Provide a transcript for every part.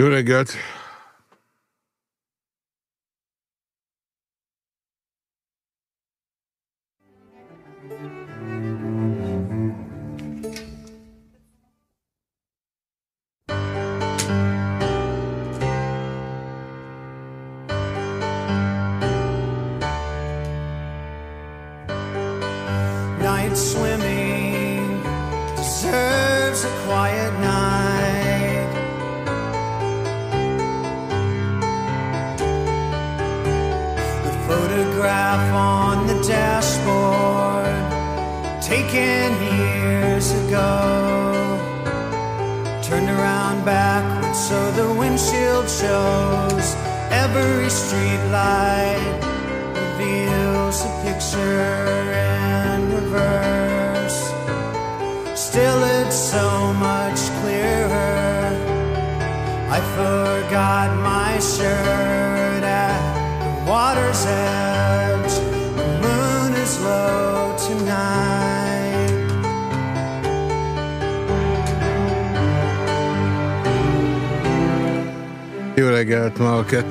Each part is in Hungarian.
Jó reggelt!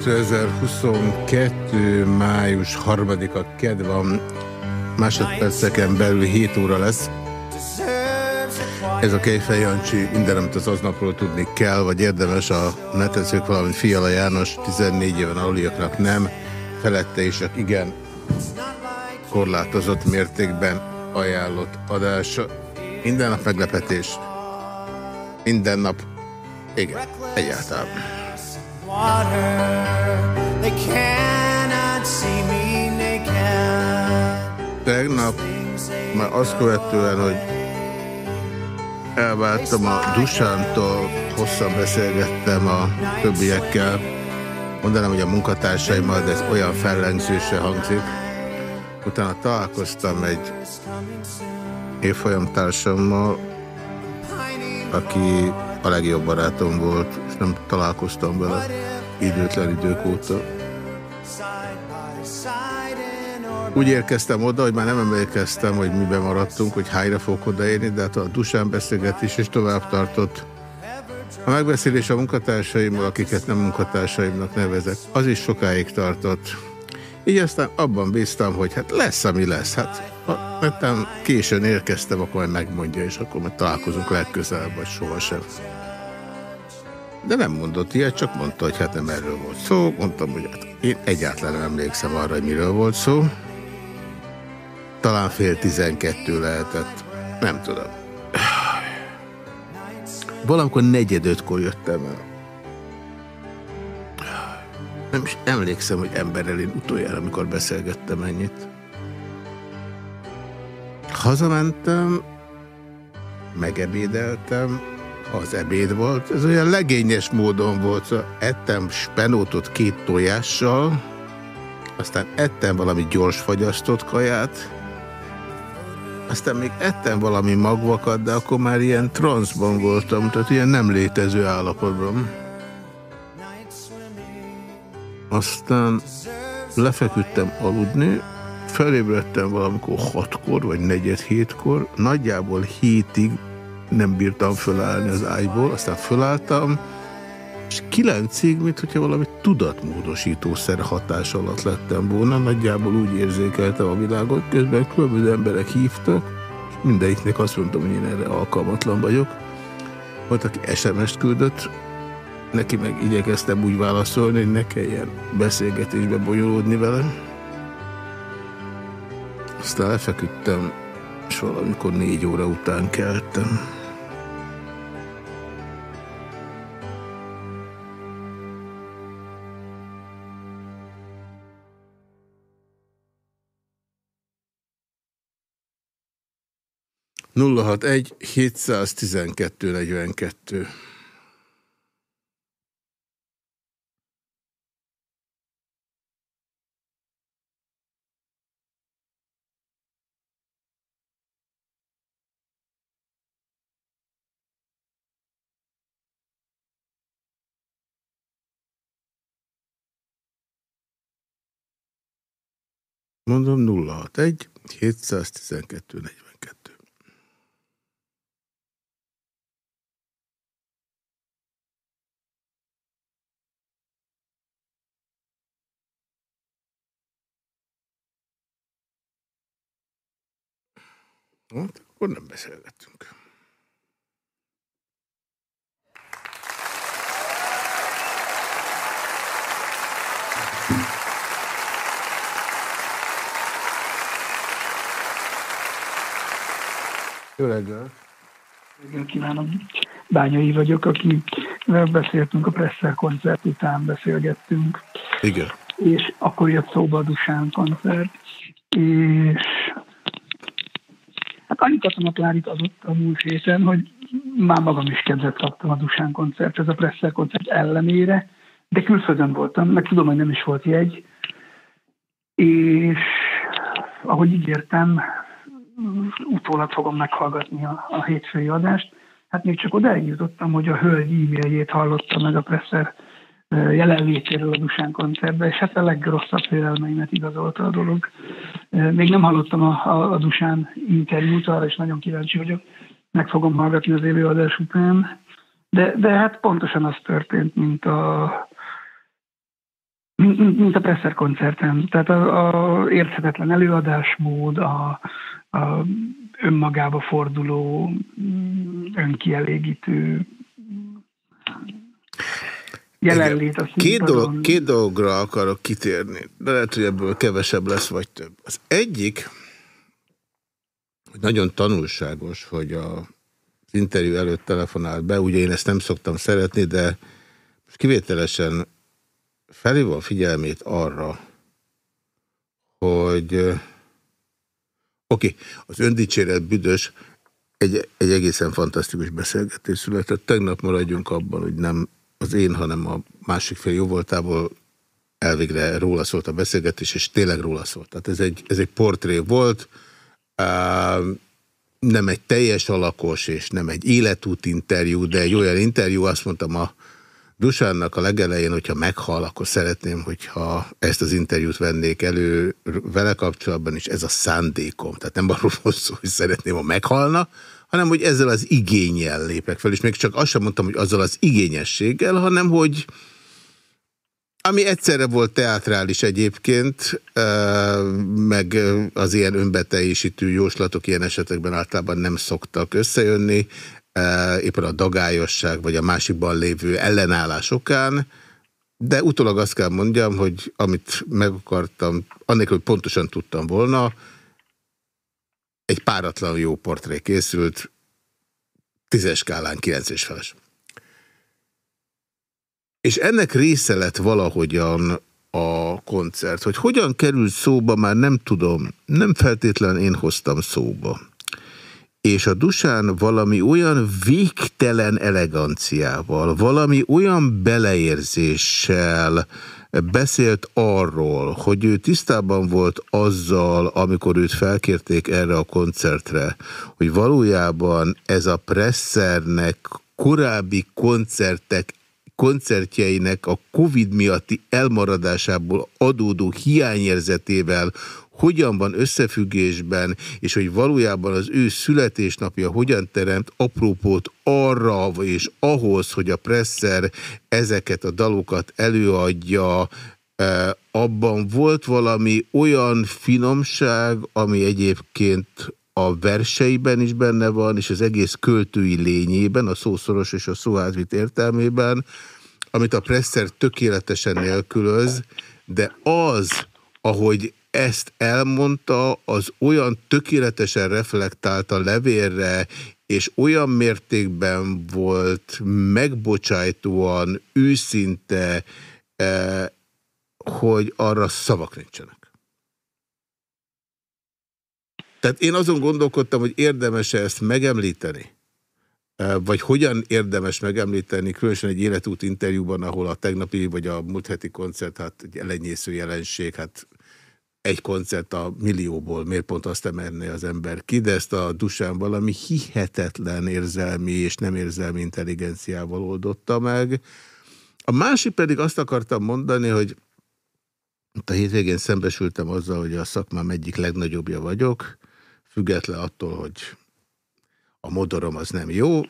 2022. május 3-a ked van. Másodperceken belül 7 óra lesz. Ez a Kejfej Jancsi, minden, amit az aznapról tudni kell, vagy érdemes a netezők, valamint Fiala János 14 éven aluliaknak nem, felette is igen korlátozott mértékben ajánlott adása. Minden nap meglepetés. Minden nap. Igen, egyáltalán. water. They cannot see me naked. Tegnap már azt követően, hogy elváltam a Dusántól, hosszan beszélgettem a többiekkel. Mondanám, hogy a munkatársaimmal, de ez olyan fellengzőse hangzik. Utána találkoztam egy évfolyamtársammal, aki a legjobb barátom volt, és nem találkoztam vele időtlen idők óta. Úgy érkeztem oda, hogy már nem emlékeztem, hogy miben maradtunk, hogy hájra fogok odaérni, de hát a dusán beszélgetés is tovább tartott. A megbeszélés a munkatársaimmal, akiket nem munkatársaimnak nevezek, az is sokáig tartott. Így aztán abban bíztam, hogy hát lesz, ami lesz. Hát ha későn érkeztem, akkor majd megmondja, és akkor majd találkozunk legközelebb, vagy sohasem. De nem mondott ilyet, csak mondta, hogy hát nem erről volt szó. Mondtam, hogy hát én egyáltalán nem emlékszem arra, hogy miről volt szó. Talán fél tizenkettő lehetett. Nem tudom. Valamikor negyed ötkor jöttem el. Nem is emlékszem, hogy emberrel én utoljára, amikor beszélgettem ennyit. Hazamentem, megebédeltem, az ebéd volt. Ez olyan legényes módon volt. Szóval ettem spenótot két tojással, aztán ettem valami gyors fagyasztott kaját, aztán még ettem valami magvakat, de akkor már ilyen transzban voltam, tehát ilyen nem létező állapotban. Aztán lefeküdtem aludni, felébredtem valamikor hatkor, vagy negyed hétkor, nagyjából hétig nem bírtam fölállni az ágyból, aztán fölálltam, és kilencig, mint hogyha valami tudatmódosítószer hatás alatt lettem volna, nagyjából úgy érzékeltem a világot, közben különböző emberek hívtak, és mindegyiknek azt mondtam, hogy én erre alkalmatlan vagyok. Volt, aki SMS-t küldött, neki meg igyekeztem úgy válaszolni, hogy ne kelljen beszélgetésbe bonyolódni vele. Aztán lefeküdtem, és valamikor négy óra után keltem. Nulla hat egy 712 42 Mondom 061 712 42. Hát, akkor nem beszélgettünk. Jó reggelt! Kívánom. Bányai vagyok, akivel beszéltünk a Presser koncert után, beszélgettünk. Igen. És akkor jött szóba a Dusán koncert. És annyit adtam a Klárit adott a múlt héten, hogy már magam is kedvet kaptam a Dusán koncert, ez a Presser koncert ellenére, de külföldön voltam, meg tudom, hogy nem is volt jegy, és ahogy ígértem, utólag fogom meghallgatni a, a hétfői adást. Hát még csak odáig jutottam, hogy a hölgy e-mailjét hallottam meg a Presser jelenlétéről a Dusán koncertben, és hát a legrosszabb félelmeimet igazolta a dolog. Még nem hallottam a, a, a Dusán interjút, arra is nagyon kíváncsi vagyok, meg fogom hallgatni az élőadás után. De, de hát pontosan az történt, mint a, mint, mint a Presser koncerten. Tehát a, a érthetetlen előadásmód, a, a önmagába forduló, önkielégítő jelenlét a két, dolog, két dologra akarok kitérni, de lehet, hogy ebből kevesebb lesz, vagy több. Az egyik, hogy nagyon tanulságos, hogy a, az interjú előtt telefonált be, ugye én ezt nem szoktam szeretni, de most kivételesen felhívom a figyelmét arra, hogy oké, okay, az öndicséret büdös, egy, egy egészen fantasztikus beszélgetés született. Tegnap maradjunk abban, hogy nem az én, hanem a másik fél jó voltából elvégre róla szólt a beszélgetés, és tényleg róla szólt. Tehát ez egy, ez egy portré volt, nem egy teljes alakos, és nem egy életút interjú, de egy olyan interjú, azt mondtam a Dusánnak a legelején, hogyha meghal, akkor szeretném, hogyha ezt az interjút vennék elő vele kapcsolatban, és ez a szándékom. Tehát nem arról szó, hogy szeretném, ha meghalna, hanem hogy ezzel az igényel lépek fel, és még csak azt sem mondtam, hogy azzal az igényességgel, hanem hogy ami egyszerre volt teátrális egyébként, meg az ilyen önbeteljesítő jóslatok ilyen esetekben általában nem szoktak összejönni, éppen a dagályosság vagy a másikban lévő ellenállás okán, de utólag azt kell mondjam, hogy amit meg akartam, annélkül, hogy pontosan tudtam volna, egy páratlan jó portré készült, tízes skálán kilenc feles. És ennek része lett valahogyan a koncert. Hogy hogyan került szóba, már nem tudom. Nem feltétlen én hoztam szóba és a Dusán valami olyan végtelen eleganciával, valami olyan beleérzéssel beszélt arról, hogy ő tisztában volt azzal, amikor őt felkérték erre a koncertre, hogy valójában ez a presszernek korábbi koncertek koncertjeinek a Covid miatti elmaradásából adódó hiányérzetével hogyan van összefüggésben, és hogy valójában az ő születésnapja hogyan teremt aprópót arra és ahhoz, hogy a Presser ezeket a dalokat előadja, abban volt valami olyan finomság, ami egyébként a verseiben is benne van, és az egész költői lényében, a szószoros és a szóházvit értelmében, amit a Presser tökéletesen nélkülöz, de az, ahogy ezt elmondta, az olyan tökéletesen reflektált a levélre, és olyan mértékben volt megbocsájtóan, őszinte, eh, hogy arra szavak nincsenek. Tehát én azon gondolkodtam, hogy érdemes -e ezt megemlíteni, vagy hogyan érdemes megemlíteni, különösen egy életút interjúban, ahol a tegnapi vagy a múlt heti koncert, hát egy elenyésző jelenség, hát egy koncert a millióból, miért pont azt emelné az ember ki, de ezt a Dusán valami hihetetlen érzelmi és nem érzelmi intelligenciával oldotta meg. A másik pedig azt akartam mondani, hogy a hétvégén szembesültem azzal, hogy a szakmám egyik legnagyobbja vagyok, független attól, hogy a modorom az nem jó,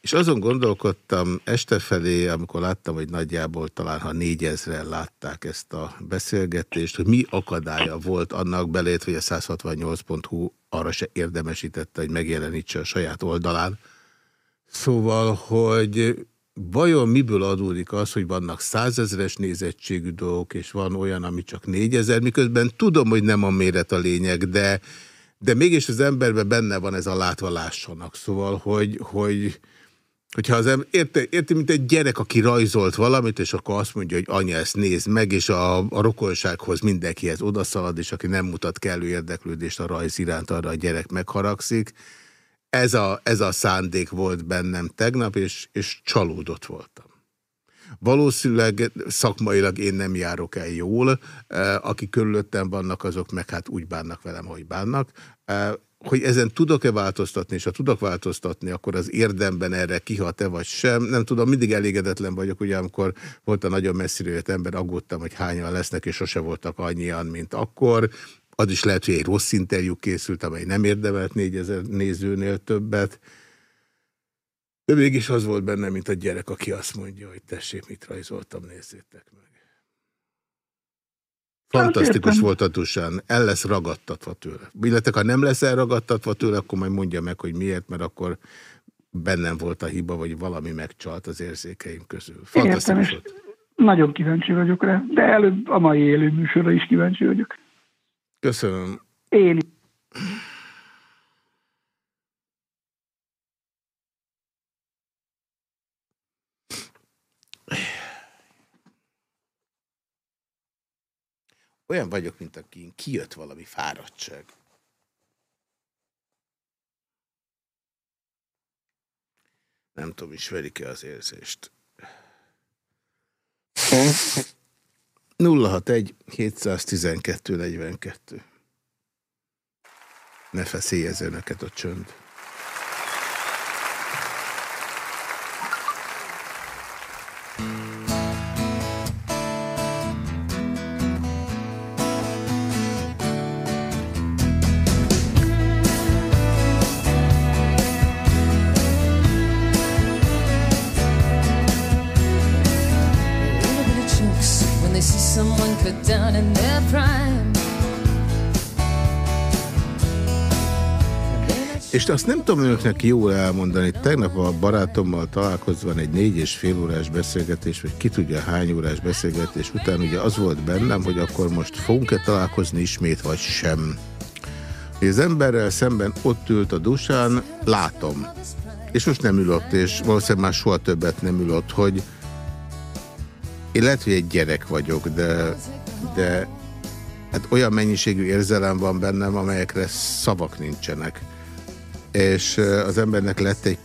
És azon gondolkodtam este felé, amikor láttam, hogy nagyjából talán ha négyezren látták ezt a beszélgetést, hogy mi akadálya volt annak belét, hogy a 168.hu arra se érdemesítette, hogy megjelenítse a saját oldalán. Szóval, hogy vajon miből adódik az, hogy vannak százezres nézettségű dolgok, és van olyan, ami csak négyezer, miközben tudom, hogy nem a méret a lényeg, de, de mégis az emberben benne van ez a látvalássonak. Szóval, hogy, hogy Hogyha az ember, érti, érti, mint egy gyerek, aki rajzolt valamit, és akkor azt mondja, hogy anya, ezt nézd meg, és a, a rokonsághoz mindenkihez odaszalad, és aki nem mutat kellő érdeklődést a rajz iránt, arra a gyerek megharagszik. Ez a, ez a szándék volt bennem tegnap, és, és csalódott voltam. Valószínűleg szakmailag én nem járok el jól, eh, akik körülöttem vannak, azok meg hát úgy bánnak velem, hogy bánnak. Eh, hogy ezen tudok-e változtatni, és ha tudok változtatni, akkor az érdemben erre kihat-e vagy sem. Nem tudom, mindig elégedetlen vagyok, ugye amikor volt a nagyon messzire jött ember, aggódtam, hogy hányan lesznek, és sose voltak annyian, mint akkor. Az is lehet, hogy egy rossz interjú készült, amely nem érdemelt négyezer nézőnél többet. De mégis az volt benne, mint a gyerek, aki azt mondja, hogy tessék, mit rajzoltam, nézzétek meg. Fantasztikus volt a tusán, el lesz ragadtatva tőle. Illetve ha nem lesz elragadtatva tőle, akkor majd mondja meg, hogy miért, mert akkor bennem volt a hiba, vagy valami megcsalt az érzékeim közül. Fantasztikus Értem, volt. Nagyon kíváncsi vagyok rá, de előbb a mai élő műsorra is kíváncsi vagyok. Köszönöm. Én Olyan vagyok, mint aki kijött valami fáradtság. Nem tudom, ismerik-e az érzést. 061 712 42 Ne feszélyezze önöket a csönd. És azt nem tudom önöknek jól elmondani, tegnap a barátommal találkozva egy négy és fél órás beszélgetés, vagy ki tudja hány órás beszélgetés után, ugye az volt bennem, hogy akkor most fogunk-e találkozni ismét, vagy sem. Hogy az emberrel szemben ott ült a dusán, látom. És most nem ül ott, és valószínűleg már soha többet nem ül ott, hogy én lehet, hogy egy gyerek vagyok, de, de hát olyan mennyiségű érzelem van bennem, amelyekre szavak nincsenek és az embernek lett egy,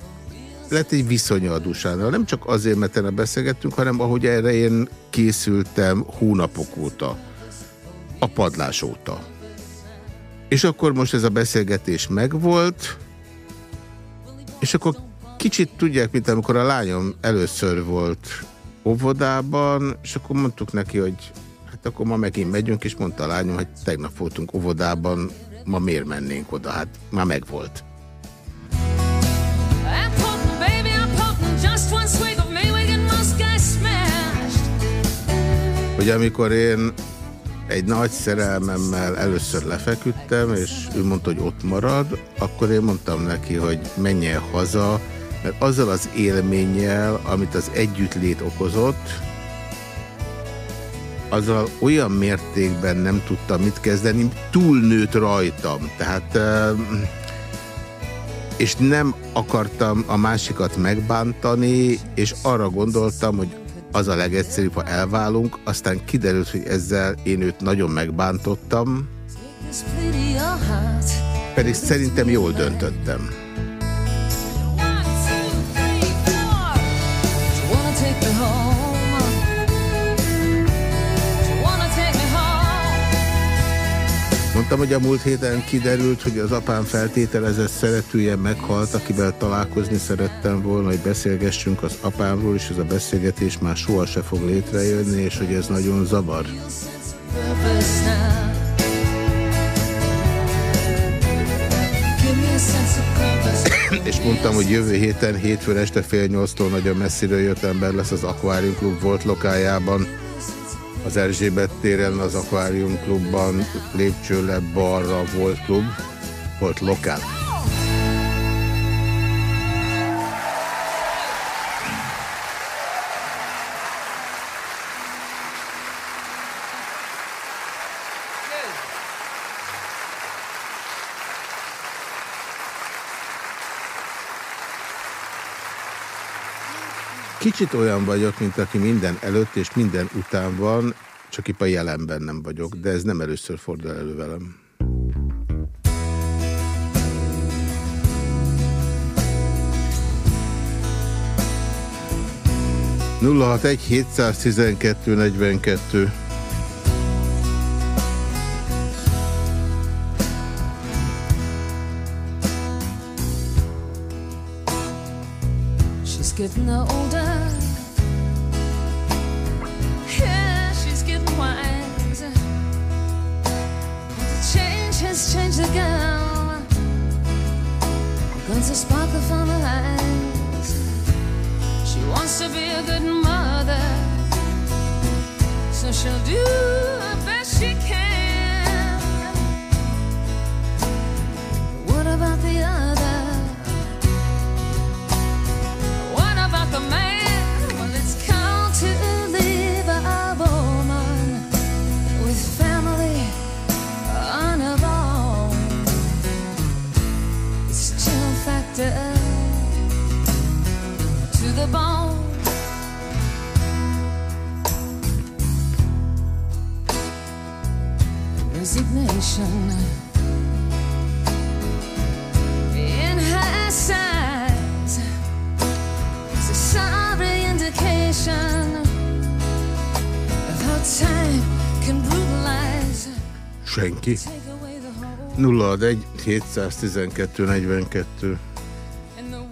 lett egy viszonya a Dusánnal. Nem csak azért, mert ennek beszélgettünk, hanem ahogy erre én készültem hónapok óta, a padlás óta. És akkor most ez a beszélgetés megvolt, és akkor kicsit tudják, mint amikor a lányom először volt óvodában, és akkor mondtuk neki, hogy hát akkor ma megint megyünk, és mondta a lányom, hogy tegnap voltunk óvodában, ma miért mennénk oda, hát már megvolt. Hogy amikor én egy nagy szerelmemmel először lefeküdtem, és ő mondta, hogy ott marad, akkor én mondtam neki, hogy menjen haza, mert azzal az élménnyel, amit az együttlét okozott, azzal olyan mértékben nem tudtam mit kezdeni, túlnőtt rajtam. Tehát és nem akartam a másikat megbántani, és arra gondoltam, hogy az a legegyszerűbb, ha elválunk, aztán kiderült, hogy ezzel én őt nagyon megbántottam, pedig szerintem jól döntöttem. Mondtam, hogy a múlt héten kiderült, hogy az apám feltételezett szeretője meghalt, akivel találkozni szerettem volna, hogy beszélgessünk az apámról, és ez a beszélgetés már soha se fog létrejönni, és hogy ez nagyon zavar. és mondtam, hogy jövő héten, hétfőn este fél nyolctól nagyon messziről jött ember lesz az Aquarium Club volt lokájában, az Erzsébet téren, az Aquarium Clubban, lépcsőle balra volt klub, volt lokál. Kicsit olyan vagyok, mint aki minden előtt és minden után van, csak itt a jelenben nem vagyok, de ez nem először fordul elő velem. Nulla egy 712 42 She's getting older. A sparkle from her eyes. She wants to be a good mother, so she'll do the best she can. What about the other? What about the man? Resignation in her sighs is a sorry indication of how time can brutalize. Senki. Take away the hope, 061 712 42 and the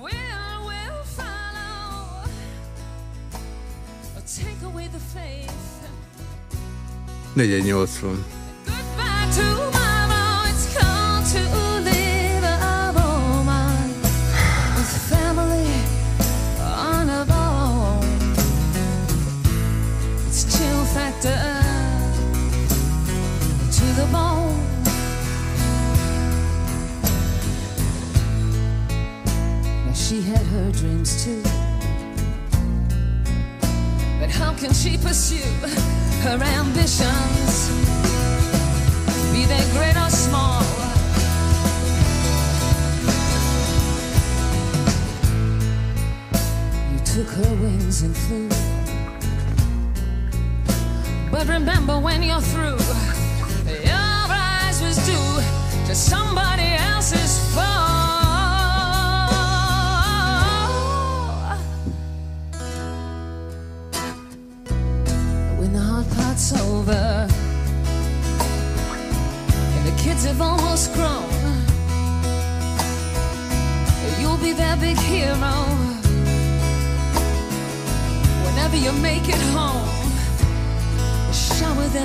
she had her dreams too. But how can she pursue her ambitions? Great or small. You took her wings and flew. But remember when you're through, your eyes was due to somebody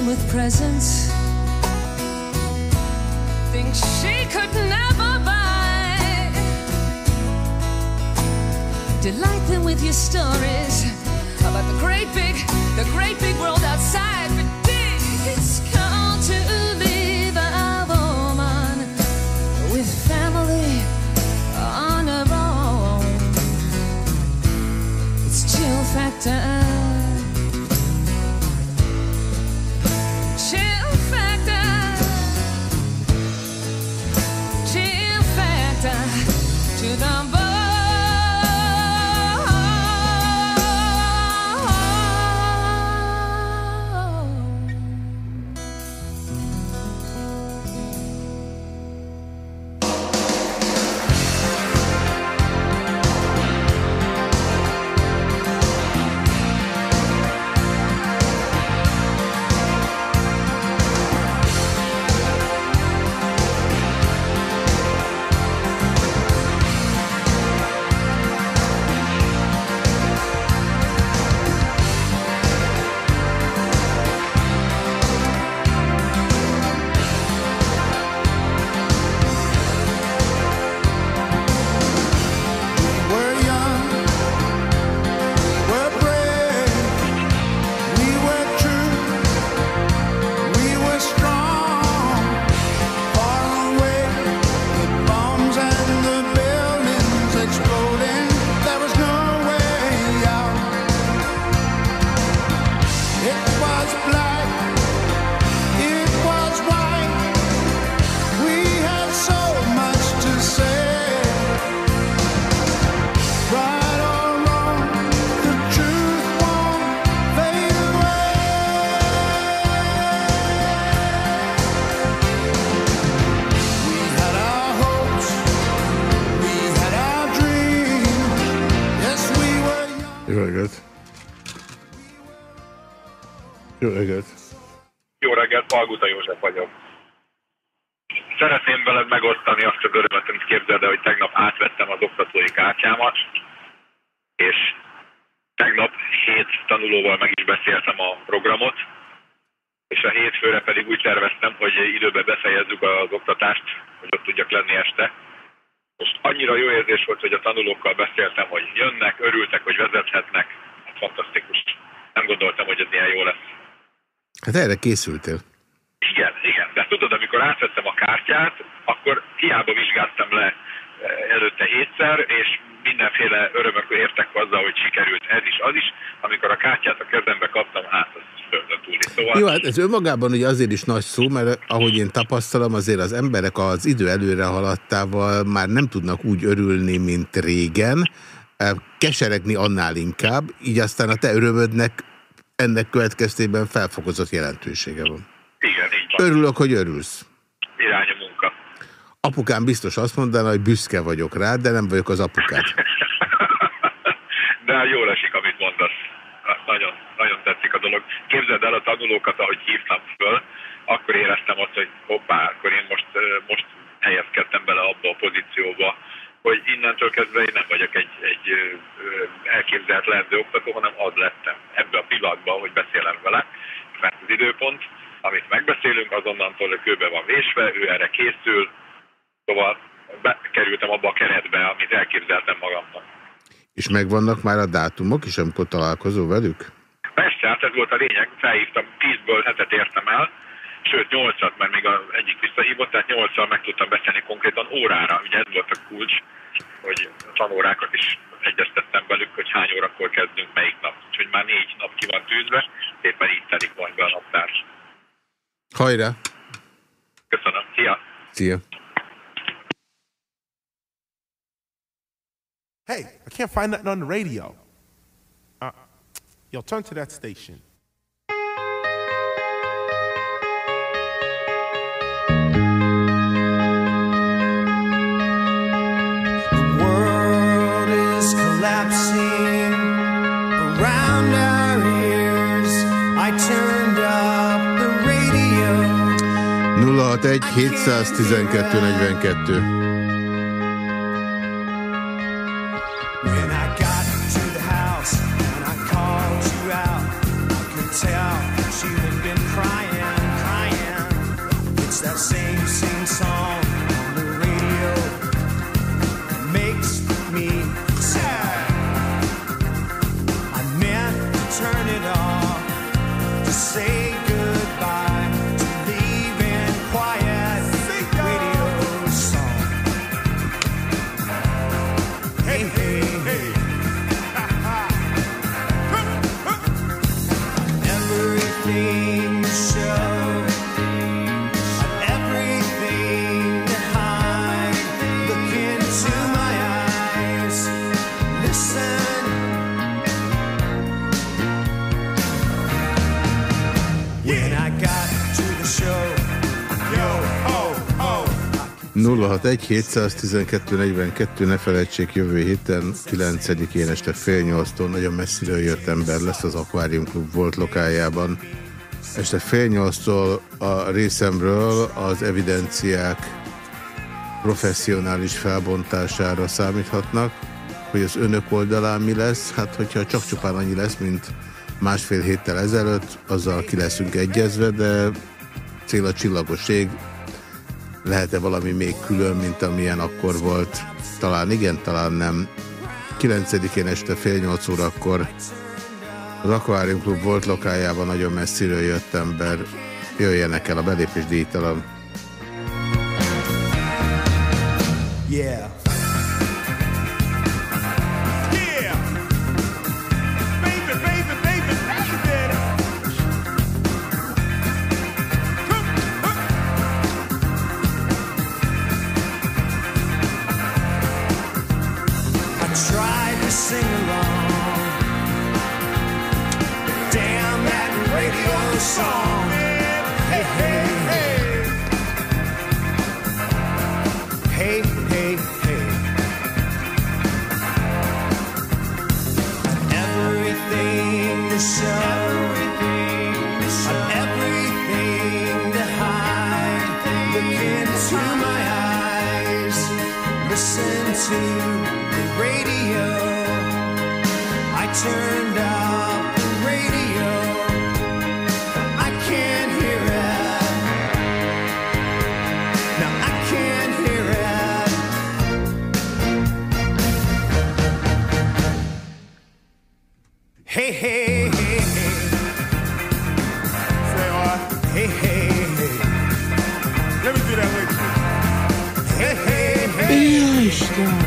shower with presents. Things she could never buy. Delight them with your stories készültél. Igen, igen, de tudod, amikor átvettem a kártyát, akkor hiába vizsgáltam le eh, előtte hétszer, és mindenféle örömök értek azzal, hogy sikerült ez is, az is. Amikor a kártyát a kezembe kaptam, hát az földön túlni. Szóval Jó, hát ez önmagában ugye azért is nagy szó, mert ahogy én tapasztalom, azért az emberek az idő előre haladtával már nem tudnak úgy örülni, mint régen, Eh, keseregni annál inkább, így aztán a te örömödnek ennek következtében felfokozott jelentősége van. igen, így van. Örülök, hogy örülsz. Irány a munka. Apukám biztos azt mondaná, hogy büszke vagyok rád, de nem vagyok az apukád. De jól esik, amit mondasz. Nagyon, nagyon tetszik a dolog. Képzeld el a tanulókat, ahogy hívtam föl, akkor éreztem azt, hogy hoppá, akkor én most, ö, most helyezkedtem bele abba a pozícióba, hogy innentől kezdve én nem vagyok egy, egy elképzelt leendő oktató, hanem az lettem ebbe a pillanatban, hogy beszélem vele, mert az időpont, amit megbeszélünk, azonnantól a kőbe van vésve, ő erre készül, szóval bekerültem abba a keretbe, amit elképzeltem magamnak. És megvannak már a dátumok is, amikor találkozol velük? Persze, hát ez volt a lényeg, felhívtam, 10-ből hetet értem el, sőt 8-at, mert még az egyik visszahívott, tehát 8 meg tudtam beszélni konkrétan órára, ugye ez volt a kulcs, hogy a tanórákat is egyeztettem velük, hogy hány órakor kezdünk melyik nap. Úgyhogy már négy nap ki van tűzve, éppen így telik majd be a naptár. Hajrá! Köszönöm, szia! Szia! Hey, I can't find nothing on the radio. Uh, yo, turn to that station. 061 712 42. When say 061 712 42, ne felejtsék, jövő héten 9-én este fél nyolctól nagyon messziről jött ember lesz az Aquarium Club volt lokájában. Este fél nyolctól a részemről az evidenciák professzionális felbontására számíthatnak, hogy az önök oldalán mi lesz, hát hogyha csak csupán annyi lesz, mint másfél héttel ezelőtt, azzal ki leszünk egyezve, de cél a csillagoség, lehet-e valami még külön, mint amilyen akkor volt? Talán igen, talán nem. 9-én este fél nyolc órakor az Aquarium Club volt lokájában nagyon messziről jött ember. Jöjjenek el a belépés díjtalan. Yeah. into my eyes. Listen to the radio. I turned up the radio. I can't hear it. I can't hear it. Hey, hey. Yeah.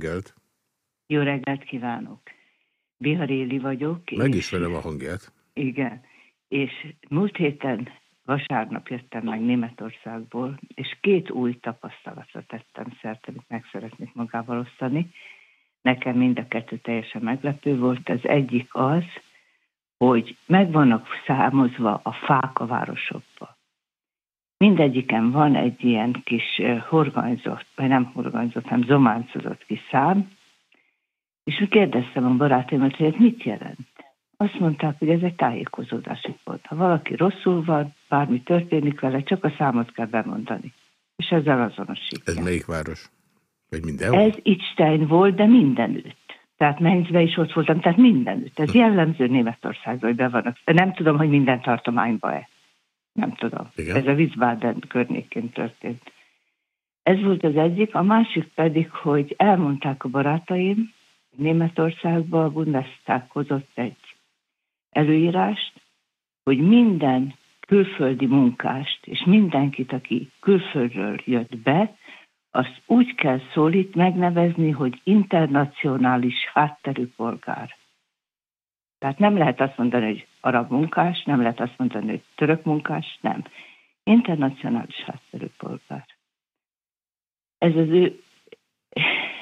Reggelt! Jó reggelt kívánok! Biharéli vagyok. és- Megismerem a hangját. Igen. És múlt héten vasárnap jöttem meg Németországból, és két új tapasztalatra tettem szert, amit meg szeretnék magával osztani. Nekem mind a kettő teljesen meglepő volt. Az egyik az, hogy meg vannak számozva a fák a városokba. Mindegyiken van egy ilyen kis horganyzott, vagy nem horganyzott, hanem zománcozott kis szám, és kérdeztem a barátaimat, hogy ez mit jelent. Azt mondták, hogy ez egy tájékozódási pont. Ha valaki rosszul van, bármi történik vele, csak a számot kell bemondani. És ezzel azonosítják. Ez melyik város? Vagy mindenhol? Ez Ittstein volt, de mindenütt. Tehát Mainzbe is ott voltam, tehát mindenütt. Ez jellemző Németországban, hogy be vannak. Nem tudom, hogy minden tartományban-e. Nem tudom. Igen. Ez a Wiesbaden környékén történt. Ez volt az egyik, a másik pedig, hogy elmondták a barátaim, Németországban a Bundestag hozott egy előírást, hogy minden külföldi munkást és mindenkit, aki külföldről jött be, azt úgy kell szólít megnevezni, hogy internacionális hátterű polgár. Tehát nem lehet azt mondani, hogy arab munkás, nem lehet azt mondani, hogy török munkás, nem. Internacionális hátterű polgár. Ez az ő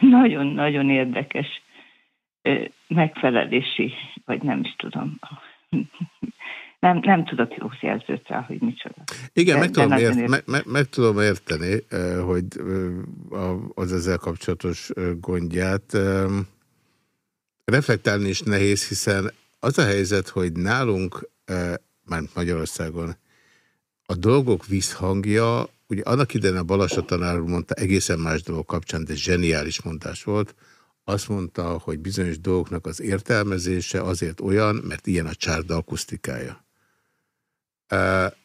nagyon-nagyon érdekes megfelelési, vagy nem is tudom. Nem, nem tudok jó jelzőt rá, hogy micsoda. Igen, De- meg tudom, ért, ért- meg, meg, meg tudom érteni, hogy az ezzel kapcsolatos gondját. Reflektálni is nehéz, hiszen az a helyzet, hogy nálunk, már Magyarországon, a dolgok visszhangja, ugye annak idején a Balassa tanár mondta egészen más dolog kapcsán, de zseniális mondás volt, azt mondta, hogy bizonyos dolgoknak az értelmezése azért olyan, mert ilyen a csárda akusztikája.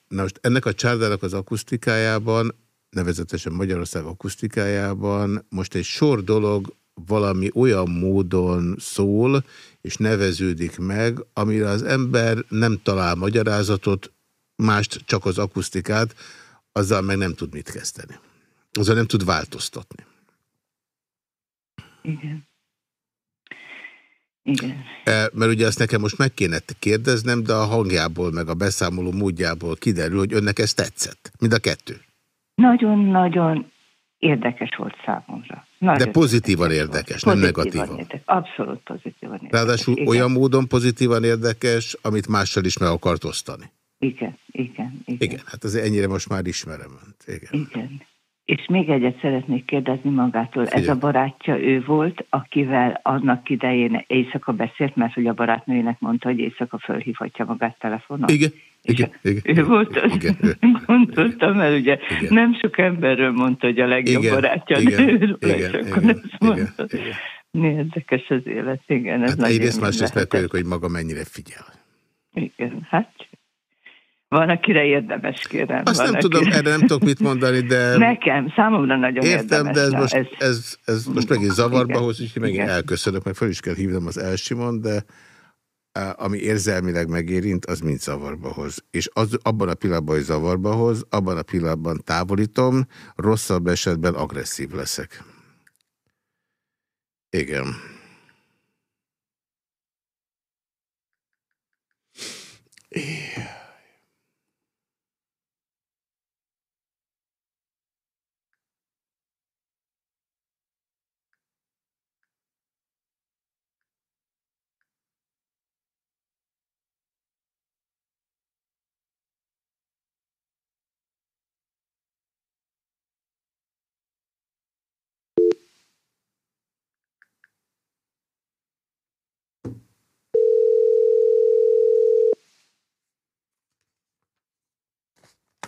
Na most ennek a csárdának az akusztikájában, nevezetesen Magyarország akusztikájában most egy sor dolog valami olyan módon szól, és neveződik meg, amire az ember nem talál magyarázatot, mást csak az akusztikát, azzal meg nem tud mit kezdeni. Azzal nem tud változtatni. Igen. Igen. E, Mert ugye azt nekem most meg kéne kérdeznem, de a hangjából, meg a beszámoló módjából kiderül, hogy önnek ez tetszett. Mind a kettő. Nagyon-nagyon érdekes volt számomra. Nagyon De pozitívan érdekes volt. nem Pozitívan negatívan. Érdekes. Abszolút pozitívan érdekes. Ráadásul igen. olyan módon pozitívan érdekes, amit mással is meg akart osztani. Igen, igen, igen. Igen, hát azért ennyire most már ismerem. Igen. Igen. És még egyet szeretnék kérdezni magától. Ez Figyelj. a barátja ő volt, akivel annak idején éjszaka beszélt, mert hogy a barátnőjének mondta, hogy éjszaka fölhívhatja magát telefonon. Igen, igen, igen. Ő volt az, Igen, ő. gondoltam, mert ugye Igen. nem sok emberről mondta, hogy a legjobb Igen, barátja igen, nőről, igen, és akkor igen, ezt igen, mondta. igen. Érdekes az élet, igen. Ez Hát egyrészt másrészt megköljük, hogy maga mennyire figyel. Igen, hát Van, akire érdemes, kérem. Azt Van, nem tudom, akire- erre nem tudok mit mondani, de Nekem, számomra nagyon értem, érdemes. de ez Na, most, ez, ez most megint zavarba Igen. hoz, úgyhogy megint Igen. elköszönök, meg fel is kell hívnom az elsimon, de ami érzelmileg megérint, az mind zavarba hoz. És az, abban a pillanatban, hogy zavarba hoz, abban a pillanatban távolítom, rosszabb esetben agresszív leszek. Igen.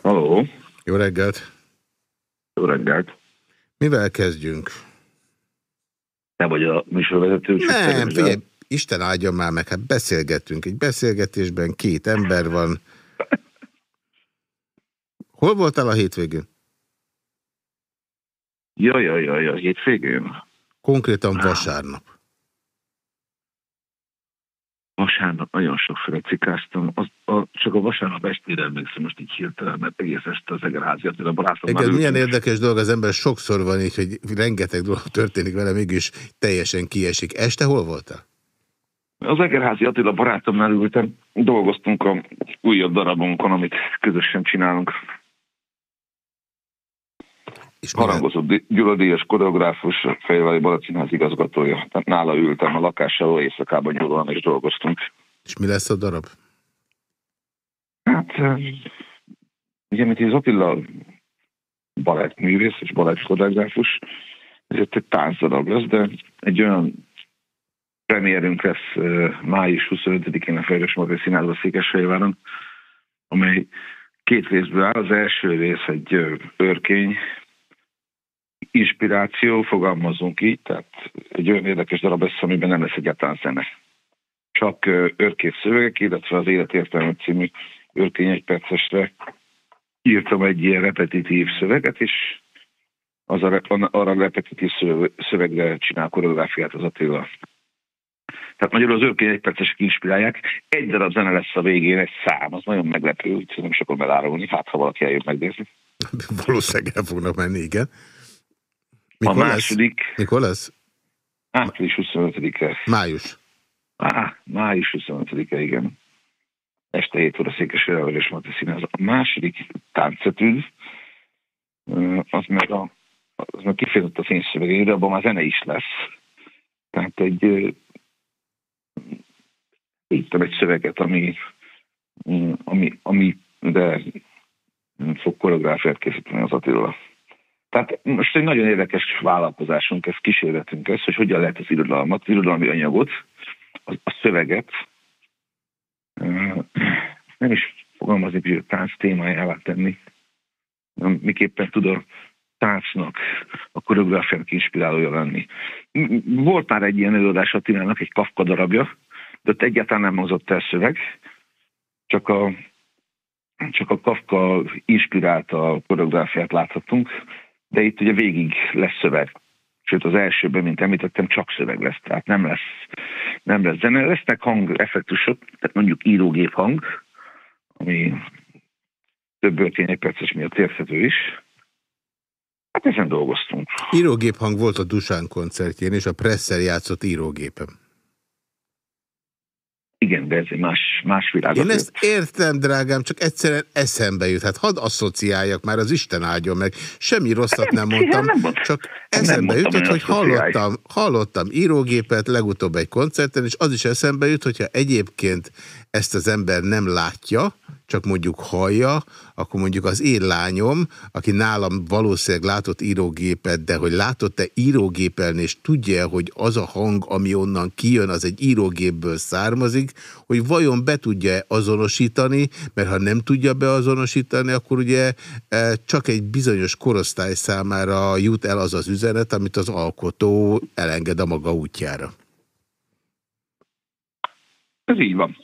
Halló, Jó reggelt! jó reggelt. Mivel kezdjünk? Te vagy a műsorvezető? Nem, figyelj, Isten áldja már meg, hát beszélgetünk. Egy beszélgetésben két ember van. Hol voltál a hétvégén? Jaj, jaj, jaj, jaj, hétvégén? Konkrétan vasárnap. Vasárnap nagyon sokféle cikáztam. Az, a, csak a vasárnap estére emlékszem most így hirtelen, mert egész este az Egerházi Attila barátommal Igen, milyen ültünk. érdekes dolog, az ember sokszor van így, hogy rengeteg dolog történik vele, mégis teljesen kiesik. Este hol voltál? Az Egerházi Attila barátomnál ültem, dolgoztunk a újabb darabunkon, amit közösen csinálunk. És Harangozó Gyula Díjas koreográfus, a Fejveli Balacínház igazgatója. Nála ültem a lakásával, éjszakában nyúlóan és dolgoztunk. és mi lesz a darab? Hát, ugye, mint az Attila balettművész és balettkoreográfus, ezért egy táncdarab lesz, de egy olyan premierünk lesz május 25-én a Fejres Margit Színházban Székesfehérváron, amely két részből áll. Az első rész egy örkény inspiráció, fogalmazunk így, tehát egy olyan érdekes darab lesz, amiben nem lesz egyáltalán zene. Csak ö, örkény szövegek, illetve az Életértelme című örkény egy percesre írtam egy ilyen repetitív szöveget, és az a, arra repetitív szöveg- szövegre csinál koreográfiát az Attila. Tehát magyarul az örkény egy percesek inspirálják. Egy darab zene lesz a végén, egy szám, az nagyon meglepő, úgyhogy nem akarom elárulni, hát ha valaki eljön megnézni. Valószínűleg el fognak menni, igen. A Mikor lesz? második, Mikor lesz? április 25-e. Május. Á, május 25-e, igen. Este 7 óra Székesfehérvár és Marti Színház. A második táncetűd, az meg, a, az meg kifejezett a fényszövegére, abban már zene is lesz. Tehát egy írtam egy szöveget, ami, ami, ami de fog koreográfiát készíteni az Attila. Tehát most egy nagyon érdekes vállalkozásunk, ez kísérletünk ez, hogy hogyan lehet az irodalmat, az irodalmi anyagot, a, a szöveget, nem is fogalmazni, hogy tánc témájává tenni, miképpen tud a táncnak, a koreográfiának inspirálója lenni. Volt már egy ilyen előadás Attilának, egy Kafka darabja, de ott egyáltalán nem hozott el szöveg, csak a, csak a Kafka inspirálta a koreográfiát láthatunk, de itt ugye végig lesz szöveg. Sőt, az elsőben, mint említettem, csak szöveg lesz, tehát nem lesz, nem lesz zene. Lesznek hangeffektusok, tehát mondjuk írógép hang, ami több egy perces miatt érthető is. Hát ezen dolgoztunk. Írógéphang volt a Dusán koncertjén, és a Presser játszott írógépem. Igen, de ez egy más, más világ. Én ezt értem, drágám, csak egyszerűen eszembe jut. Hát hadd asszociáljak már, az Isten áldjon meg. Semmi rosszat nem mondtam, nem mond- csak nem eszembe jutott, hogy hallottam, hallottam írógépet legutóbb egy koncerten, és az is eszembe jut, hogyha egyébként ezt az ember nem látja, csak mondjuk hallja, akkor mondjuk az én lányom, aki nálam valószínűleg látott írógépet, de hogy látott-e írógépelni, és tudja, hogy az a hang, ami onnan kijön, az egy írógépből származik, hogy vajon be tudja azonosítani, mert ha nem tudja beazonosítani, akkor ugye eh, csak egy bizonyos korosztály számára jut el az az üzenet, amit az alkotó elenged a maga útjára. Ez így van.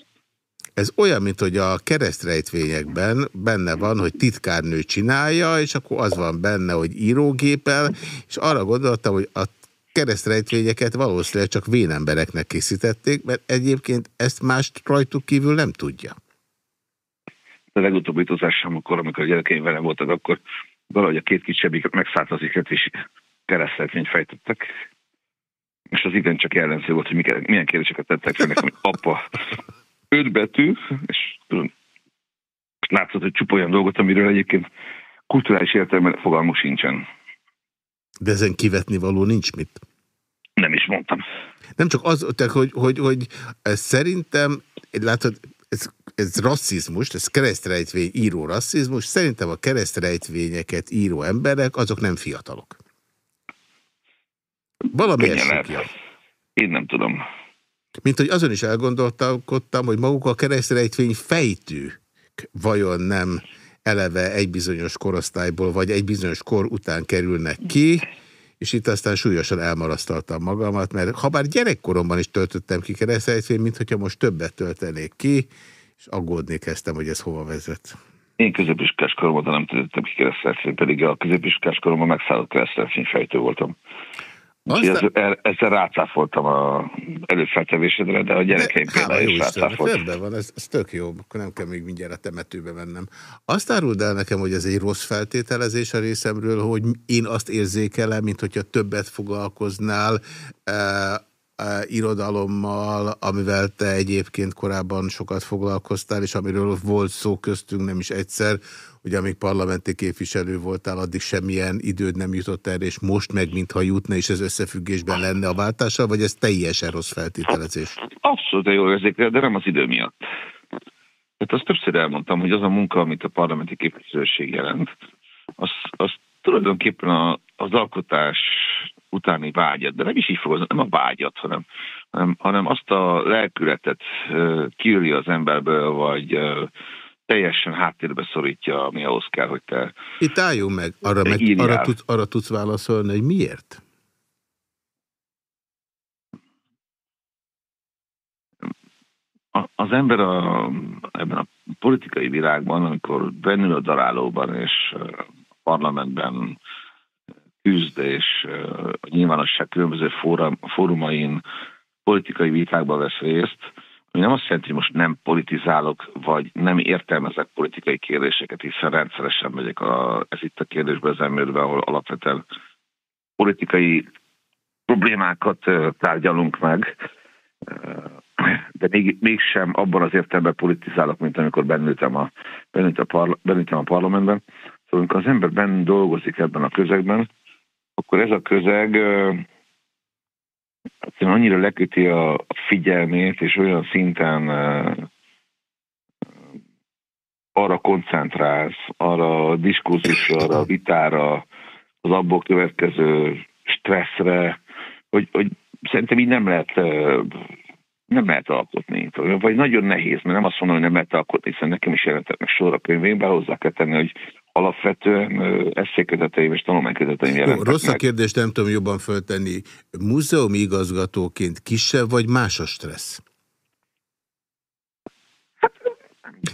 Ez olyan, mint hogy a keresztrejtvényekben benne van, hogy titkárnő csinálja, és akkor az van benne, hogy írógépel, és arra gondoltam, hogy a keresztrejtvényeket valószínűleg csak vénembereknek készítették, mert egyébként ezt mást rajtuk kívül nem tudja. A legutóbbi utazásom, akkor, amikor a gyerekeim velem voltak, akkor valahogy a két kisebbik megszállt az iket, és keresztretvényt fejtettek. És az igen csak jellemző volt, hogy milyen kérdéseket tettek fel nekem, hogy apa, öt betű, és tudod, és látszott, hogy csupa olyan dolgot, amiről egyébként kulturális értelemben fogalmuk sincsen. De ezen kivetni való nincs mit. Nem is mondtam. Nem csak az, tehát, hogy, hogy, hogy szerintem, látod, ez, ez rasszizmus, ez keresztrejtvény író rasszizmus, szerintem a keresztrejtvényeket író emberek, azok nem fiatalok. Valami jön. Én nem tudom. Mint hogy azon is elgondolkodtam, hogy maguk a keresztrejtvény fejtők vajon nem eleve egy bizonyos korosztályból, vagy egy bizonyos kor után kerülnek ki, és itt aztán súlyosan elmarasztaltam magamat, mert ha bár gyerekkoromban is töltöttem ki keresztrejtvényt, mint hogyha most többet töltenék ki, és aggódni kezdtem, hogy ez hova vezet. Én középiskolás koromban nem töltöttem ki keresztretvényt, pedig a középiskolás koromban megszállott keresztretvény fejtő voltam. Aztán- ezzel, ezzel rácáfoltam a előfeltevésedre, de a gyerekeim például is rácáfolt. Rendben van, ez, ez tök jó, akkor nem kell még mindjárt a temetőbe mennem. Azt áruld el nekem, hogy ez egy rossz feltételezés a részemről, hogy én azt érzékelem, mint hogyha többet foglalkoznál e, e, irodalommal, amivel te egyébként korábban sokat foglalkoztál, és amiről volt szó köztünk nem is egyszer, hogy amíg parlamenti képviselő voltál, addig semmilyen időd nem jutott erre, és most meg, mintha jutna, és ez összefüggésben lenne a váltással, vagy ez teljesen rossz feltételezés? Abszolút jól érzékel, de nem az idő miatt. Tehát azt többször elmondtam, hogy az a munka, amit a parlamenti képviselőség jelent, az, az tulajdonképpen a, az alkotás utáni vágyat, de nem is így fogalmazom, nem a vágyat, hanem, hanem, hanem azt a lelkületet ö, kiüli az emberből, vagy teljesen háttérbe szorítja, ami ahhoz kell, hogy te Itt álljunk meg. Arra, meg, arra, tud, arra tudsz válaszolni, hogy miért? a- az ember a, ebben a politikai világban, amikor bennül a darálóban és a parlamentben küzd, és a nyilvánosság különböző fórum, fórumain politikai vitákban vesz részt, ami nem azt jelenti, hogy most nem politizálok, vagy nem értelmezek politikai kérdéseket, hiszen rendszeresen megyek a, ez itt a kérdésbe az emberbe, ahol alapvetően politikai problémákat tárgyalunk meg, de még, mégsem abban az értelemben politizálok, mint amikor bennültem a, bennültem a, parla, bennültem a parlamentben. Szóval amikor az ember benn dolgozik ebben a közegben, akkor ez a közeg egyszerűen annyira leköti a a figyelmét, és olyan szinten arra koncentrálsz, arra a diskurzusra, arra a vitára, az abból következő stresszre, hogy, hogy szerintem így nem lehet nem lehet alkotni. Vagy nagyon nehéz, mert nem azt mondom, hogy nem lehet alkotni, hiszen nekem is jelentek meg sorra könyvémbe, hozzá kell tenni, hogy alapvetően eszéköteteim és tanulmányköteteim jelentek rossz a kérdést, nem tudom jobban föltenni. Múzeumi igazgatóként kisebb vagy más a stressz?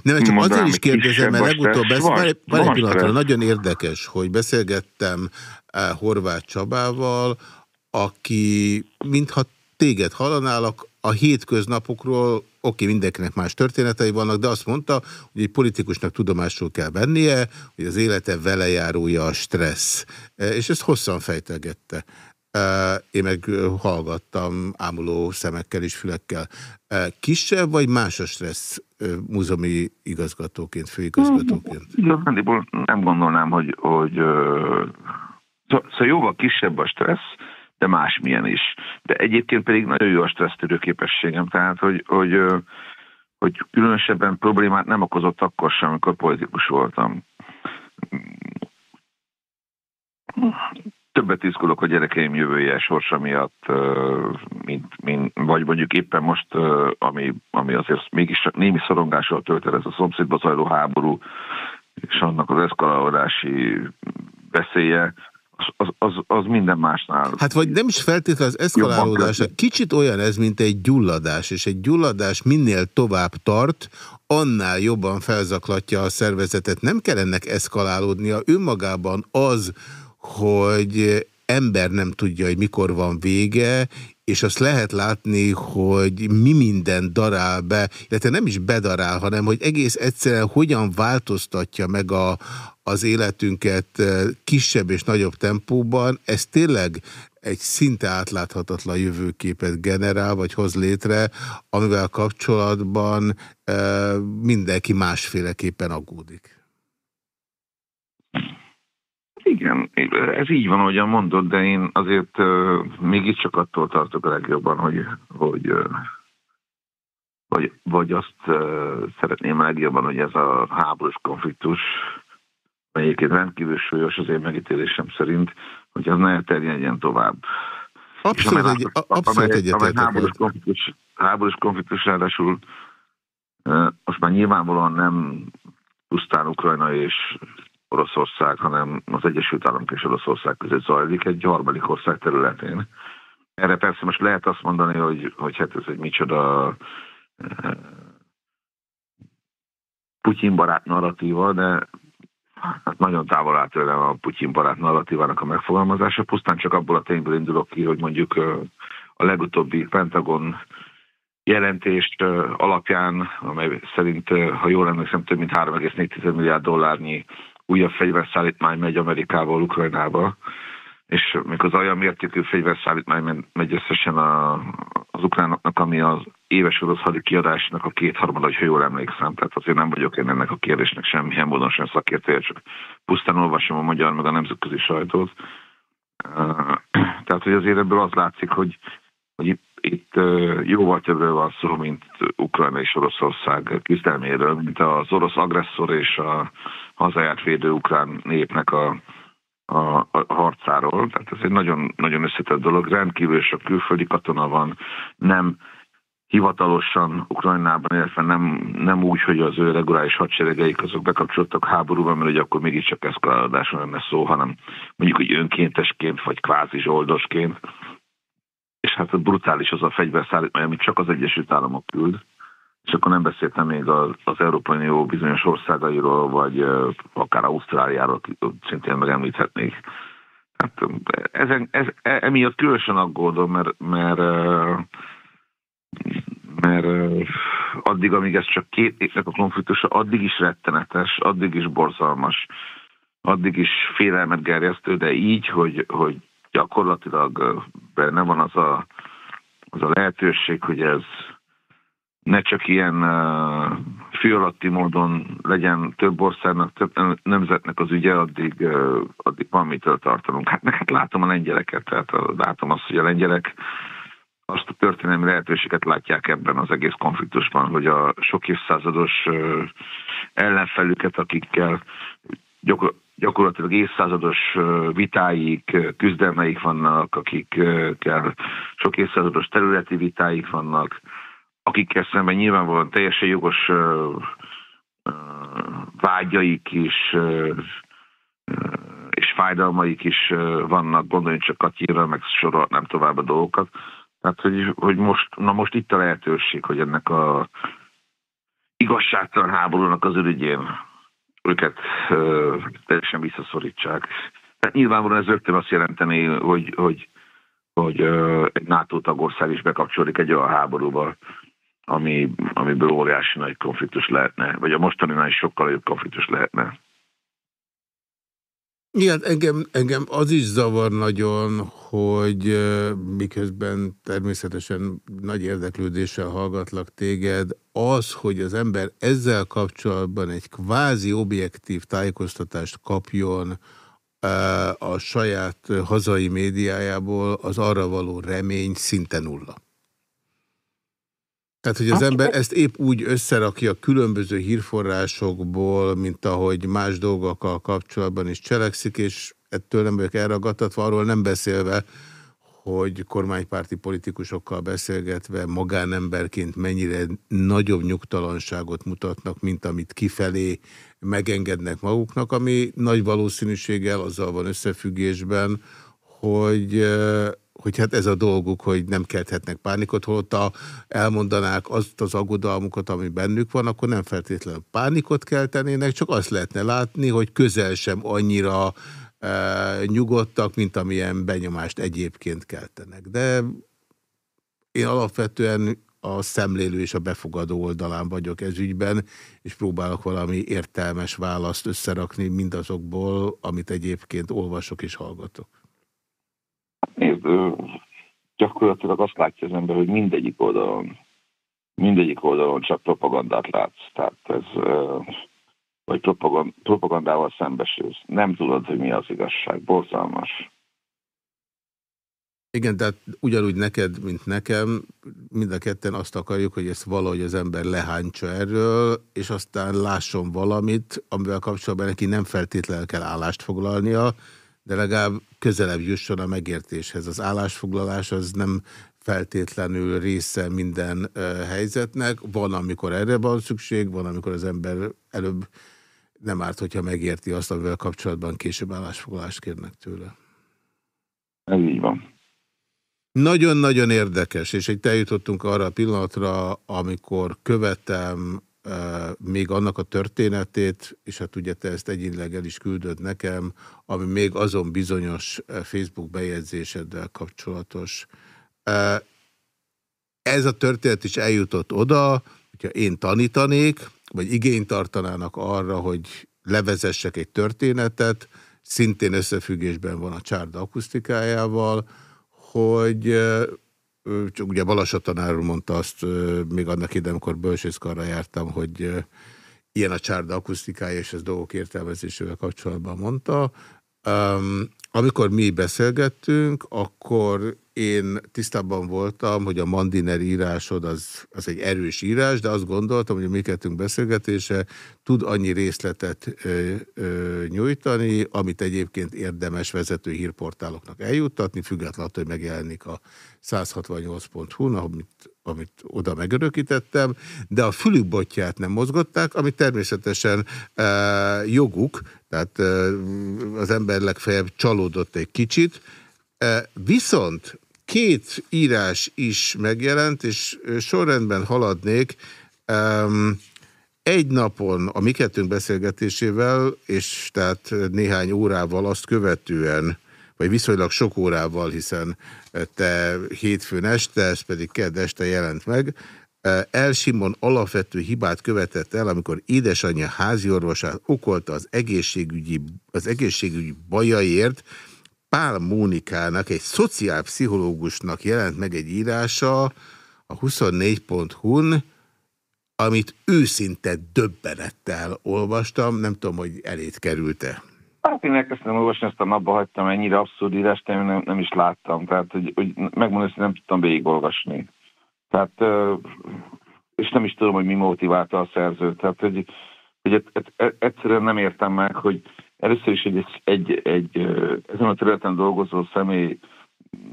Nem, csak Mondanám, azért is kérdezem, mert legutóbb, ez Van- van, egy- pillanatra, nagyon érdekes, hogy beszélgettem eh, Horváth Csabával, aki mintha téged hallanálak, a hétköznapokról, oké, mindenkinek más történetei vannak, de azt mondta, hogy egy politikusnak tudomásul kell vennie, hogy az élete velejárója a stressz. Eh, És ezt hosszan fejtegette. Eh, Én meg hallgattam ámuló szemekkel és fülekkel. Eh, Kisebb vagy más a stressz múzeumi igazgatóként, főigazgatóként? Igazándiból nem gondolnám, hogy, hogy szóval jóval kisebb a stressz, de másmilyen is. De egyébként pedig nagyon jó a stressztörő képességem, tehát hogy, hogy, hogy különösebben problémát nem okozott akkor sem, amikor politikus voltam. Többet izgulok a gyerekeim jövője sorsa miatt, mint, mint, vagy mondjuk éppen most, ami, ami azért mégis némi szorongással tölt el ez a szomszédba zajló háború, és annak az eszkalálódási veszélye, az, az, az, minden másnál. Hát vagy nem is feltétlenül az eszkalálódás, kicsit olyan ez, mint egy gyulladás, és egy gyulladás minél tovább tart, annál jobban felzaklatja a szervezetet. Nem kell ennek eszkalálódnia. Önmagában az, hogy ember nem tudja, hogy mikor van vége, és azt lehet látni, hogy mi minden darál be, illetve nem is bedarál, hanem hogy egész egyszerűen hogyan változtatja meg a, az életünket eh, kisebb és nagyobb tempóban, ez tényleg egy szinte átláthatatlan jövőképet generál, vagy hoz létre, amivel kapcsolatban e, mindenki másféleképpen aggódik. Igen, ez így van, ahogyan mondod, de én azért uh, mégiscsak attól tartok a legjobban, hogy, hogy uh, vagy, vagy azt uh, szeretném a legjobban, hogy ez a háborús konfliktus, egyébként rendkívül súlyos az én megítélésem szerint, hogy az ne terjedjen tovább. Abszolút, egy, abszolút egyetértek. Háborús konfliktus, háborús konfliktus ráadásul uh, azt már nyilvánvalóan nem pusztán Ukrajna és Oroszország, hanem az Egyesült Államok és Oroszország között zajlik egy harmadik ország területén. Erre persze most lehet azt mondani, hogy, hogy hát ez egy micsoda eh, Putyin barát narratíva, de hát nagyon távol áll tőlem a Putyin barát narratívának a megfogalmazása. Pusztán csak abból a tényből indulok ki, hogy mondjuk eh, a legutóbbi Pentagon jelentés eh, alapján, amely szerint, ha jól emlékszem, több mint 3,4 milliárd dollárnyi újabb fegyverszállítmány megy Amerikából Ukrajnába, és még az olyan mértékű fegyverszállítmány megy összesen a, az ukránoknak, ami az éves orosz hadi kiadásnak a kétharmada, ha jól emlékszem. Tehát azért nem vagyok én ennek a kérdésnek semmilyen módon sem szakértője, csak pusztán olvasom a magyar meg a nemzetközi sajtót. Tehát, hogy azért ebből az látszik, hogy, hogy itt, jóval többről van szó, mint Ukrajna és Oroszország küzdelméről, mint az orosz agresszor és a hazáját védő ukrán népnek a, a, a harcáról. Tehát ez egy nagyon, nagyon összetett dolog. Rendkívül sok külföldi katona van, nem hivatalosan Ukrajnában, illetve nem, nem úgy, hogy az ő reguláris hadseregeik azok bekapcsoltak háborúban, mert ugye akkor mégiscsak eszkalálódásra lenne szó, hanem mondjuk, hogy önkéntesként, vagy kvázi zsoldosként. És hát brutális az a fegyverszállítmány, amit csak az Egyesült Államok küld és akkor nem beszéltem még az, az Európai Unió bizonyos országairól, vagy akár Ausztráliáról szintén megemlíthetnék. Hát, ezen, ez, e, emiatt különösen aggódom, mert, mert, mert addig, amíg ez csak két évnek a konfliktusa, addig is rettenetes, addig is borzalmas, addig is félelmet gerjesztő, de így, hogy, hogy gyakorlatilag benne van az a, az a lehetőség, hogy ez ne csak ilyen uh, fű alatti módon legyen több országnak, több nemzetnek az ügye, addig, uh, addig van mitől tartanunk. Hát hát látom a lengyeleket, tehát látom azt, hogy a lengyelek azt a történelmi lehetőséget látják ebben az egész konfliktusban, hogy a sok évszázados ellenfelüket, akikkel gyakorlatilag évszázados vitáik, küzdelmeik vannak, akikkel sok évszázados területi vitáik vannak, akikkel szemben nyilvánvalóan teljesen jogos vágyaik is, és fájdalmaik is vannak, gondoljunk csak Katyira, meg sorolhatnám tovább a dolgokat. Tehát, hogy, hogy most, na most itt a lehetőség, hogy ennek a igazságtalan háborúnak az ürügyén őket ö, teljesen visszaszorítsák. Tehát nyilvánvalóan ez rögtön azt jelenteni, hogy, hogy, hogy ö, egy NATO tagország is bekapcsolódik egy olyan háborúba, ami, amiből óriási nagy konfliktus lehetne, vagy a mostaninál is sokkal jobb konfliktus lehetne. Igen, engem, engem az is zavar nagyon, hogy miközben természetesen nagy érdeklődéssel hallgatlak téged, az, hogy az ember ezzel kapcsolatban egy kvázi objektív tájékoztatást kapjon a saját hazai médiájából, az arra való remény szinte nulla. Tehát, hogy az hát, ember ezt épp úgy összerakja különböző hírforrásokból, mint ahogy más dolgokkal kapcsolatban is cselekszik, és ettől nem vagyok elragadtatva, arról nem beszélve, hogy kormánypárti politikusokkal beszélgetve magánemberként mennyire nagyobb nyugtalanságot mutatnak, mint amit kifelé megengednek maguknak, ami nagy valószínűséggel azzal van összefüggésben, hogy hogy hát ez a dolguk, hogy nem kelthetnek pánikot, holott a, elmondanák azt az aggodalmukat, ami bennük van, akkor nem feltétlenül pánikot keltenének, csak azt lehetne látni, hogy közel sem annyira e, nyugodtak, mint amilyen benyomást egyébként keltenek. De én alapvetően a szemlélő és a befogadó oldalán vagyok ez ügyben, és próbálok valami értelmes választ összerakni mindazokból, amit egyébként olvasok és hallgatok. Nézd, gyakorlatilag azt látja az ember, hogy mindegyik oldalon, mindegyik oldalon csak propagandát látsz. Tehát ez, vagy propagandával szembesülsz. Nem tudod, hogy mi az igazság. Borzalmas. Igen, tehát ugyanúgy neked, mint nekem, mind a ketten azt akarjuk, hogy ezt valahogy az ember lehántsa erről, és aztán lásson valamit, amivel kapcsolatban neki nem feltétlenül kell állást foglalnia, de legalább közelebb jusson a megértéshez. Az állásfoglalás az nem feltétlenül része minden helyzetnek. Van, amikor erre van szükség, van, amikor az ember előbb nem árt, hogyha megérti azt, amivel kapcsolatban később állásfoglalást kérnek tőle. Ez így van. Nagyon-nagyon érdekes, és egy eljutottunk arra a pillanatra, amikor követem még annak a történetét, és hát ugye te ezt egyénileg el is küldöd nekem, ami még azon bizonyos Facebook bejegyzéseddel kapcsolatos. Ez a történet is eljutott oda, hogyha én tanítanék, vagy igényt tartanának arra, hogy levezessek egy történetet, szintén összefüggésben van a csárda akusztikájával, hogy csak ugye Balassa tanár mondta azt még annak ide, amikor bölcsészkarra jártam, hogy ilyen a csárda akusztikája, és ez dolgok értelmezésével kapcsolatban mondta. Um, amikor mi beszélgettünk, akkor én tisztában voltam, hogy a Mandiner írásod az, az egy erős írás, de azt gondoltam, hogy a mi kettünk beszélgetése tud annyi részletet ö, ö, nyújtani, amit egyébként érdemes vezető hírportáloknak eljuttatni, függetlenül, hogy megjelenik a 168.hu-n, amit, amit oda megörökítettem, de a fülükbotját nem mozgották, ami természetesen e, joguk, tehát e, az ember legfeljebb csalódott egy kicsit, e, viszont két írás is megjelent, és sorrendben haladnék. Egy napon a mi kettőnk beszélgetésével, és tehát néhány órával azt követően, vagy viszonylag sok órával, hiszen te hétfőn este, ez pedig kedd este jelent meg, El Simon alapvető hibát követett el, amikor édesanyja háziorvosát okolta az egészségügyi, az egészségügyi bajaiért, Pál Mónikának, egy szociálpszichológusnak jelent meg egy írása a 24.hu-n, amit őszinte döbbenettel olvastam, nem tudom, hogy elét került-e. Hát én elkezdtem olvasni, aztán abba hagytam ennyire abszurd írást, én nem, nem is láttam, tehát hogy, hogy megmondom, hogy nem tudtam végigolvasni. Tehát, és nem is tudom, hogy mi motiválta a szerzőt. Tehát, hogy, hogy egyszerűen nem értem meg, hogy Először is egy, egy, egy ezen a területen dolgozó személy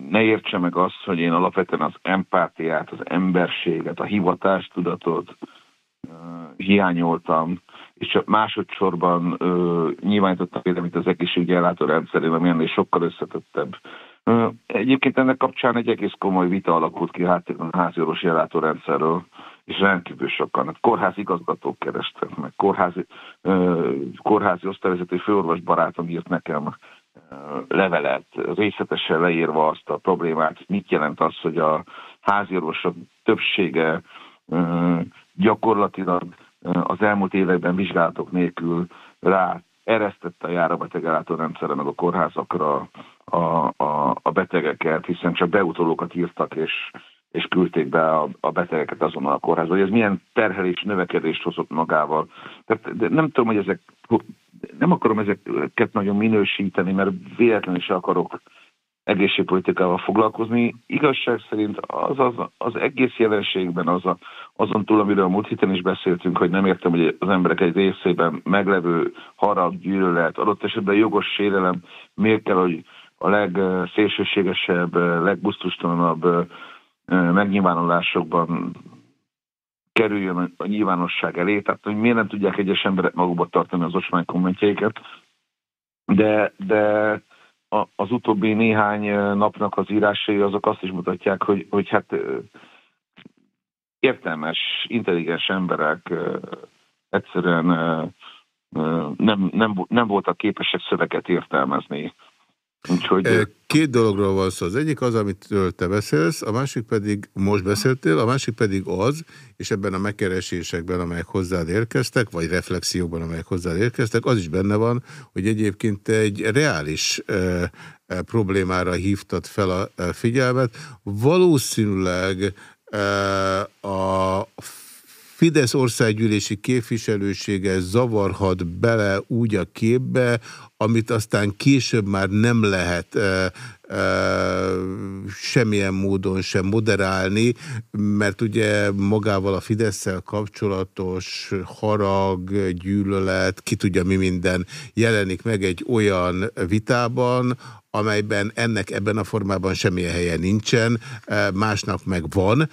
ne értse meg azt, hogy én alapvetően az empátiát, az emberséget, a hivatástudatot uh, hiányoltam, és csak másodszorban uh, nyilvánítottam véleményt az egészségügyi ellátórendszerén, ami ennél sokkal összetettebb. Uh, egyébként ennek kapcsán egy egész komoly vita alakult ki háttérben a házi orvosi ellátórendszerről, és rendkívül sokan. Hát kórházi igazgatók kerestek meg, kórházi, kórházi osztályvezető főorvos barátom írt nekem levelet, részletesen leírva azt a problémát, mit jelent az, hogy a háziorvosok többsége gyakorlatilag az elmúlt években vizsgálatok nélkül rá eresztette a járabetegellátórendszerre meg a kórházakra a, a, a betegeket, hiszen csak beutolókat írtak, és és küldték be a, a betegeket azonnal a kórházba, hogy ez milyen terhelés, növekedést hozott magával. Tehát de nem tudom, hogy ezek, nem akarom ezeket nagyon minősíteni, mert véletlenül is akarok egészségpolitikával foglalkozni. Igazság szerint az, az, az egész jelenségben az a, azon túl, amiről a múlt héten is beszéltünk, hogy nem értem, hogy az emberek egy részében meglevő harag, gyűlölet, adott esetben jogos sérelem, miért kell, hogy a legszélsőségesebb, legbusztustalanabb megnyilvánulásokban kerüljön a nyilvánosság elé, tehát hogy miért nem tudják egyes emberek magukba tartani az ocsmány kommentjeiket, de, de a, az utóbbi néhány napnak az írásai azok azt is mutatják, hogy, hogy hát értelmes, intelligens emberek egyszerűen nem, nem, nem voltak képesek szöveget értelmezni. Úgyhogy... Két dologról van szó. Az egyik az, amit te beszélsz, a másik pedig, most beszéltél, a másik pedig az, és ebben a megkeresésekben, amelyek hozzád érkeztek, vagy reflexiókban, amelyek hozzád érkeztek, az is benne van, hogy egyébként egy reális e, e, problémára hívtad fel a e, figyelmet. Valószínűleg e, a Fidesz országgyűlési képviselősége zavarhat bele úgy a képbe, amit aztán később már nem lehet e, e, semmilyen módon sem moderálni, mert ugye magával a fidesz kapcsolatos harag, gyűlölet, ki tudja mi minden jelenik meg egy olyan vitában, amelyben ennek ebben a formában semmilyen helye nincsen, másnak meg van,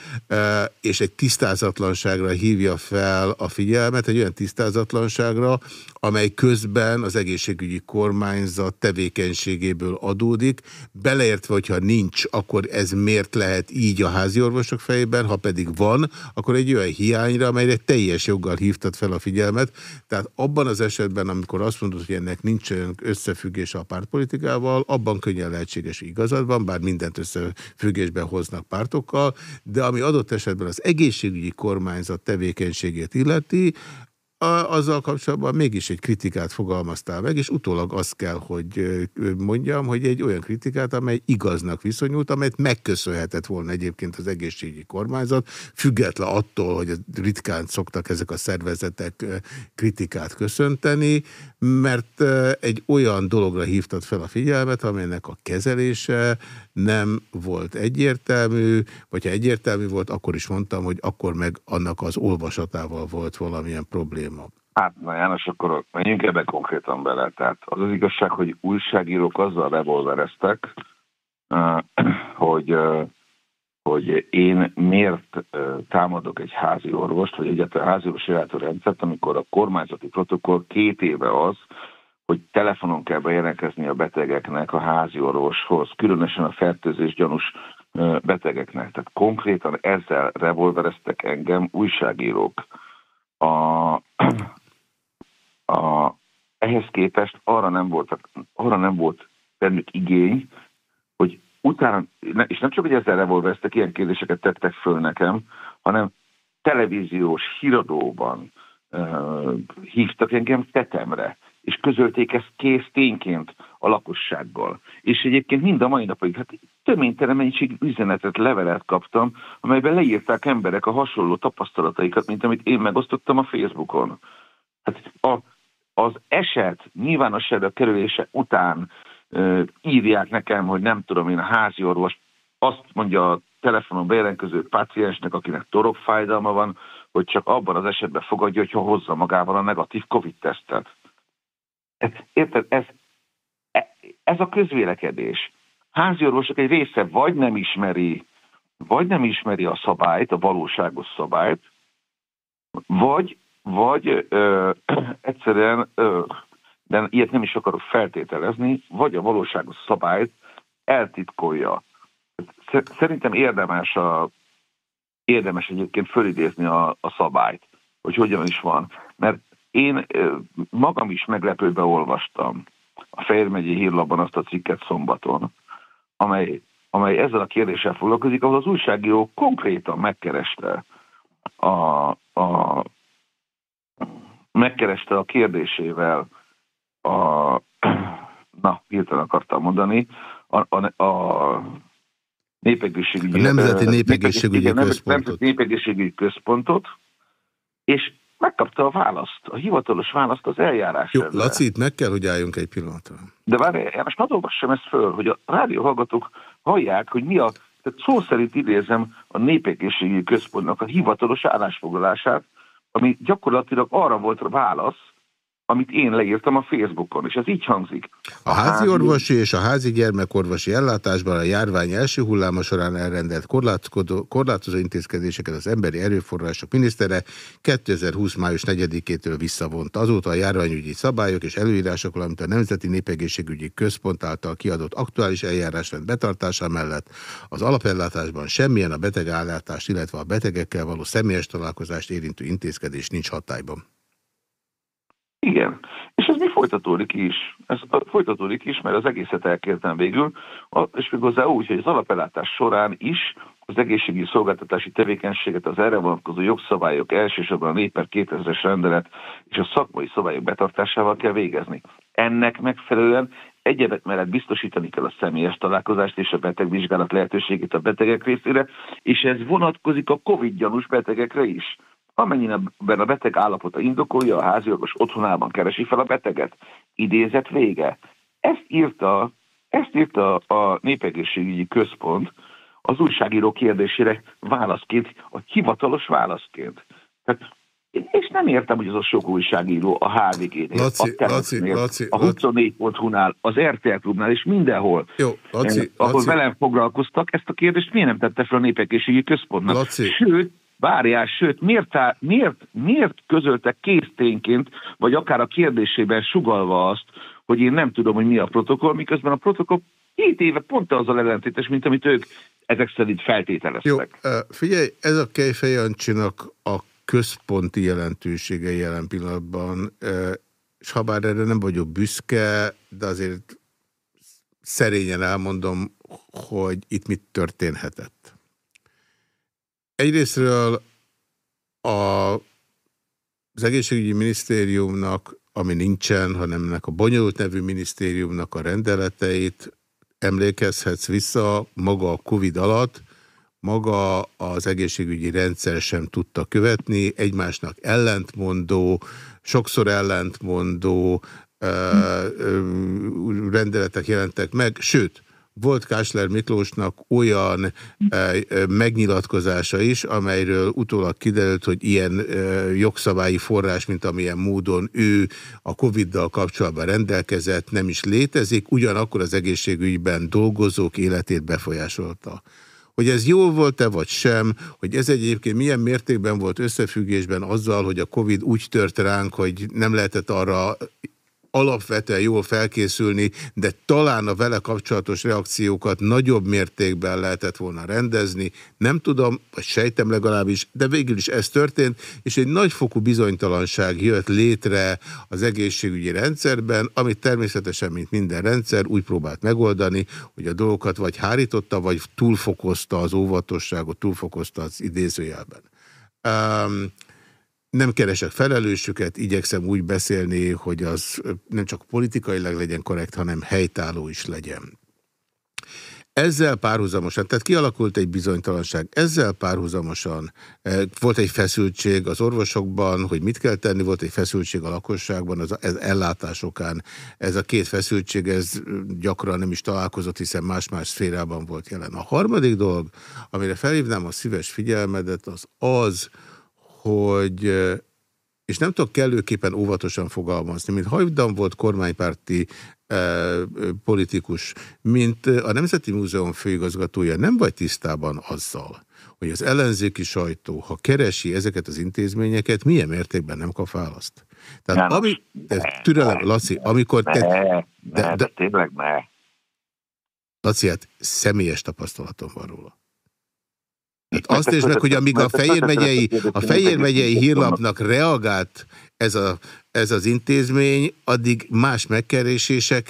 és egy tisztázatlanságra hívja fel a figyelmet, egy olyan tisztázatlanságra, amely közben az egészségügyi kormányzat tevékenységéből adódik, beleértve, hogyha nincs, akkor ez miért lehet így a házi orvosok fejében, ha pedig van, akkor egy olyan hiányra, amelyre teljes joggal hívtad fel a figyelmet. Tehát abban az esetben, amikor azt mondod, hogy ennek nincsen összefüggés a pártpolitikával, abban könnyen lehetséges igazad van, bár mindent összefüggésben hoznak pártokkal, de ami adott esetben az egészségügyi kormányzat tevékenységét illeti, a, azzal kapcsolatban mégis egy kritikát fogalmaztál meg, és utólag azt kell, hogy mondjam, hogy egy olyan kritikát, amely igaznak viszonyult, amelyet megköszönhetett volna egyébként az egészségügyi kormányzat, független attól, hogy ritkán szoktak ezek a szervezetek kritikát köszönteni, mert egy olyan dologra hívtad fel a figyelmet, amelynek a kezelése nem volt egyértelmű, vagy ha egyértelmű volt, akkor is mondtam, hogy akkor meg annak az olvasatával volt valamilyen probléma. Hát, na János, akkor menjünk ebbe konkrétan bele. Tehát az az igazság, hogy újságírók azzal revolvereztek, hogy, hogy én miért támadok egy házi orvost, vagy egyáltalán házi orvosi rendszert, amikor a kormányzati protokoll két éve az, hogy telefonon kell bejelentkezni a betegeknek a házi orvoshoz, különösen a fertőzés gyanús betegeknek. Tehát konkrétan ezzel revolvereztek engem újságírók. A, a, ehhez képest arra nem, voltak, arra nem volt bennük igény, hogy utána, és nem csak, hogy ezzel revolvereztek, ilyen kérdéseket tettek föl nekem, hanem televíziós híradóban uh, hívtak engem tetemre és közölték ezt kész tényként a lakossággal. És egyébként mind a mai napig, hát töménytelen mennyiség üzenetet, levelet kaptam, amelyben leírták emberek a hasonló tapasztalataikat, mint amit én megosztottam a Facebookon. Hát a, az eset nyilvánosságra kerülése után ö, írják nekem, hogy nem tudom én a házi orvos azt mondja a telefonon bejelentkező páciensnek, akinek torokfájdalma van, hogy csak abban az esetben fogadja, hogyha hozza magával a negatív COVID-tesztet. Érted? Ez, e, ez a közvélekedés. Háziorvosok egy része vagy nem ismeri, vagy nem ismeri a szabályt, a valóságos szabályt, vagy, vagy ö, egyszerűen, ö, de ilyet nem is akarok feltételezni, vagy a valóságos szabályt eltitkolja. Szerintem érdemes, a, érdemes egyébként fölidézni a, a szabályt, hogy hogyan is van. Mert én magam is meglepőbe olvastam a Fejér hírlapban azt a cikket szombaton, amely, amely ezzel a kérdéssel foglalkozik, ahol az újságíró konkrétan megkereste a, a megkereste a kérdésével a, na, hirtelen akartam mondani, a, a, a népegészségügyi, a Nemzeti Népegészségügyi Központot. Nemzeti Népegészségügyi Központot, és megkapta a választ, a hivatalos választ az eljárás Jó, Laci, itt meg kell, hogy álljunk egy pillanatra. De várj, János, hadd olvassam ezt föl, hogy a rádióhallgatók hallják, hogy mi a, tehát szó szerint idézem a Népegészségügyi Központnak a hivatalos állásfoglalását, ami gyakorlatilag arra volt a válasz, amit én leírtam a Facebookon, és ez így hangzik. A házi orvosi és a házi gyermekorvosi ellátásban a járvány első hulláma során elrendelt korlátozó, intézkedéseket az emberi erőforrások minisztere 2020. május 4-től visszavonta. Azóta a járványügyi szabályok és előírások, valamint a Nemzeti Népegészségügyi Központ által kiadott aktuális eljárásrend betartása mellett az alapellátásban semmilyen a betegállátást, illetve a betegekkel való személyes találkozást érintő intézkedés nincs hatályban. Igen, és ez mi folytatódik is. Ez folytatódik is, mert az egészet elkezdem végül, és még hozzá úgy, hogy az alapellátás során is az egészségügyi szolgáltatási tevékenységet az erre vonatkozó jogszabályok, elsősorban a néper 2000-es rendelet és a szakmai szabályok betartásával kell végezni. Ennek megfelelően egyebek mellett biztosítani kell a személyes találkozást és a betegvizsgálat lehetőségét a betegek részére, és ez vonatkozik a COVID-gyanús betegekre is. Amennyiben a beteg állapota indokolja, a háziorvos otthonában keresi fel a beteget. Idézet vége. Ezt írta, ezt írta a Népegészségügyi Központ az újságíró kérdésére válaszként, a hivatalos válaszként. Tehát és nem értem, hogy az a sok újságíró a HVG-nél, Laci, a, Laci, Laci, a 24.hu-nál, az RTL klubnál és mindenhol, Jó, Laci, eh, ahol Laci. velem foglalkoztak, ezt a kérdést miért nem tette fel a Népegészségügyi Központnak? Laci. Sőt, várjál, sőt, miért, miért, miért közöltek késztényként, vagy akár a kérdésében sugalva azt, hogy én nem tudom, hogy mi a protokoll, miközben a protokoll 7 éve pont azzal ellentétes, mint amit ők ezek szerint Jó, feltételeztek. ö, figyelj, ez a Kejfej Jancsinak a központi jelentősége jelen pillanatban, és ha bár erre nem vagyok büszke, de azért szerényen elmondom, hogy itt mit történhetett. Egyrésztről a, az egészségügyi minisztériumnak, ami nincsen, hanem ennek a bonyolult nevű minisztériumnak a rendeleteit emlékezhetsz vissza maga a Covid alatt, maga az egészségügyi rendszer sem tudta követni, egymásnak ellentmondó, sokszor ellentmondó ö, rendeletek jelentek meg, sőt, volt Kásler Miklósnak olyan ö, megnyilatkozása is, amelyről utólag kiderült, hogy ilyen ö, jogszabályi forrás, mint amilyen módon ő a Covid-dal kapcsolatban rendelkezett, nem is létezik, ugyanakkor az egészségügyben dolgozók életét befolyásolta hogy ez jól volt-e vagy sem, hogy ez egyébként milyen mértékben volt összefüggésben azzal, hogy a Covid úgy tört ránk, hogy nem lehetett arra alapvetően jól felkészülni, de talán a vele kapcsolatos reakciókat nagyobb mértékben lehetett volna rendezni. Nem tudom, vagy sejtem legalábbis, de végül is ez történt, és egy nagyfokú bizonytalanság jött létre az egészségügyi rendszerben, amit természetesen, mint minden rendszer, úgy próbált megoldani, hogy a dolgokat vagy hárította, vagy túlfokozta az óvatosságot, túlfokozta az idézőjelben. Um, nem keresek felelősöket, igyekszem úgy beszélni, hogy az nem csak politikailag legyen korrekt, hanem helytálló is legyen. Ezzel párhuzamosan, tehát kialakult egy bizonytalanság, ezzel párhuzamosan eh, volt egy feszültség az orvosokban, hogy mit kell tenni, volt egy feszültség a lakosságban, az, ez ellátásokán. Ez a két feszültség, ez gyakran nem is találkozott, hiszen más-más szférában volt jelen. A harmadik dolog, amire felhívnám a szíves figyelmedet, az az, hogy és nem tudok kellőképpen óvatosan fogalmazni, mint hajdan volt kormánypárti politikus, mint a Nemzeti Múzeum főigazgatója nem vagy tisztában azzal, hogy az ellenzéki sajtó, ha keresi ezeket az intézményeket, milyen mértékben nem kap választ. Tehát János, ami, de, türelem, Laci, amikor Ne, te, ne, de, de- de tényleg ne. Laci, hát személyes tapasztalatom van róla. Mert azt is meg, hogy amíg a föltetted megyei, a neked megyei hírlapnak reagált ez, a, ez az intézmény, addig más megkeresések.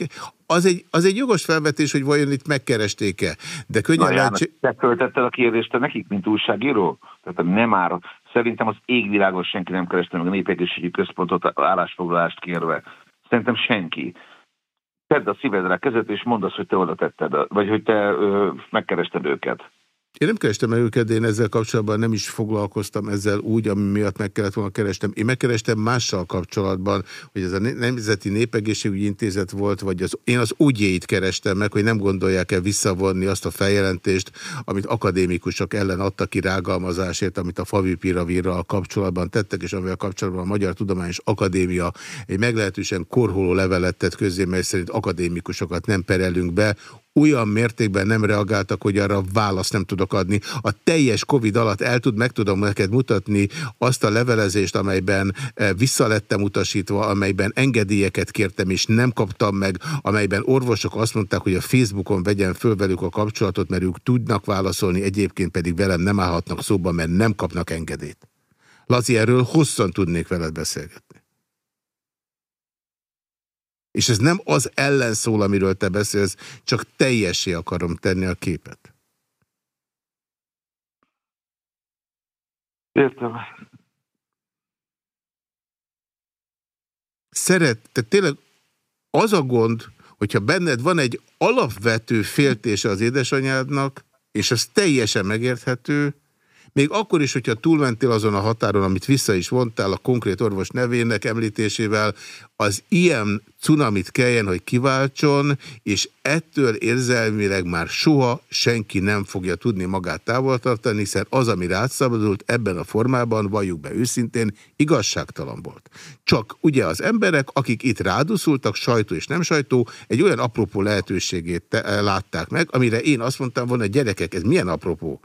Az egy, az egy jogos felvetés, hogy vajon itt megkeresték-e. De könnyen Na, János, te a kérdést te nekik, mint újságíró? Tehát nem már. Szerintem az égvilágon senki nem kereste meg a Népegészségügyi Központot állásfoglalást kérve. Szerintem senki. Tedd a szívedre a kezed, és mondd azt, hogy te oda tetted, vagy hogy te ö, megkerested őket. Én nem kerestem meg őket, de én ezzel kapcsolatban nem is foglalkoztam ezzel úgy, ami miatt meg kellett volna kerestem. Én megkerestem mással kapcsolatban, hogy ez a Nemzeti Népegészségügyi Intézet volt, vagy az, én az ügyét kerestem meg, hogy nem gondolják el visszavonni azt a feljelentést, amit akadémikusok ellen adtak ki rágalmazásért, amit a Favipiravírral kapcsolatban tettek, és amivel kapcsolatban a Magyar Tudományos Akadémia egy meglehetősen korholó levelet tett közé, mely szerint akadémikusokat nem perelünk be, olyan mértékben nem reagáltak, hogy arra választ nem tudok adni. A teljes Covid alatt el tud, meg tudom neked mutatni azt a levelezést, amelyben eh, visszalettem utasítva, amelyben engedélyeket kértem, és nem kaptam meg, amelyben orvosok azt mondták, hogy a Facebookon vegyen föl velük a kapcsolatot, mert ők tudnak válaszolni, egyébként pedig velem nem állhatnak szóba, mert nem kapnak engedélyt. Laci, erről hosszan tudnék veled beszélgetni. És ez nem az ellen szól, amiről te beszélsz, csak teljesé akarom tenni a képet. Értem. Szeret, tehát tényleg az a gond, hogyha benned van egy alapvető féltése az édesanyádnak, és az teljesen megérthető, még akkor is, hogyha túlmentél azon a határon, amit vissza is vontál a konkrét orvos nevének említésével, az ilyen cunamit kelljen, hogy kiváltson, és ettől érzelmileg már soha senki nem fogja tudni magát távol tartani, hiszen az, ami rátszabadult ebben a formában, valljuk be őszintén, igazságtalan volt. Csak ugye az emberek, akik itt ráduszultak, sajtó és nem sajtó, egy olyan apropó lehetőségét látták meg, amire én azt mondtam volna, gyerekek, ez milyen apropó?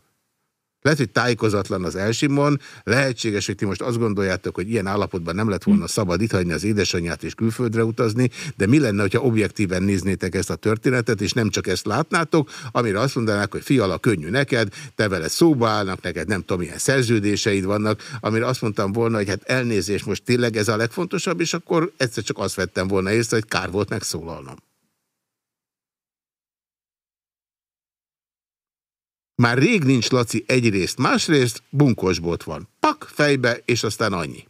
Lehet, hogy tájékozatlan az elsimon, lehetséges, hogy ti most azt gondoljátok, hogy ilyen állapotban nem lett volna szabad itt hagyni az édesanyját és külföldre utazni, de mi lenne, ha objektíven néznétek ezt a történetet, és nem csak ezt látnátok, amire azt mondanák, hogy fiala, könnyű neked, te vele szóba állnak, neked nem tudom, milyen szerződéseid vannak, amire azt mondtam volna, hogy hát elnézés, most tényleg ez a legfontosabb, és akkor egyszer csak azt vettem volna észre, hogy kár volt megszólalnom. Már rég nincs Laci egyrészt, másrészt bunkosbot van. Pak, fejbe, és aztán annyi.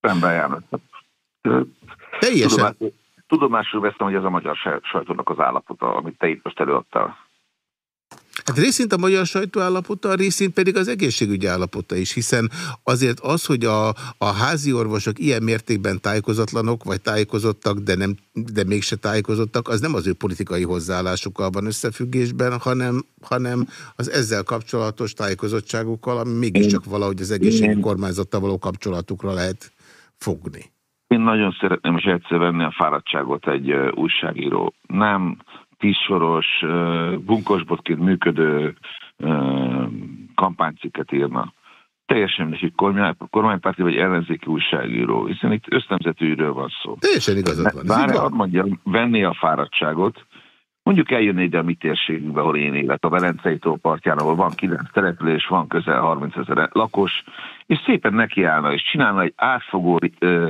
Szemben járnak. Teljesen. Tudomásul, veszem, hogy ez a magyar sajtónak az állapota, amit te itt most előadtál. Hát részint a magyar sajtó állapota, részint pedig az egészségügyi állapota is, hiszen azért az, hogy a, a házi orvosok ilyen mértékben tájékozatlanok, vagy tájékozottak, de, nem, de mégse tájékozottak, az nem az ő politikai hozzáállásukkal van összefüggésben, hanem, hanem az ezzel kapcsolatos tájékozottságukkal, ami mégiscsak valahogy az egészségügyi kormányzattal való kapcsolatukra lehet fogni. Én nagyon szeretném is egyszer venni a fáradtságot egy újságíró. Nem tízsoros, bunkosbotként működő kampánycikket írna. Teljesen mindegy, hogy kormánypárti vagy ellenzéki újságíró, hiszen itt össznemzetűről van szó. Teljesen igazad van. Bár hadd mondjam, venni a fáradtságot, Mondjuk eljönni ide a mi térségünkbe, ahol én élek, a Velencei tó partján, ahol van 9 település, van közel 30 ezer lakos, és szépen nekiállna, és csinálna egy átfogó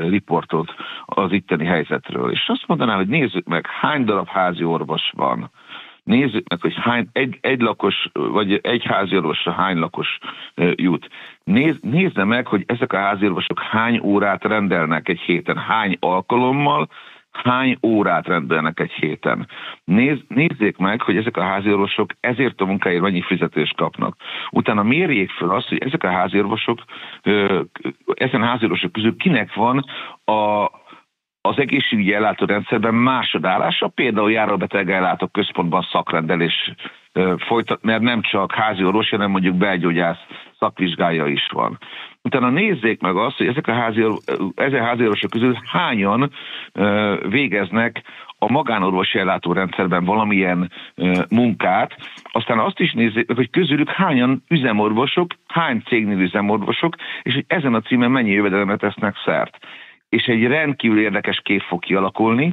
riportot az itteni helyzetről. És azt mondaná, hogy nézzük meg, hány darab házi orvos van, nézzük meg, hogy hány, egy, egy lakos, vagy egy házi orvosra hány lakos jut. Néz, nézze meg, hogy ezek a házi orvosok hány órát rendelnek egy héten, hány alkalommal, hány órát rendelnek egy héten. Néz, nézzék meg, hogy ezek a háziorvosok ezért a munkáért mennyi fizetést kapnak. Utána mérjék fel azt, hogy ezek a háziorvosok, ezen háziorvosok közül kinek van a, az egészségügyi ellátórendszerben másodállása, például járóbeteg ellátó központban szakrendelés folytat, mert nem csak házi orvos, hanem mondjuk belgyógyász szakvizsgája is van. Utána nézzék meg azt, hogy ezek a házi, ezen házi orvosok közül hányan végeznek a magánorvosi ellátórendszerben valamilyen munkát, aztán azt is nézzék meg, hogy közülük hányan üzemorvosok, hány cégnél üzemorvosok, és hogy ezen a címen mennyi jövedelemet tesznek szert. És egy rendkívül érdekes kép fog kialakulni,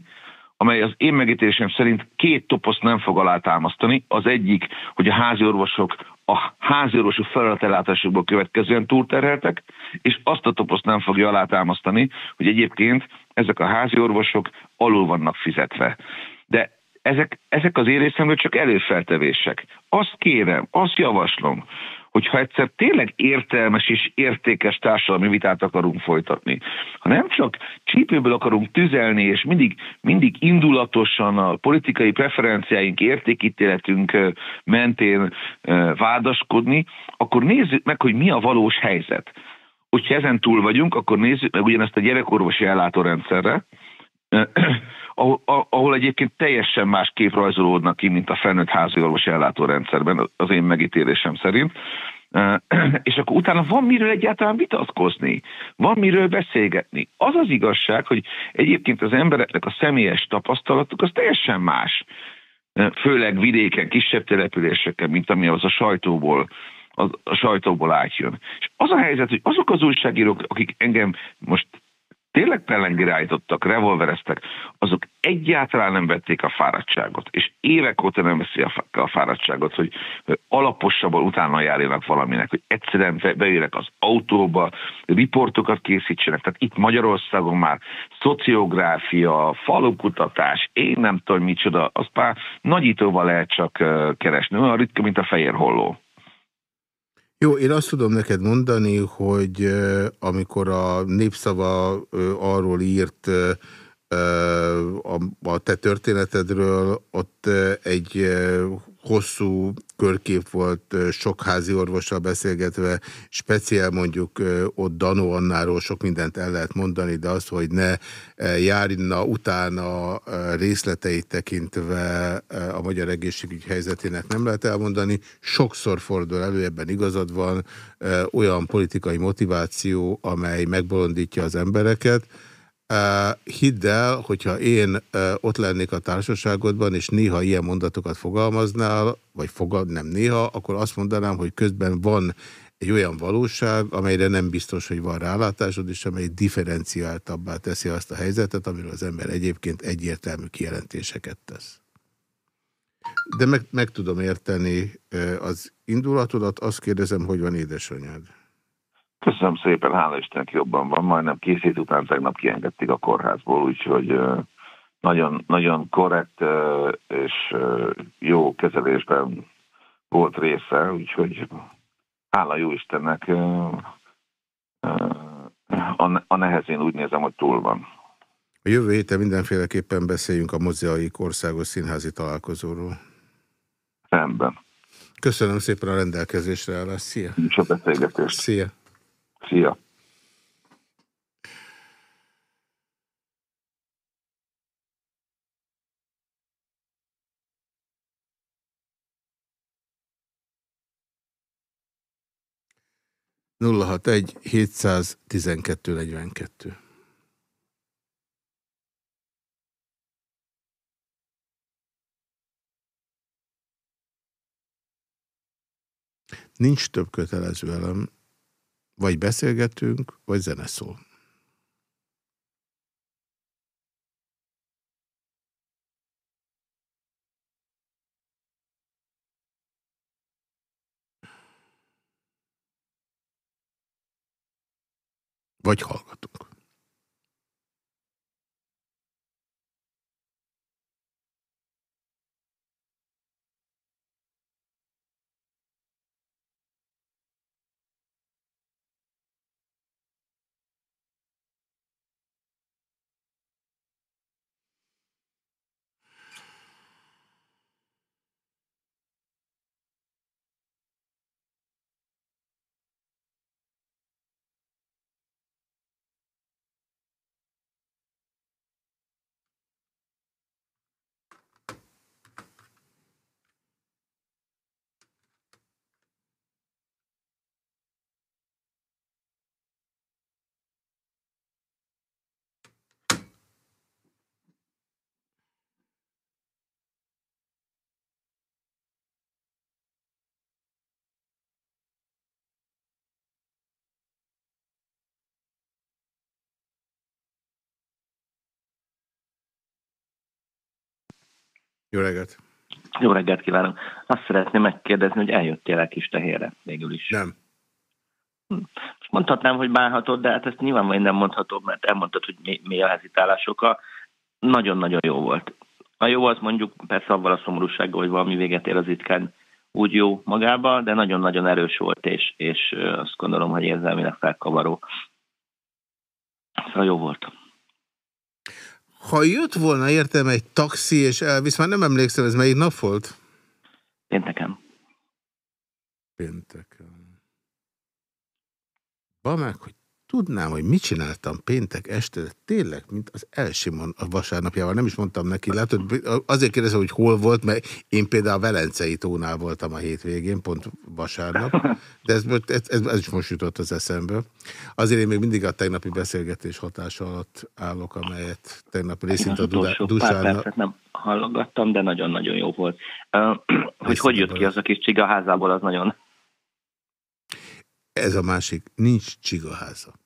amely az én megítélésem szerint két toposzt nem fog alátámasztani. Az egyik, hogy a házi orvosok a orvosok feladatellátásokból következően túlterheltek, és azt a toposzt nem fogja alátámasztani, hogy egyébként ezek a házi orvosok alul vannak fizetve. De ezek, ezek az érészemről csak előfeltevések. Azt kérem, azt javaslom, hogyha egyszer tényleg értelmes és értékes társadalmi vitát akarunk folytatni, ha nem csak csípőből akarunk tüzelni, és mindig, mindig indulatosan a politikai preferenciáink, értékítéletünk mentén vádaskodni, akkor nézzük meg, hogy mi a valós helyzet. Hogyha ezen túl vagyunk, akkor nézzük meg ugyanezt a gyerekorvosi ellátórendszerre, ahol, ahol egyébként teljesen más kép rajzolódnak ki, mint a felnőtt házi orvosi ellátórendszerben, az én megítélésem szerint. És akkor utána van miről egyáltalán vitatkozni, van miről beszélgetni. Az az igazság, hogy egyébként az embereknek a személyes tapasztalatuk az teljesen más. Főleg vidéken, kisebb településeken, mint ami az a sajtóból a, a sajtóból átjön. És az a helyzet, hogy azok az újságírók, akik engem most tényleg pellengére állítottak, revolvereztek, azok egyáltalán nem vették a fáradtságot, és évek óta nem veszi a fáradtságot, hogy alaposabban utána járjanak valaminek, hogy egyszerűen beüljenek az autóba, riportokat készítsenek. Tehát itt Magyarországon már szociográfia, falukutatás, én nem tudom micsoda, az már nagyítóval lehet csak keresni, olyan ritka, mint a fehér holló. Jó, én azt tudom neked mondani, hogy amikor a népszava arról írt a te történetedről, ott egy hosszú körkép volt sok házi orvossal beszélgetve, speciál mondjuk ott Danó Annáról sok mindent el lehet mondani, de az, hogy ne járna utána részleteit tekintve a magyar egészségügy helyzetének nem lehet elmondani. Sokszor fordul elő, ebben igazad van, olyan politikai motiváció, amely megbolondítja az embereket, hidd el, hogyha én ott lennék a társaságodban, és néha ilyen mondatokat fogalmaznál, vagy fogad, nem néha, akkor azt mondanám, hogy közben van egy olyan valóság, amelyre nem biztos, hogy van rálátásod, és amely differenciáltabbá teszi azt a helyzetet, amiről az ember egyébként egyértelmű kijelentéseket tesz. De meg, meg tudom érteni az indulatodat, azt kérdezem, hogy van édesanyád? Köszönöm szépen, hála Istennek jobban van, majdnem készít után tegnap kiengedték a kórházból, úgyhogy nagyon, nagyon korrekt és jó kezelésben volt része, úgyhogy hála jó Istennek a nehezén úgy nézem, hogy túl van. A jövő héten mindenféleképpen beszéljünk a Mozaik Országos Színházi Találkozóról. Rendben. Köszönöm szépen a rendelkezésre állást. Szia! Nincs a beszélgetést. Szia! Szia! nulla hat egy 712 42. Nincs több kötelező elem, vagy beszélgetünk, vagy zene szól. Vagy hallgatunk. Jó reggelt! Jó reggelt kívánok! Azt szeretném megkérdezni, hogy eljöttél-e kis tehérre végül is? Nem. Hm. Most mondhatnám, hogy bánhatod, de hát ezt nyilván nem mondhatom, mert elmondtad, hogy mi, mi a hezitálás oka. Nagyon-nagyon jó volt. A jó az mondjuk persze avval a szomorúsággal, hogy valami véget ér az itkány úgy jó magába, de nagyon-nagyon erős volt, és, és azt gondolom, hogy érzelmileg felkavaró. Szóval jó volt. Ha jött volna értem egy taxi és elvisz, már nem emlékszem, ez melyik nap volt? Pénteken. Pénteken. Van meg, hogy tudnám, hogy mit csináltam péntek este, de tényleg, mint az Elsimon a vasárnapjával. Nem is mondtam neki, látod, azért kérdezem, hogy hol volt, mert én például a Velencei tónál voltam a hétvégén, pont vasárnap, de ez, ez, ez, ez is most jutott az eszembe. Azért én még mindig a tegnapi beszélgetés hatása alatt állok, amelyet tegnap részint a Dudá- utolsó pár Dusán... percet nem hallgattam, de nagyon-nagyon jó volt. Ö, hogy hogy jött ki az a kis csigaházából, az nagyon... Ez a másik, nincs csigaháza.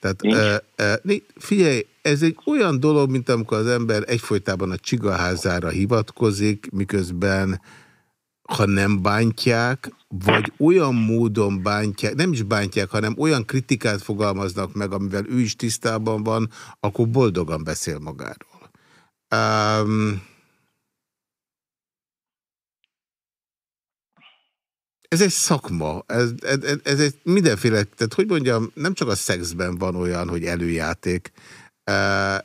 Tehát Nincs? e, e, figyelj, ez egy olyan dolog, mint amikor az ember egyfolytában a csigaházára hivatkozik, miközben ha nem bántják, vagy olyan módon bántják, nem is bántják, hanem olyan kritikát fogalmaznak meg, amivel ő is tisztában van, akkor boldogan beszél magáról. Um, ez egy szakma, ez, ez, ez- egy mindenféle, tehát hogy mondjam, nem csak a szexben van olyan, hogy előjáték,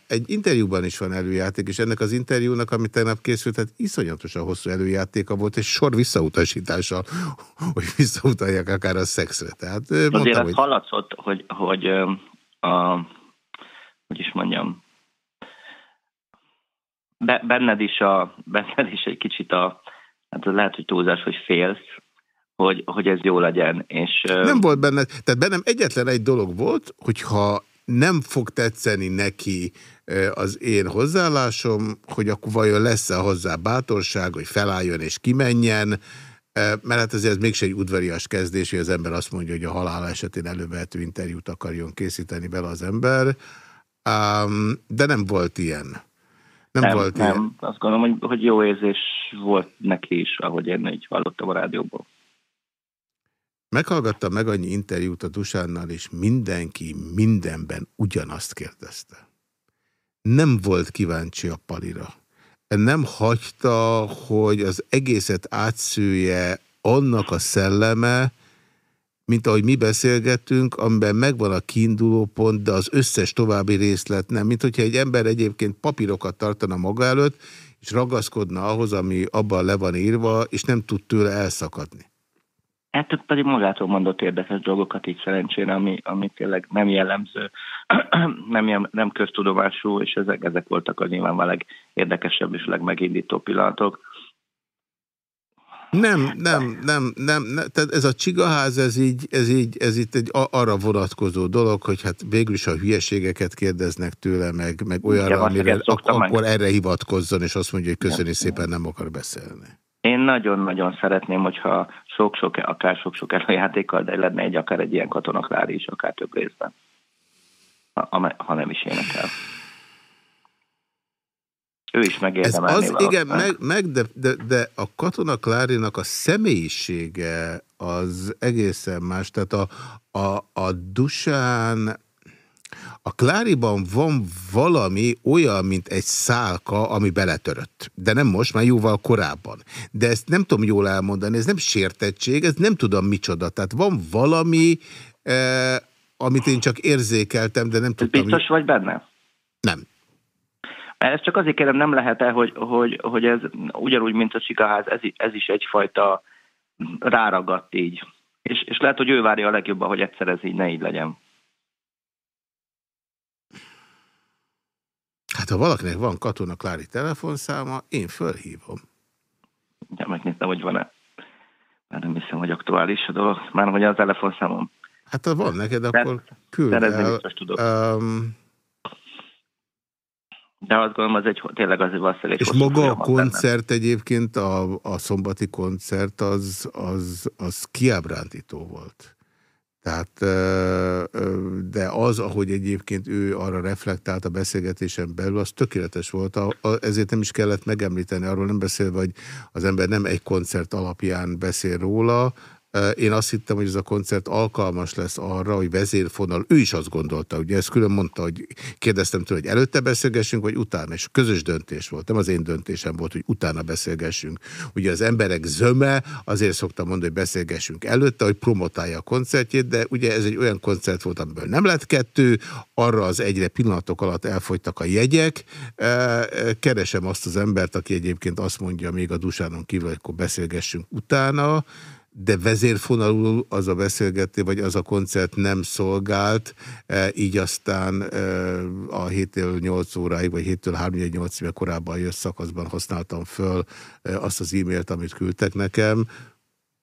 egy interjúban is van előjáték, és ennek az interjúnak, amit tegnap készült, hát iszonyatosan hosszú előjátéka volt, és sor visszautasítással, hogy visszautalják akár a szexre. Tehát Azért mondtam, hogy hallatszott, hogy, hogy a, hogy is mondjam, be, benned, is a, benned is egy kicsit a, hát lehet, hogy túlzás, hogy félsz, hogy, hogy ez jó legyen, és nem volt benne, tehát bennem egyetlen egy dolog volt, hogyha nem fog tetszeni neki az én hozzáállásom, hogy akkor vajon lesz-e hozzá bátorság, hogy felálljon és kimenjen, mert hát azért ez mégse egy udvarias kezdés, hogy az ember azt mondja, hogy a halál esetén elővehető interjút akarjon készíteni vele az ember, um, de nem volt ilyen. Nem, nem, volt nem, ilyen. azt gondolom, hogy, hogy jó érzés volt neki is, ahogy én így hallottam a rádióból. Meghallgattam meg annyi interjút a Dusánnal, és mindenki mindenben ugyanazt kérdezte. Nem volt kíváncsi a palira. Nem hagyta, hogy az egészet átszője annak a szelleme, mint ahogy mi beszélgettünk, amiben megvan a kiinduló pont, de az összes további részlet nem. Mint hogyha egy ember egyébként papírokat tartana maga előtt, és ragaszkodna ahhoz, ami abban le van írva, és nem tud tőle elszakadni. Hát ott pedig magától mondott érdekes dolgokat így szerencsére, ami, ami tényleg nem jellemző, nem, nem köztudomású, és ezek, ezek voltak a nyilván a legérdekesebb és legmegindító pillanatok. Nem, nem, nem, nem, nem, tehát ez a csigaház, ez így, ez így, ez itt egy arra vonatkozó dolog, hogy hát végül is a hülyeségeket kérdeznek tőle, meg, meg olyanra, amire ak- meg. akkor erre hivatkozzon, és azt mondja, hogy köszöni Igen. szépen, nem akar beszélni. Én nagyon-nagyon szeretném, hogyha sok-sok, akár sok-sok előjátékkal, de lenne egy akár egy ilyen katonaklári is, akár több részben. Ha, ha- nem is énekel. Ő is Ez megérdemelné az, igen, meg, meg de, de, de a Katona Klárinak a személyisége az egészen más. Tehát a, a, a Dusán, a Kláriban van valami olyan, mint egy szálka, ami beletörött. De nem most, már jóval korábban. De ezt nem tudom jól elmondani, ez nem sértettség, ez nem tudom micsoda. Tehát van valami, eh, amit én csak érzékeltem, de nem Ez tudtam. biztos vagy benne? Nem. Mert ezt csak azért kérem, nem lehet-e, hogy, hogy, hogy ez ugyanúgy, mint a csikaház, ez, ez is egyfajta ráragadt így. És, és lehet, hogy ő várja a legjobban, hogy egyszer ez így ne így legyen. Hát ha valakinek van Katona Klári telefonszáma, én fölhívom. Ja, megnéztem, hogy van-e. Már nem hiszem, hogy aktuális a dolog. Már hogy a telefonszámom. Hát ha van neked, akkor küld el. tudok. Um, De azt gondolom, az egy, tényleg az valószínűleg és maga a folyamat lenne. koncert egyébként, a, a szombati koncert, az, az, az kiábrándító volt. Tehát, de az, ahogy egyébként ő arra reflektált a beszélgetésen belül, az tökéletes volt. Ezért nem is kellett megemlíteni, arról nem beszélve, hogy az ember nem egy koncert alapján beszél róla, Én azt hittem, hogy ez a koncert alkalmas lesz arra, hogy vezérfonal, ő is azt gondolta, ugye ezt külön mondta, hogy kérdeztem tőle, hogy előtte beszélgessünk, vagy utána, és közös döntés volt, nem az én döntésem volt, hogy utána beszélgessünk. Ugye az emberek zöme, azért szoktam mondani, hogy beszélgessünk előtte, hogy promotálja a koncertjét, de ugye ez egy olyan koncert volt, amiből nem lett kettő, arra az egyre pillanatok alatt elfogytak a jegyek. Keresem azt az embert, aki egyébként azt mondja még a Dusánon kívül, hogy akkor beszélgessünk utána, de vezérfonalul az a beszélgetés, vagy az a koncert nem szolgált, így aztán a 7-től 8 óráig, vagy 7-től 3-8 éve korábban jött szakaszban használtam föl azt az e-mailt, amit küldtek nekem,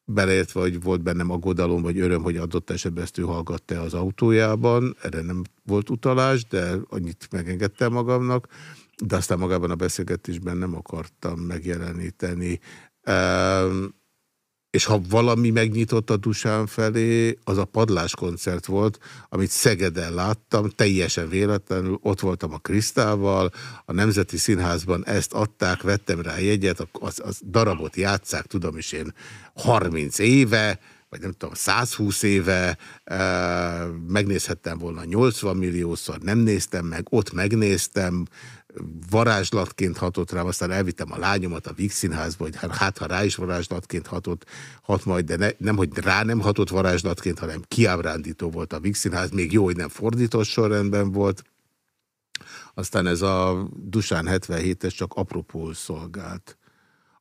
beleértve, hogy volt bennem aggodalom, vagy öröm, hogy adott esetben ezt ő hallgatta az autójában, erre nem volt utalás, de annyit megengedtem magamnak, de aztán magában a beszélgetésben nem akartam megjeleníteni. És ha valami megnyitott a Dusán felé, az a padlás koncert volt, amit Szegeden láttam, teljesen véletlenül, ott voltam a Krisztával, a Nemzeti Színházban ezt adták, vettem rá jegyet, az, az darabot játszák, tudom is én, 30 éve, vagy nem tudom, 120 éve, megnézhettem volna 80 milliószor, nem néztem meg, ott megnéztem, varázslatként hatott rám, aztán elvittem a lányomat a Víg Színházba, hogy hát ha rá is varázslatként hatott, hat majd, de ne, nem, hogy rá nem hatott varázslatként, hanem kiábrándító volt a Víg Színház, még jó, hogy nem fordított sorrendben volt. Aztán ez a Dusán 77-es csak apropó szolgált.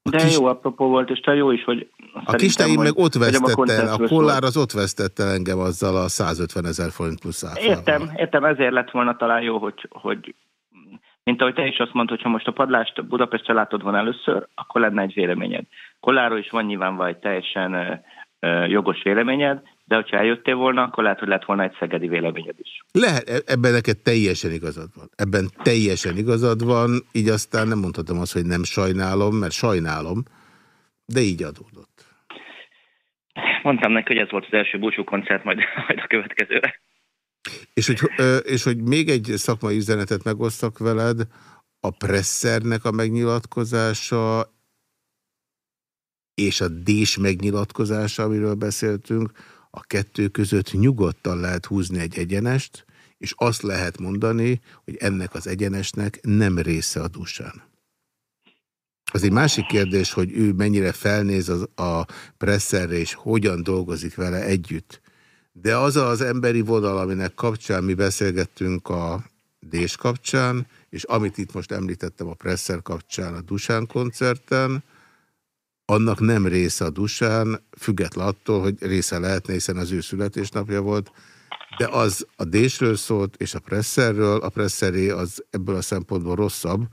A De kis... jó apropó volt, és te jó is, hogy a kisteim meg ott vesztette el, a kollár az ott vesztette engem azzal a 150 ezer forint plusz áfával. Értem, értem, ezért lett volna talán jó, hogy, hogy mint ahogy te is azt mondtad, hogyha most a padlást Budapestre látod van először, akkor lenne egy véleményed. Kolláról is van nyilván egy teljesen jogos véleményed, de hogyha eljöttél volna, akkor lehet, hogy lett volna egy szegedi véleményed is. Lehet, e- ebben neked teljesen igazad van. Ebben teljesen igazad van, így aztán nem mondhatom azt, hogy nem sajnálom, mert sajnálom, de így adódott. Mondtam neki, hogy ez volt az első búcsúkoncert, majd, majd a következőre. És hogy, és hogy még egy szakmai üzenetet megosztak veled, a presszernek a megnyilatkozása és a dés megnyilatkozása, amiről beszéltünk, a kettő között nyugodtan lehet húzni egy egyenest, és azt lehet mondani, hogy ennek az egyenesnek nem része a dusán. Az egy másik kérdés, hogy ő mennyire felnéz az, a presszerre, és hogyan dolgozik vele együtt. De az az emberi vonal, aminek kapcsán mi beszélgettünk a Dés kapcsán, és amit itt most említettem a Presser kapcsán a Dusán koncerten, annak nem része a Dusán, független attól, hogy része lehetne, hiszen az ő születésnapja volt, de az a Désről szólt, és a Presserről, a Presseré az ebből a szempontból rosszabb,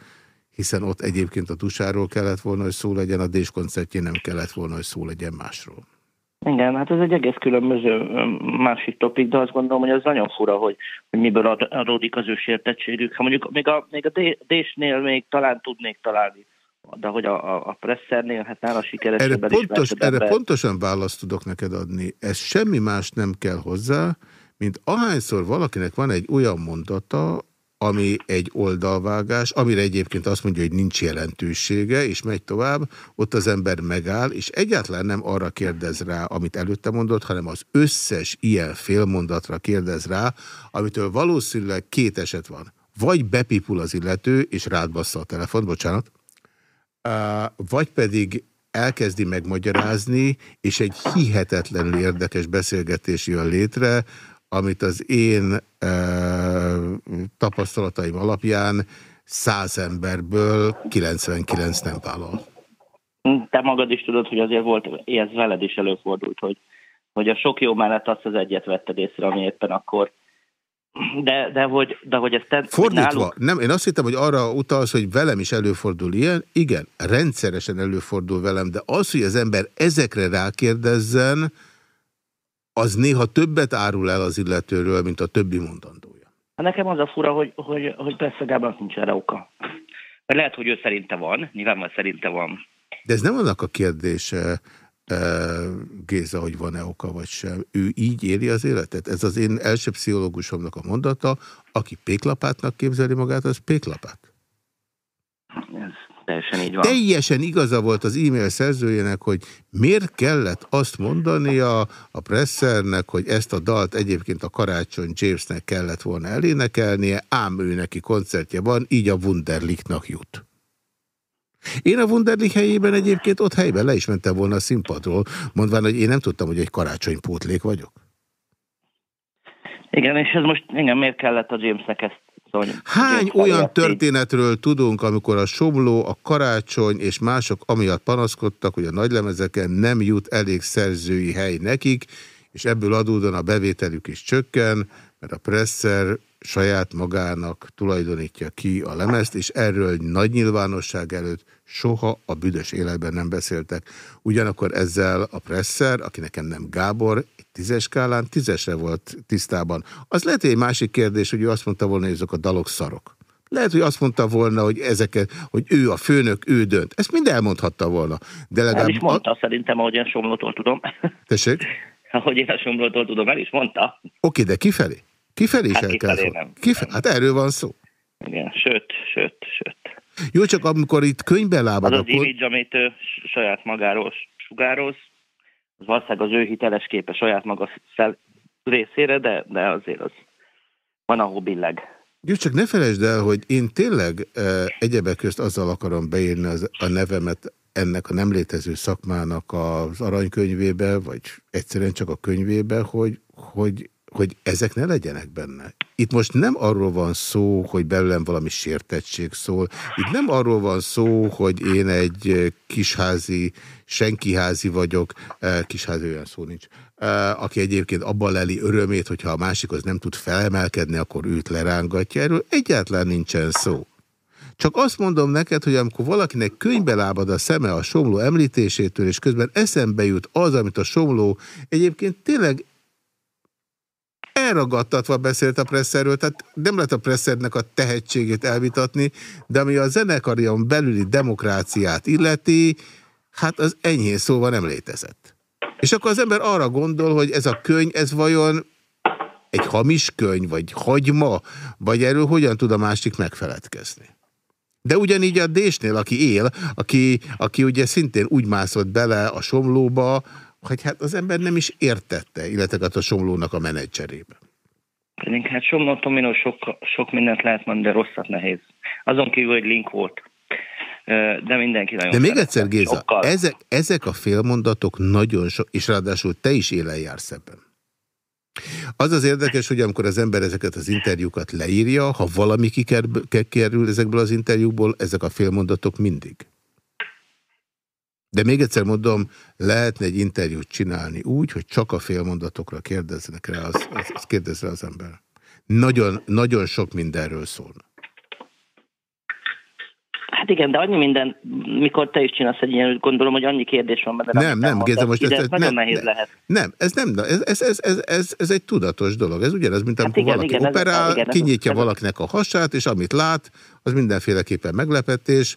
hiszen ott egyébként a Dusáról kellett volna, hogy szó legyen, a Dés koncertjén nem kellett volna, hogy szó legyen másról. Igen, hát ez egy egész különböző másik topik, de azt gondolom, hogy ez nagyon fura, hogy, hogy miből adódik az ő sértettségük. Ha mondjuk még a, még a Désnél még talán tudnék találni de hogy a, a presszernél, hát nála sikeresebben erre, pontos, erre pontosan választ tudok neked adni. Ez semmi más nem kell hozzá, mint ahányszor valakinek van egy olyan mondata, ami egy oldalvágás, amire egyébként azt mondja, hogy nincs jelentősége, és megy tovább, ott az ember megáll, és egyáltalán nem arra kérdez rá, amit előtte mondott, hanem az összes ilyen félmondatra kérdez rá, amitől valószínűleg két eset van. Vagy bepipul az illető, és rád bassza a telefon, bocsánat, vagy pedig elkezdi megmagyarázni, és egy hihetetlenül érdekes beszélgetés jön létre, amit az én e, tapasztalataim alapján száz emberből 99 nem vállal. Te magad is tudod, hogy azért volt, ez veled is előfordult, hogy, hogy a sok jó mellett azt az egyet vetted észre, ami éppen akkor de, de, hogy, de hogy ezt te, Fordítva, náluk... nem, én azt hittem, hogy arra utalsz, hogy velem is előfordul ilyen. Igen, rendszeresen előfordul velem, de az, hogy az ember ezekre rákérdezzen, az néha többet árul el az illetőről, mint a többi mondandója. Hát nekem az a fura, hogy, hogy, hogy persze Gábor nincs erre oka. Mert lehet, hogy ő szerinte van, nyilván szerinte van. De ez nem annak a kérdése, Géza, hogy van-e oka vagy sem. Ő így éli az életet? Ez az én első pszichológusomnak a mondata, aki péklapátnak képzeli magát, az péklapát. Ez teljesen így van. Teljesen igaza volt az e-mail szerzőjének, hogy miért kellett azt mondania a presszernek, hogy ezt a dalt egyébként a Karácsony Jamesnek kellett volna elénekelnie, ám ő neki koncertje van, így a Wunderlichnak jut. Én a Wunderlich helyében egyébként ott helyben le is mentem volna a színpadról, mondván, hogy én nem tudtam, hogy egy karácsonypótlék vagyok. Igen, és ez most, igen, miért kellett a Jamesnek ezt szólni? Hány James olyan történetről tudunk, amikor a Somló, a Karácsony és mások amiatt panaszkodtak, hogy a nagylemezeken nem jut elég szerzői hely nekik, és ebből adódóan a bevételük is csökken, mert a Presser saját magának tulajdonítja ki a lemezt, és erről nagy nyilvánosság előtt soha a büdös életben nem beszéltek. Ugyanakkor ezzel a Presser, aki nekem nem Gábor, egy tízes skálán tízesre volt tisztában. Az lehet, hogy egy másik kérdés, hogy ő azt mondta volna, hogy ezek a dalok szarok. Lehet, hogy azt mondta volna, hogy ezeket, hogy ő a főnök, ő dönt. Ezt mind elmondhatta volna. De El legalább... is mondta, szerintem, ahogy én Somlótól tudom. Tessék? ahogy én a Somlótól tudom, el is mondta. Oké, de kifelé? Kifelé is Hát el kifelé kell nem. Kifelé? Hát erről van szó. Igen, sőt, sőt, sőt. Jó, csak amikor itt könyvbe Az lábad, az akkor... image, amit ő saját magáról sugároz, az valószínűleg az ő hiteles képe saját maga szel részére, de, de azért az van, ahol billeg. Jó, csak ne felejtsd el, hogy én tényleg e, egyebek közt azzal akarom beírni az, a nevemet ennek a nem létező szakmának az aranykönyvébe, vagy egyszerűen csak a könyvébe, hogy, hogy, hogy ezek ne legyenek benne. Itt most nem arról van szó, hogy belőlem valami sértettség szól. Itt nem arról van szó, hogy én egy eh, kisházi, senkiházi vagyok, eh, kisházi olyan szó nincs, eh, aki egyébként abban leli örömét, hogyha a másik az nem tud felemelkedni, akkor őt lerángatja. Erről egyáltalán nincsen szó. Csak azt mondom neked, hogy amikor valakinek könyvbe lábad a szeme a somló említésétől, és közben eszembe jut az, amit a somló egyébként tényleg elragadtatva beszélt a presszerről, tehát nem lehet a presszernek a tehetségét elvitatni, de ami a zenekarion belüli demokráciát illeti, hát az enyhén szóval nem létezett. És akkor az ember arra gondol, hogy ez a könyv, ez vajon egy hamis könyv, vagy hagyma, vagy erről hogyan tud a másik megfeledkezni. De ugyanígy a Désnél, aki él, aki, aki ugye szintén úgy mászott bele a somlóba, hogy hát az ember nem is értette, illetve hát a somlónak a menedzserébe. Pedig hát Somló Tominos sok, sok mindent lehet mondani, de rosszat nehéz. Azon kívül, hogy link volt. De mindenki nagyon De még egyszer, Géza, Sokkal. ezek, ezek a félmondatok nagyon sok, és ráadásul te is élen jársz ebben. Az az érdekes, hogy amikor az ember ezeket az interjúkat leírja, ha valami kiker- kikerül ezekből az interjúkból, ezek a félmondatok mindig. De még egyszer mondom, lehetne egy interjút csinálni úgy, hogy csak a félmondatokra kérdeznek rá, az, az, az kérdez rá az ember. Nagyon, nagyon sok mindenről szólna. Hát igen, de annyi minden, mikor te is csinálsz egy ilyen, gondolom, hogy annyi kérdés van benne. Nem, nem, Géza, most ide, ez- ez, nagyon nem- nehéz nem. lehet. Nem, ez nem, ez, ez, ez, ez, ez, ez egy tudatos dolog. Ez ugyanaz, mint amikor igen, valaki igen, ez- operál, igen, ez- kinyitja ez- valakinek a hasát, és amit lát, az mindenféleképpen meglepetés.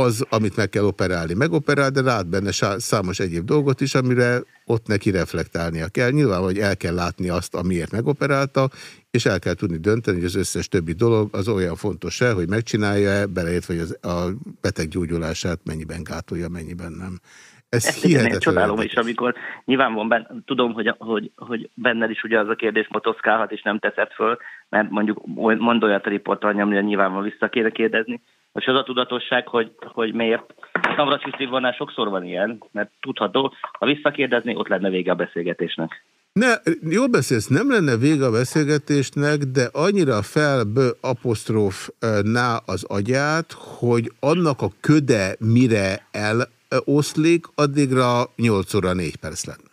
Az, amit meg kell operálni, megoperál, de lát benne számos egyéb dolgot is, amire ott neki reflektálnia kell. Nyilván, hogy el kell látni azt, amiért megoperálta, és el kell tudni dönteni, hogy az összes többi dolog az olyan fontos-e, hogy megcsinálja-e, beleértve, hogy az, a beteg gyógyulását mennyiben gátolja, mennyiben nem. Ez Ezt igen, én hihetetlen. csodálom is, amikor nyilván van benne, tudom, hogy, hogy, hogy benned is ugye az a kérdés motoszkálhat, és nem teszed föl, mert mondjuk mond olyat a riportra, amire nyilván van vissza kéne kérdezni. És az a tudatosság, hogy, hogy miért. Navracsis Tibornál sokszor van ilyen, mert tudható, ha visszakérdezni, ott lenne vége a beszélgetésnek. Ne, jól beszélsz, nem lenne vége a beszélgetésnek, de annyira felbő apostrof ná az agyát, hogy annak a köde mire eloszlik, addigra 8 óra 4 perc lenne.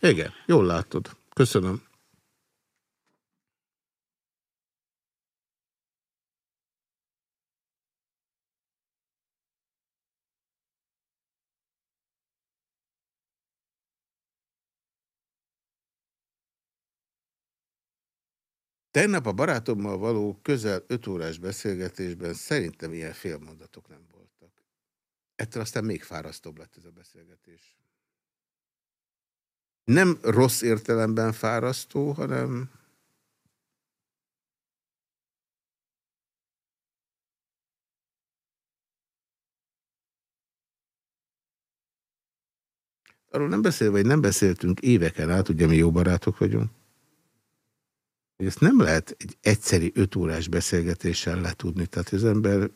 Igen, jól látod. Köszönöm. Tegnap a barátommal való közel 5 órás beszélgetésben szerintem ilyen félmondatok nem voltak. Ettől aztán még fárasztóbb lett ez a beszélgetés. Nem rossz értelemben fárasztó, hanem Arról nem beszélve, vagy nem beszéltünk éveken át, ugye mi jó barátok vagyunk hogy ezt nem lehet egy egyszeri öt órás beszélgetéssel letudni. Tehát az ember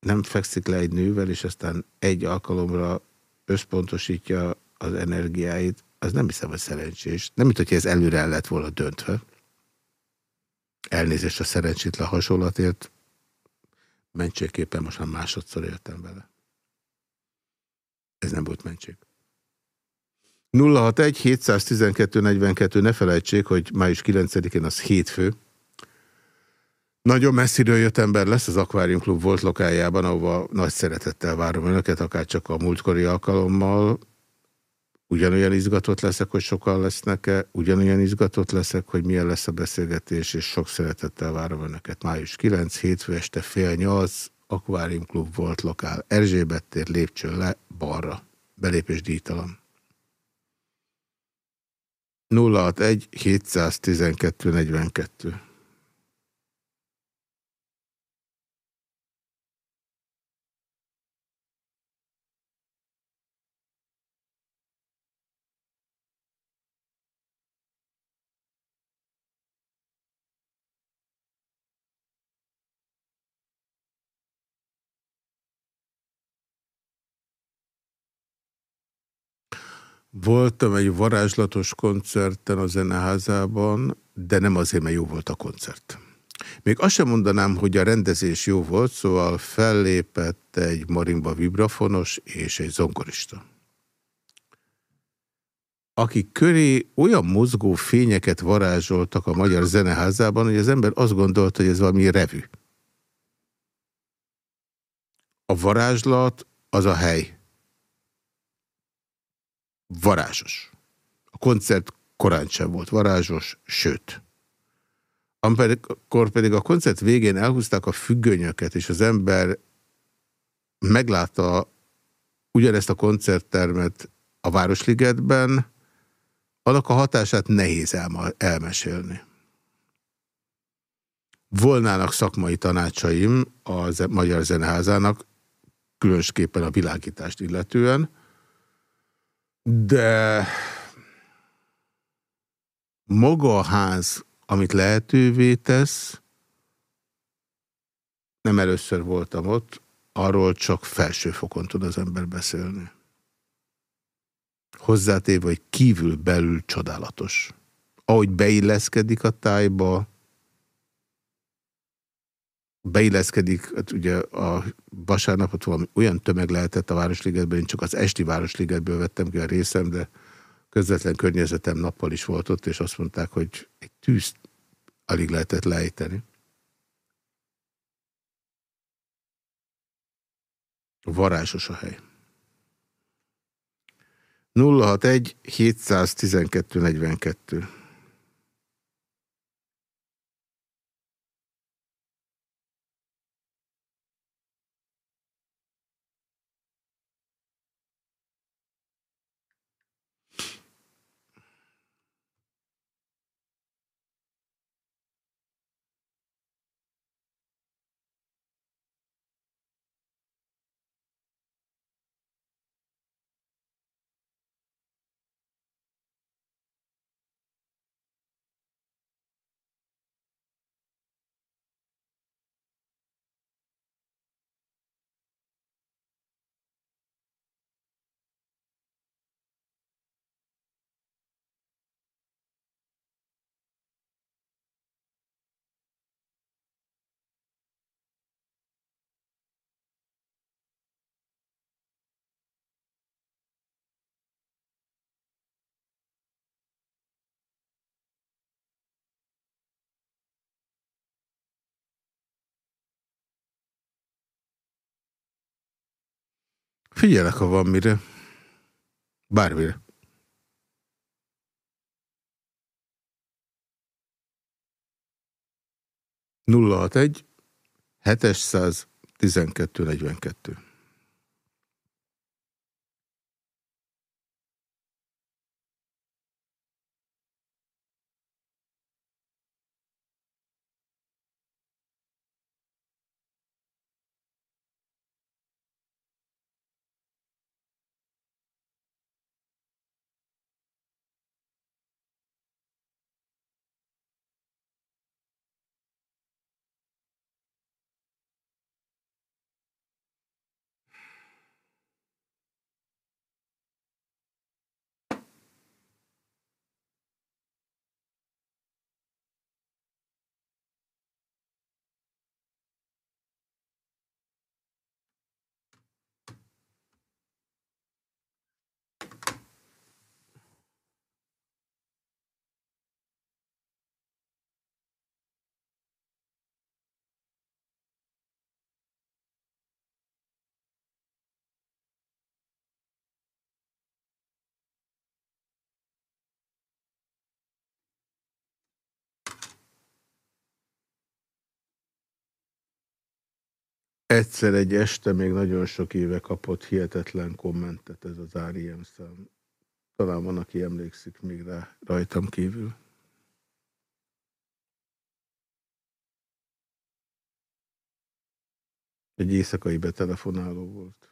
nem fekszik le egy nővel, és aztán egy alkalomra összpontosítja az energiáit, az nem hiszem, hogy szerencsés. Nem, mint hogy ez előre el lett volna döntve. Elnézést a szerencsétlen hasonlatért, mentségképpen most már másodszor éltem vele. Ez nem volt mentség. 061 712 42, ne felejtsék, hogy május 9-én az hétfő. Nagyon messziről jött ember lesz az Aquarium Klub volt lokájában, ahova nagy szeretettel várom önöket, akár csak a múltkori alkalommal. Ugyanolyan izgatott leszek, hogy sokan lesznek-e, ugyanolyan izgatott leszek, hogy milyen lesz a beszélgetés, és sok szeretettel várom önöket. Május 9, hétfő este fél nyolc, Aquarium Klub volt lokál. Erzsébet tér, lépcső le, balra. Belépés díjtalan. 061 712 42 Voltam egy varázslatos koncerten a zeneházában, de nem azért, mert jó volt a koncert. Még azt sem mondanám, hogy a rendezés jó volt, szóval fellépett egy marimba vibrafonos és egy zongorista. Akik köré olyan mozgó fényeket varázsoltak a Magyar Zeneházában, hogy az ember azt gondolta, hogy ez valami revű. A varázslat az a hely varázsos. A koncert korán sem volt varázsos, sőt. Amikor pedig a koncert végén elhúzták a függönyöket, és az ember meglátta ugyanezt a koncerttermet a Városligetben, annak a hatását nehéz el elmesélni. Volnának szakmai tanácsaim a Magyar Zeneházának, különösképpen a világítást illetően, de maga a ház, amit lehetővé tesz, nem először voltam ott, arról csak felső fokon tud az ember beszélni. Hozzátéve, hogy kívül-belül csodálatos. Ahogy beilleszkedik a tájba, beilleszkedik, hát ugye a vasárnapot valami olyan tömeg lehetett a Városligetben, én csak az esti Városligetből vettem ki a részem, de közvetlen környezetem nappal is volt ott, és azt mondták, hogy egy tűzt alig lehetett lejteni. Varázsos a hely. 061 712 42 Figyelek, ha van mire. Bármire. Nulla hat egy, 712 42. egyszer egy este még nagyon sok éve kapott hihetetlen kommentet ez az R.E.M. szám. Talán van, aki emlékszik még rá rajtam kívül. Egy éjszakai betelefonáló volt.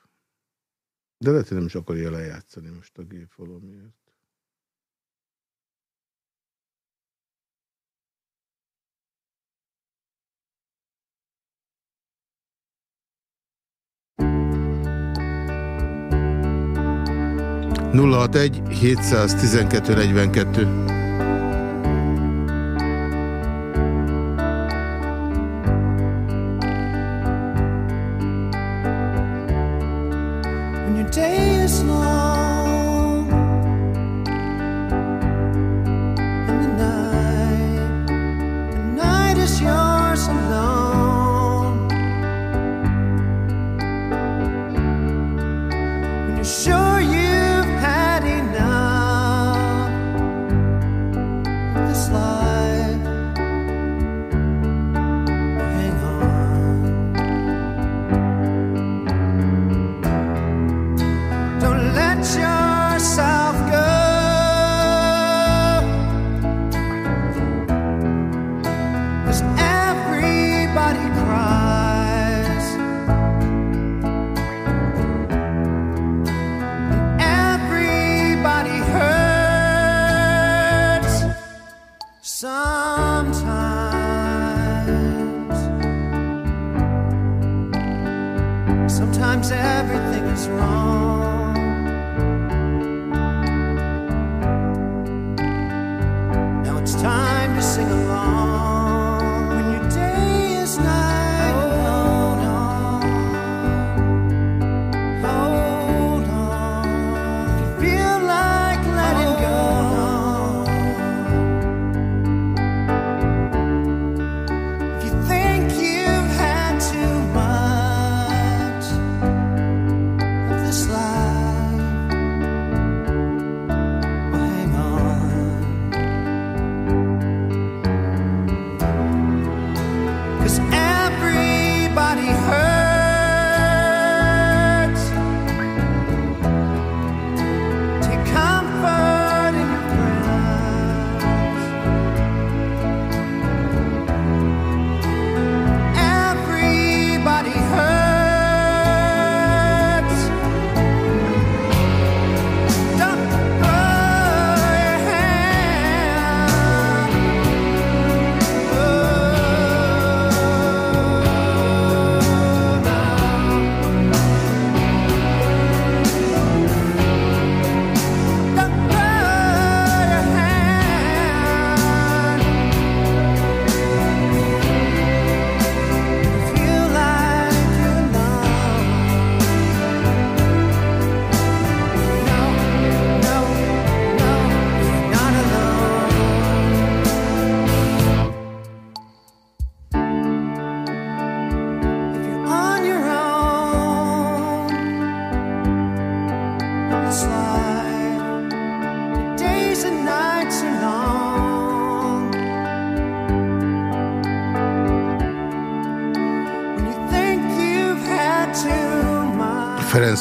De lehet, hogy nem is akarja lejátszani most a gép valamiért. Nulla egy 712 42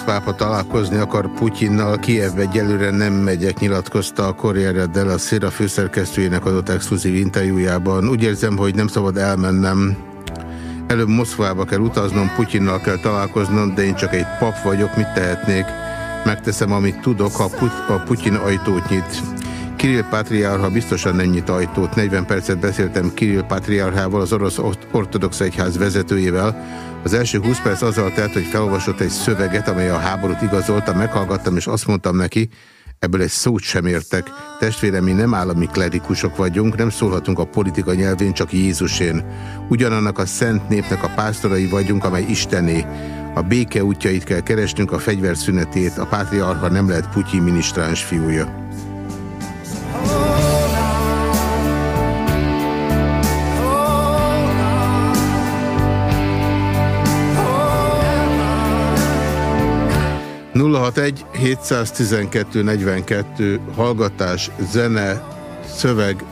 pápa találkozni akar Putyinnal, Kievbe egyelőre nem megyek, nyilatkozta a Corriere della Sera főszerkesztőjének adott exkluzív interjújában. Úgy érzem, hogy nem szabad elmennem. Előbb Moszkvába kell utaznom, Putyinnal kell találkoznom, de én csak egy pap vagyok, mit tehetnék? Megteszem, amit tudok, ha Put- a Putyin ajtót nyit. Kirill Pátriárha biztosan nem nyit ajtót. 40 percet beszéltem Kirill Pátriárhával, az orosz Ort- ortodox egyház vezetőjével. Az első 20 perc azzal telt, hogy felolvasott egy szöveget, amely a háborút igazolta, meghallgattam, és azt mondtam neki, ebből egy szót sem értek. Testvérem, mi nem állami klerikusok vagyunk, nem szólhatunk a politika nyelvén, csak Jézusén. Ugyanannak a szent népnek a pásztorai vagyunk, amely Istené. A béke útjait kell keresnünk, a fegyverszünetét, a pátriarha nem lehet Putyin minisztráns fiúja. Egy 712 42 hallgatás, zene, szöveg,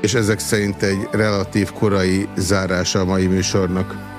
és ezek szerint egy relatív korai zárása a mai műsornak.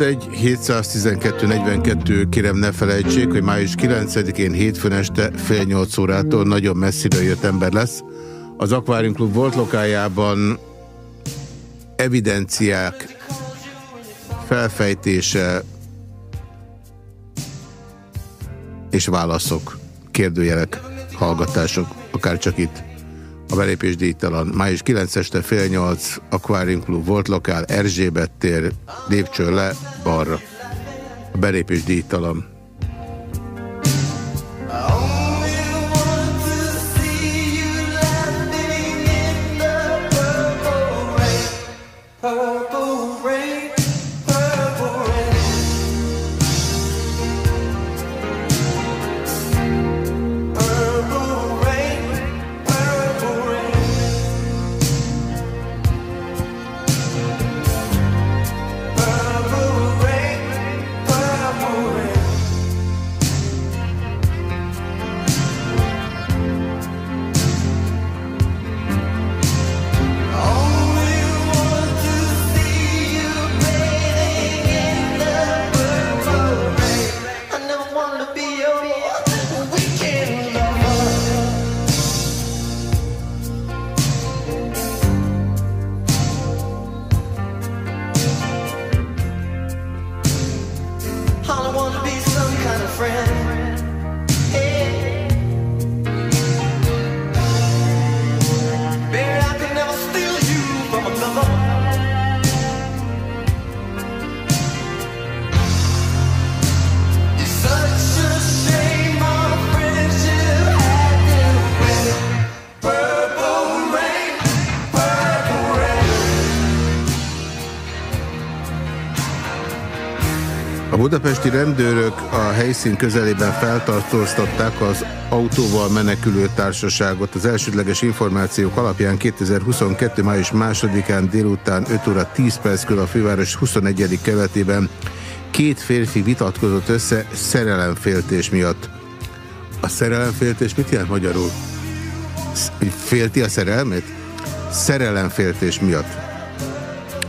061 712 42 kérem ne felejtsék, hogy május 9-én hétfőn este fél nyolc órától nagyon messziről jött ember lesz. Az Aquarium Club volt lokájában evidenciák felfejtése és válaszok, kérdőjelek, hallgatások, akár csak itt. A belépés díjtalan. Május 9 este fél 8 Aquarium Club volt lokál, Erzsébet tér, lépcső le, balra. A belépés díjtalan. Budapesti rendőrök a helyszín közelében feltartóztatták az autóval menekülő társaságot. Az elsődleges információk alapján 2022. május 2-án délután 5 óra 10 perckor a főváros 21. keletében két férfi vitatkozott össze szerelemféltés miatt. A szerelemféltés mit jelent magyarul? Félti a szerelmét? Szerelemféltés miatt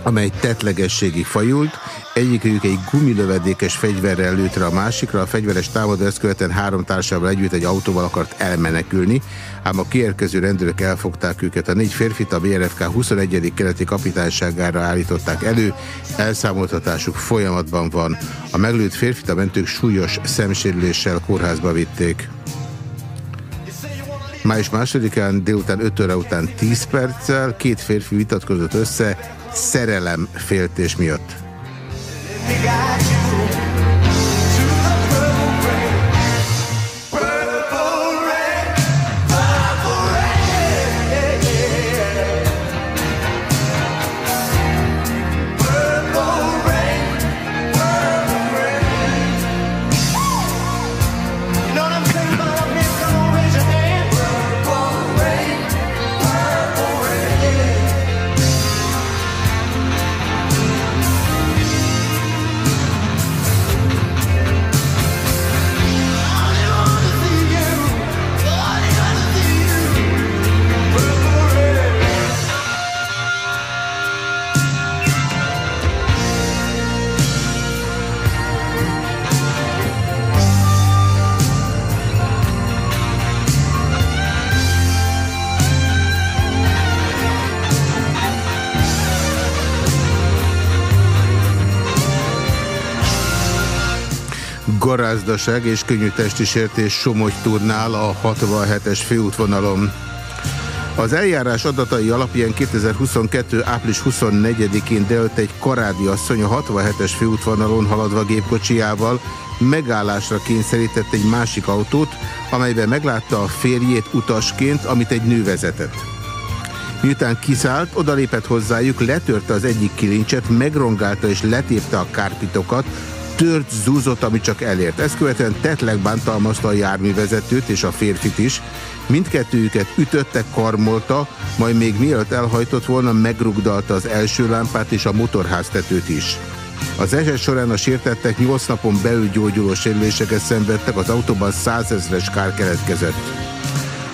amely tetlegességig fajult, egyikőjük egy gumilövedékes fegyverrel lőtt rá a másikra, a fegyveres támadó ezt követően három társával együtt egy autóval akart elmenekülni, ám a kiérkező rendőrök elfogták őket. A négy férfit a BRFK 21. keleti kapitányságára állították elő, elszámoltatásuk folyamatban van. A meglőtt férfit a mentők súlyos szemsérüléssel kórházba vitték. Május másodikán délután 5 óra után 10 perccel két férfi vitatkozott össze szerelemféltés miatt. ligar. Garázdaság és könnyű testi sértés Somogy turnál a 67-es főútvonalon. Az eljárás adatai alapján 2022. április 24-én delt egy karádi asszony a 67-es főútvonalon haladva gépkocsiával megállásra kényszerített egy másik autót, amelyben meglátta a férjét utasként, amit egy nő vezetett. Miután kiszállt, odalépett hozzájuk, letörte az egyik kilincset, megrongálta és letépte a kárpitokat, tört zúzott, amit csak elért. Ezt követően tetleg bántalmazta a járművezetőt és a férfit is. Mindkettőjüket ütötte, karmolta, majd még mielőtt elhajtott volna, megrugdalta az első lámpát és a motorháztetőt is. Az eset során a sértettek 8 napon belül gyógyuló sérüléseket szenvedtek, az autóban százezres kár keletkezett.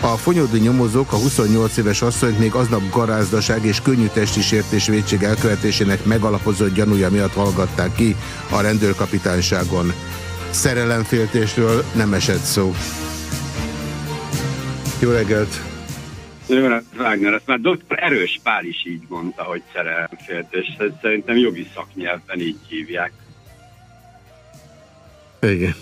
A fonyódi nyomozók a 28 éves asszonyt még aznap garázdaság és könnyű testi sértés védség elkövetésének megalapozott gyanúja miatt hallgatták ki a rendőrkapitányságon. Szerelemféltésről nem esett szó. Jó reggelt! Wagner, ezt már dr. Erős Pál is így mondta, hogy szerelemféltés. Szerintem jogi szaknyelven így hívják. Igen.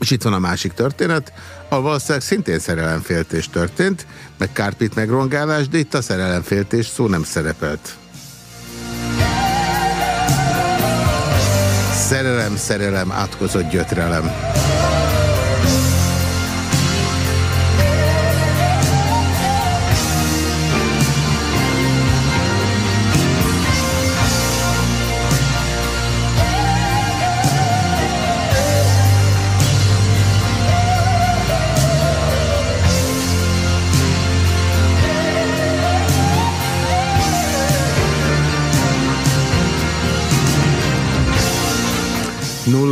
És itt van a másik történet, a valószínűleg szintén szerelemféltés történt, meg kárpit megrongálás, de itt a szerelemféltés szó nem szerepelt. Szerelem, szerelem, átkozott gyötrelem.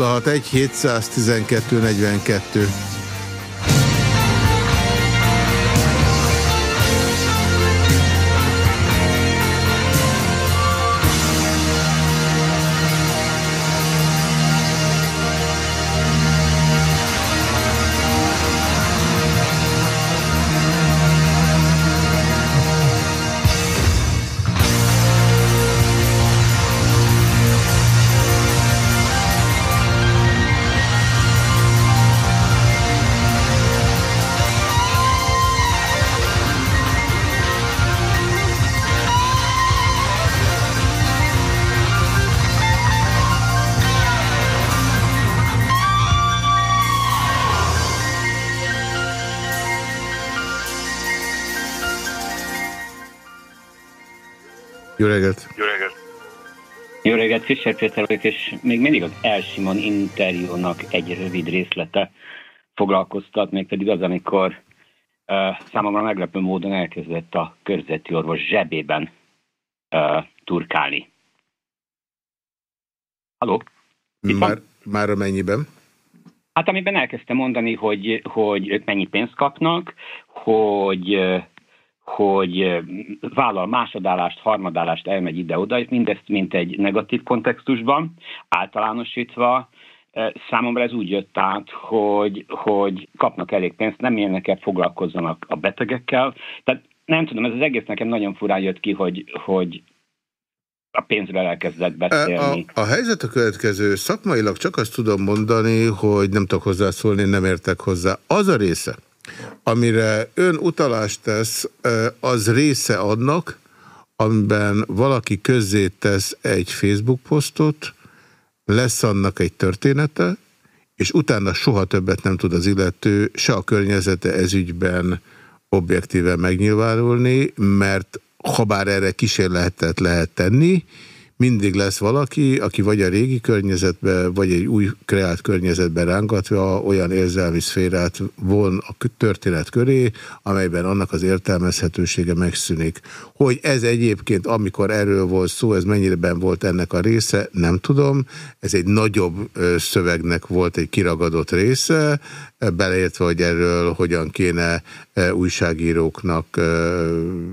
Nulla hat egy 712 42. Fischer Péter vagyok, és még mindig az Elsimon interjúnak egy rövid részlete foglalkoztat, mégpedig az, amikor uh, számomra meglepő módon elkezdett a körzeti orvos zsebében uh, turkálni. Halló? Itt van? Már, már amennyiben? Hát amiben elkezdte mondani, hogy, hogy ők mennyi pénzt kapnak, hogy hogy vállal másodállást, harmadállást, elmegy ide-oda, mindezt mint egy negatív kontextusban, általánosítva, számomra ez úgy jött át, hogy, hogy kapnak elég pénzt, nem ilyenek el foglalkozzanak a betegekkel. Tehát nem tudom, ez az egész nekem nagyon furán jött ki, hogy, hogy a pénzről elkezdett beszélni. A, a helyzet a következő. Szakmailag csak azt tudom mondani, hogy nem tudok hozzászólni, nem értek hozzá. Az a része, amire ön utalást tesz, az része annak, amiben valaki közzé tesz egy Facebook posztot, lesz annak egy története, és utána soha többet nem tud az illető se a környezete ezügyben objektíven megnyilvánulni, mert ha bár erre kísérletet lehet tenni, mindig lesz valaki, aki vagy a régi környezetbe, vagy egy új kreált környezetbe rángatva olyan érzelmi szférát von a történet köré, amelyben annak az értelmezhetősége megszűnik. Hogy ez egyébként, amikor erről volt szó, ez mennyire volt ennek a része, nem tudom. Ez egy nagyobb szövegnek volt egy kiragadott része, beleértve, hogy erről hogyan kéne újságíróknak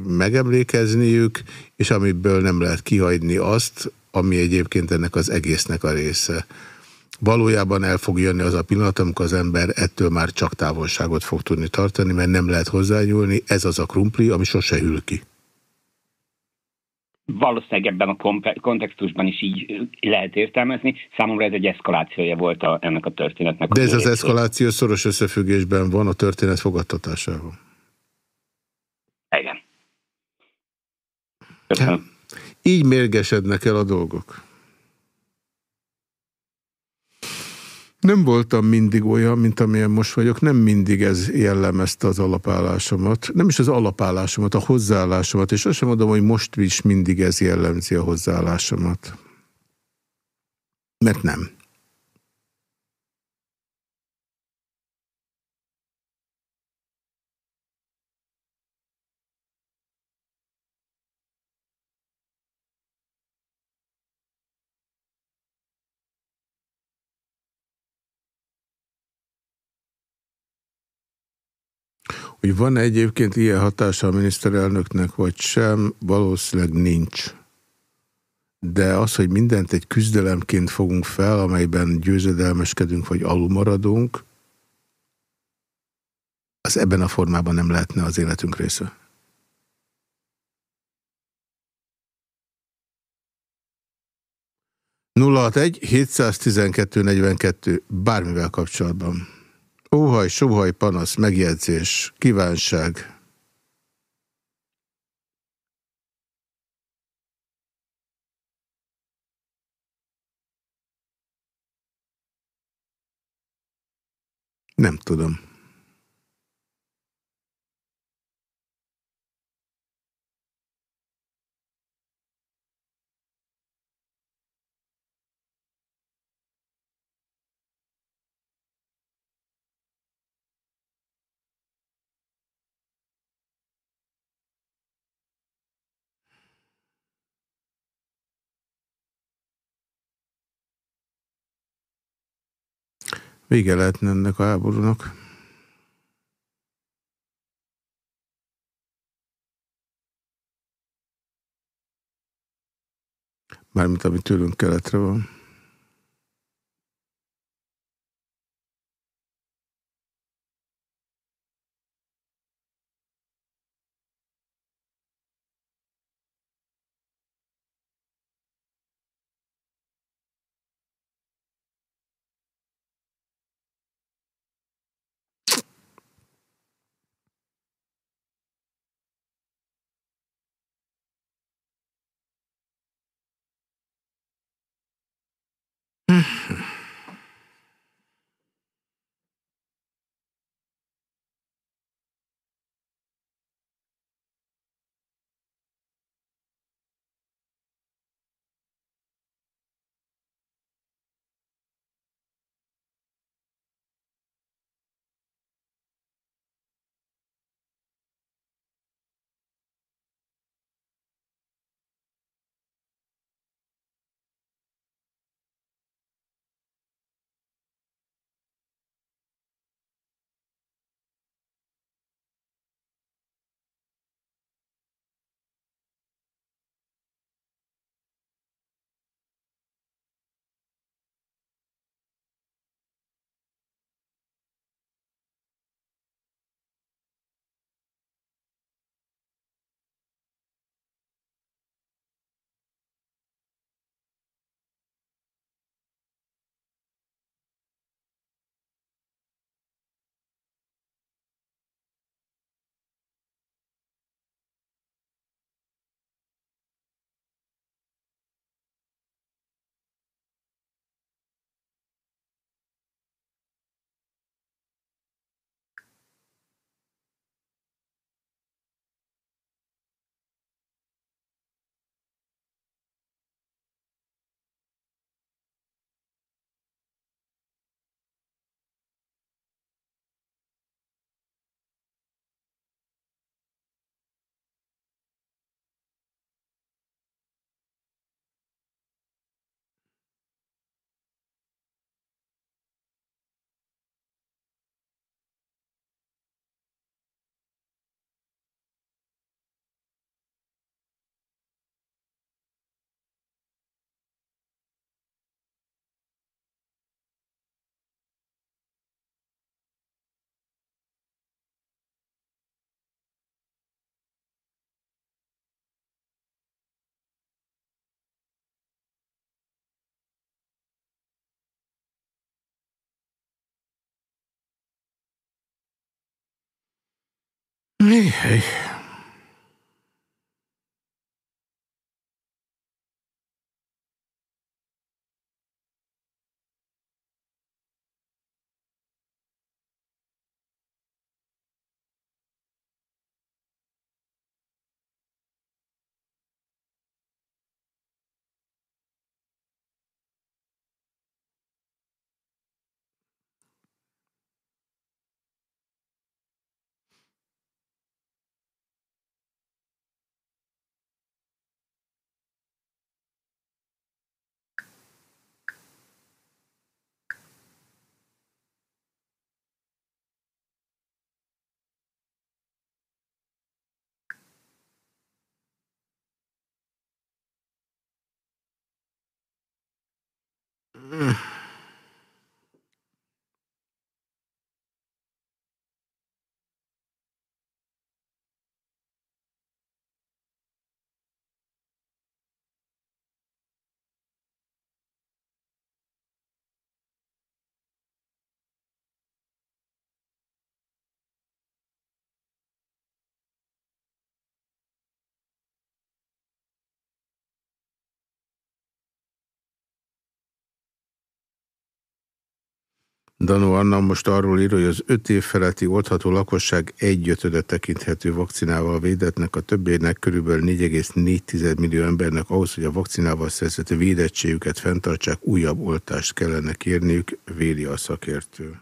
megemlékezniük, és amiből nem lehet kihagyni azt, ami egyébként ennek az egésznek a része. Valójában el fog jönni az a pillanat, amikor az ember ettől már csak távolságot fog tudni tartani, mert nem lehet hozzányúlni, ez az a krumpli, ami sose hűl ki. Valószínűleg ebben a kontextusban is így lehet értelmezni. Számomra ez egy eszkalációja volt a, ennek a történetnek. De ez az eszkaláció szoros összefüggésben van a történet fogadtatásával. Igen. Köszönöm. Így mérgesednek el a dolgok. Nem voltam mindig olyan, mint amilyen most vagyok, nem mindig ez jellemezte az alapállásomat. Nem is az alapállásomat, a hozzáállásomat, és azt sem mondom, hogy most is mindig ez jellemzi a hozzáállásomat. Mert nem. Hogy van -e egyébként ilyen hatása a miniszterelnöknek, vagy sem, valószínűleg nincs. De az, hogy mindent egy küzdelemként fogunk fel, amelyben győzedelmeskedünk, vagy alulmaradunk, az ebben a formában nem lehetne az életünk része. egy 712 42 bármivel kapcsolatban. Óhaj, sóhaj, panasz, megjegyzés, kívánság. Nem tudom. Vége lehetne ennek a háborúnak. Mármint ami tőlünk keletre van. Nee, hey. Mm. Danó Anna most arról ír, hogy az öt év feletti oldható lakosság egyötöde tekinthető vakcinával védetnek, a többének körülbelül 4,4 millió embernek ahhoz, hogy a vakcinával szerzett védettségüket fenntartsák, újabb oltást kellene kérniük, véli a szakértő.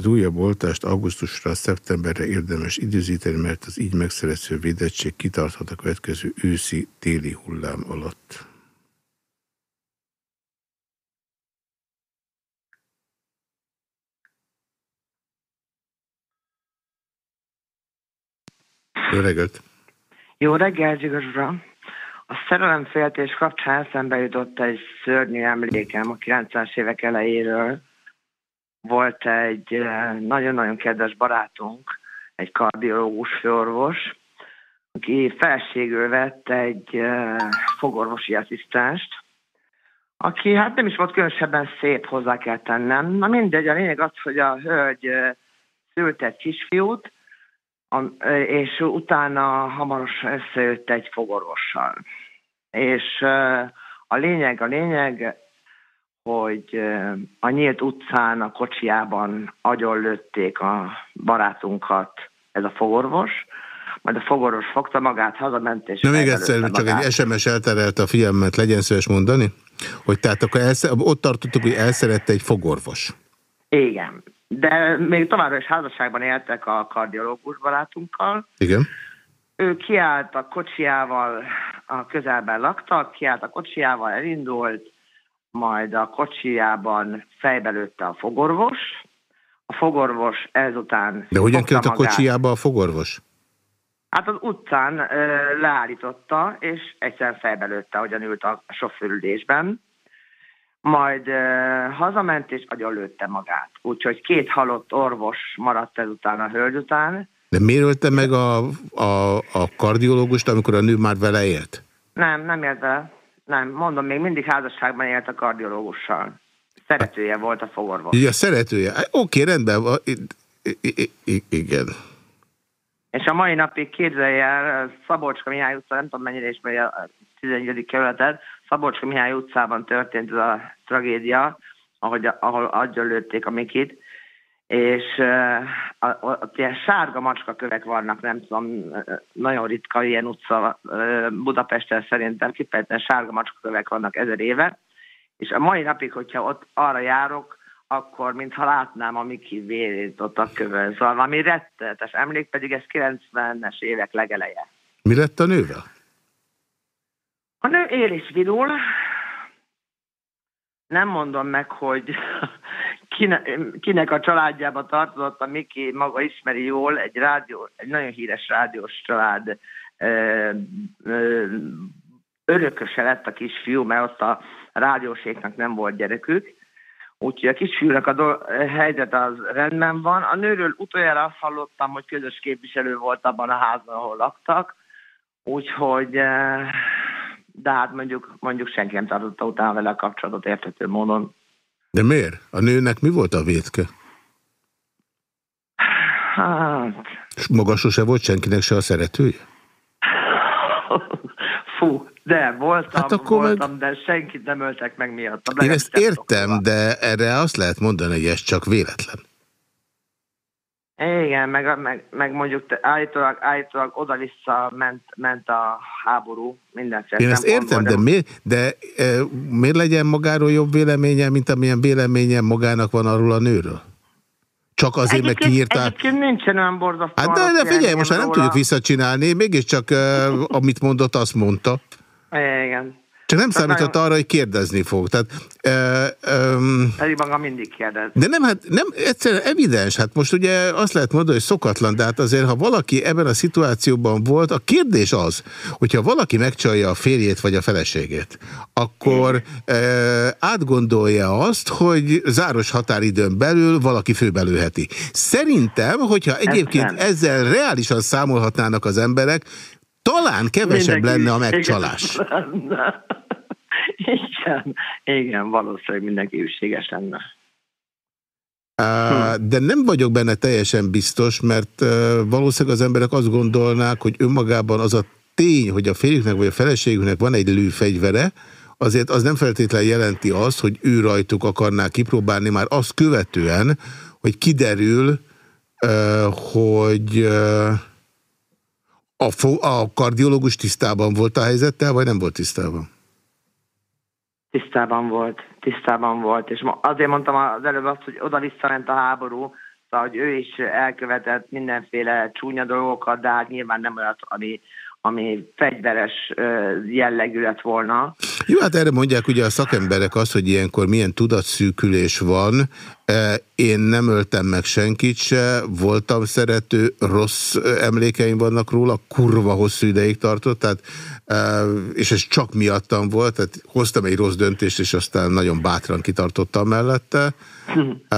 Az újabb oltást augusztusra, szeptemberre érdemes időzíteni, mert az így megszerező védettség kitarthat a következő őszi-téli hullám alatt. Jó reggelt! Jó reggel, Zsigas uram! A szerelemféltés kapcsán eszembe jutott egy szörnyű emlékem a 90-es évek elejéről. Volt egy eh, nagyon-nagyon kedves barátunk, egy kardiológus főorvos, aki felségül vett egy eh, fogorvosi asszisztenst, aki hát nem is volt különösebben szép, hozzá kell tennem. Na mindegy, a lényeg az, hogy a hölgy eh, szült egy kisfiút, és utána hamarosan összejött egy fogorvossal. És a lényeg, a lényeg, hogy a nyílt utcán, a kocsiában agyonlőtték a barátunkat, ez a fogorvos, majd a fogorvos fogta magát, hazament, és Na még egyszer, csak magát. egy SMS elterelt a figyelmet, legyen szíves mondani, hogy tehát akkor elsze, ott tartottuk, hogy elszerette egy fogorvos. Igen. De még továbbra is házasságban éltek a kardiológus barátunkkal, Igen. ő kiállt a kocsiával, a közelben laktak, kiállt a kocsiával, elindult, majd a kocsijában fejbe lőtte a fogorvos. A fogorvos ezután De hogyan került a magát. kocsijába a fogorvos? Hát az utcán ö, leállította, és egyszer fejbe lőtte, ahogyan ült a sofőrülésben. Majd ö, hazament, és agyonlőtte magát. Úgyhogy két halott orvos maradt ezután a hölgy után, De miért ölte meg a, a, a kardiológust, amikor a nő már vele élt? Nem, nem élt vele. Nem, mondom, még mindig házasságban élt a kardiológussal. Szeretője volt a fogorvos. A szeretője. Oké, rendben. van. I- i- Igen. És a mai napig képzelje el, Szabolcska Mihály utca, nem tudom mennyire ismeri a 11. kerületet, Szabolcska Mihály utcában történt ez a tragédia, ahogy, ahol agyon lőtték a Mikit, és uh, ott ilyen sárga macskakövek vannak, nem tudom, ö, nagyon ritka ilyen utca uh, Budapesten szerintem, kifejezetten sárga macskakövek vannak ezer éve, és a mai napig, hogyha ott arra járok, akkor mintha látnám a Miki vérét ott a kövön. Szóval valami rettenetes emlék, pedig ez 90-es évek legeleje. Mi lett a nővel? A nő él és virul. Nem mondom meg, hogy kine, kinek a családjába tartozott, a Miki maga ismeri jól, egy rádió, egy nagyon híres rádiós család ö, ö, örököse lett a kisfiú, mert ott a rádióséknak nem volt gyerekük. Úgyhogy a kisfiúnak a do- helyzet az rendben van. A nőről utoljára azt hallottam, hogy közös képviselő volt abban a házban, ahol laktak. Úgyhogy, de hát mondjuk, mondjuk senki nem tartotta utána vele a kapcsolatot értető módon. De miért? A nőnek mi volt a vétke? Hát, És maga sose volt senkinek se a szeretője? fú, de voltam, Hát akkor meg- voltam, de senkit nem öltek meg miatt. Én ezt értem, de erre azt lehet mondani, hogy ez csak véletlen. Igen, meg, meg, meg mondjuk állítólag, állítólag oda-vissza ment, ment a háború mindenféle Én ezt értem, de, miért, de e, miért legyen magáról jobb véleménye, mint amilyen véleménye magának van arról a nőről? Csak azért, mert Egyébként- kiírták. Egyébként nincsen olyan borzasztó. Hát de, de figyelj, most már nem tudjuk visszacsinálni, mégiscsak e, amit mondott, azt mondta. Igen. Csak nem Tehát számított arra, hogy kérdezni fog. Tehát, e, e, Pedig maga mindig kérdez. De nem, hát nem, egyszerűen evidens. Hát most ugye azt lehet mondani, hogy szokatlan, de hát azért, ha valaki ebben a szituációban volt, a kérdés az, hogyha valaki megcsalja a férjét vagy a feleségét, akkor e, átgondolja azt, hogy záros határidőn belül valaki főbelőheti. Szerintem, hogyha egyébként ezzel reálisan számolhatnának az emberek, talán kevesebb Mindenki lenne a megcsalás. Igen, igen, valószínűleg mindenki ügységes lenne. Á, De nem vagyok benne teljesen biztos, mert valószínűleg az emberek azt gondolnák, hogy önmagában az a tény, hogy a férjüknek vagy a feleségüknek van egy lőfegyvere, azért az nem feltétlenül jelenti azt, hogy ő rajtuk akarnák kipróbálni már azt követően, hogy kiderül, hogy a, fo- a kardiológus tisztában volt a helyzettel, vagy nem volt tisztában? Tisztában volt, tisztában volt, és azért mondtam az előbb azt, hogy oda visszament a háború, szóval, hogy ő is elkövetett mindenféle csúnya dolgokat, de hát nyilván nem olyat, ami, ami fegyveres jellegű lett volna. Jó, hát erre mondják ugye a szakemberek azt, hogy ilyenkor milyen tudatszűkülés van. Én nem öltem meg senkit se, voltam szerető, rossz emlékeim vannak róla, kurva hosszú ideig tartott, tehát, és ez csak miattam volt, tehát hoztam egy rossz döntést, és aztán nagyon bátran kitartottam mellette.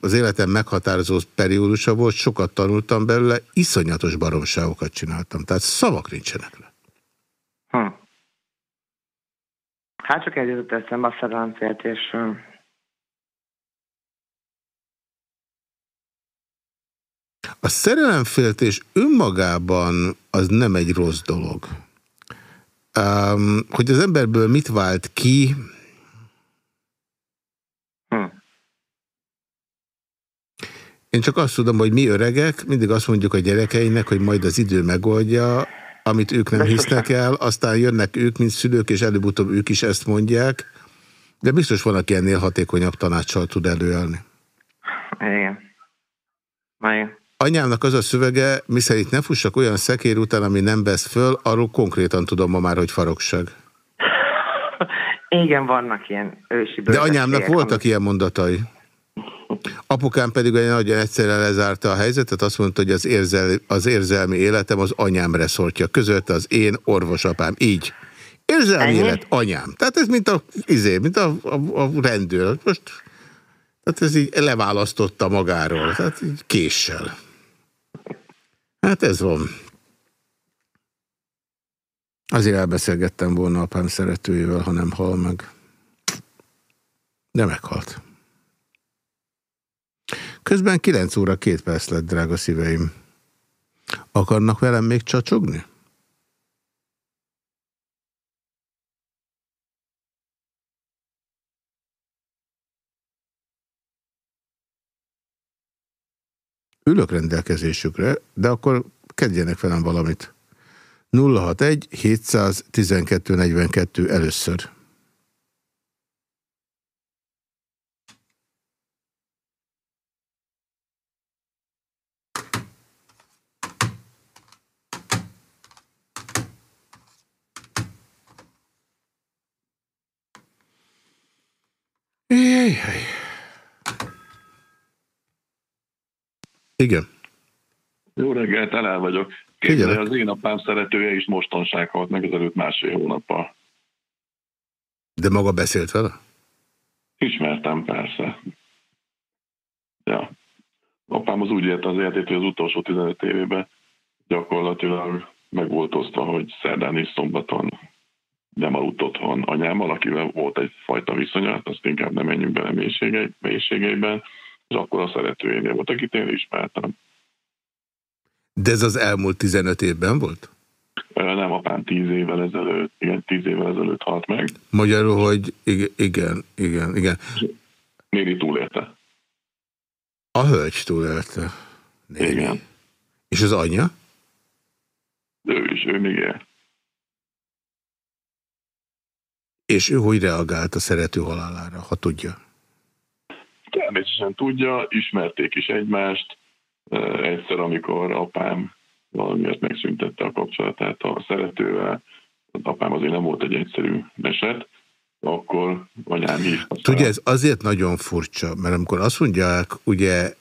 Az életem meghatározó periódusa volt, sokat tanultam belőle, iszonyatos baromságokat csináltam, tehát szavak nincsenek rá. Hm. Hát csak egy jutott eszembe a szerelemféltésről. A szerelemféltés önmagában az nem egy rossz dolog. Um, hogy az emberből mit vált ki, én csak azt tudom, hogy mi öregek, mindig azt mondjuk a gyerekeinek, hogy majd az idő megoldja, amit ők nem hisznek el, aztán jönnek ők, mint szülők, és előbb-utóbb ők is ezt mondják, de biztos van, aki ennél hatékonyabb tanácssal tud előállni. Igen. Igen. Anyámnak az a szövege, miszerint ne fussak olyan szekér után, ami nem vesz föl, arról konkrétan tudom ma már, hogy farokság. Igen, vannak ilyen ősi De anyámnak voltak amik- ilyen mondatai. Apukám pedig olyan nagyon egyszerűen lezárta a helyzetet, azt mondta, hogy az, érzel, az érzelmi életem az anyám reszortja között, az én orvosapám. Így. Érzelmi Ennyi? élet, anyám. Tehát ez mint a, izé, mint a, a, a rendőr. Most tehát ez így leválasztotta magáról. Tehát így késsel. Hát ez van. Azért elbeszélgettem volna apám szeretőjével, ha nem hal meg. De meghalt. Közben 9 óra 2 perc lett, drága szíveim. Akarnak velem még csacsogni? Ülök rendelkezésükre, de akkor kezdjenek velem valamit. 061 712 42 először. Igen. Jó reggelt, elel vagyok. Képzelj, az én apám szeretője is mostanság halt meg ezelőtt másfél hónappal. De maga beszélt vele? Ismertem, persze. Ja. Apám az úgy élte az életét, hogy az utolsó 15 évében gyakorlatilag meg volt osztva, hogy szerdán és szombaton nem aludt otthon anyámmal, akivel volt egyfajta viszonya, hát azt inkább nem menjünk bele mélységei, mélységeiben, és akkor a szeretőjénél volt, akit én ismertem. De ez az elmúlt 15 évben volt? Nem, apám tíz évvel ezelőtt, igen, tíz évvel ezelőtt halt meg. Magyarul, hogy igen, igen, igen. Néri túlélte. A hölgy túlélte. Némi. Igen. És az anyja? Ő is, ő még él. És ő hogy reagált a szerető halálára, ha tudja? Természetesen tudja, ismerték is egymást. Egyszer, amikor apám valamiért megszüntette a kapcsolatát a szeretővel, az apám azért nem volt egy egyszerű eset, akkor anyám hívta. Tudja, ez azért nagyon furcsa, mert amikor azt mondják, ugye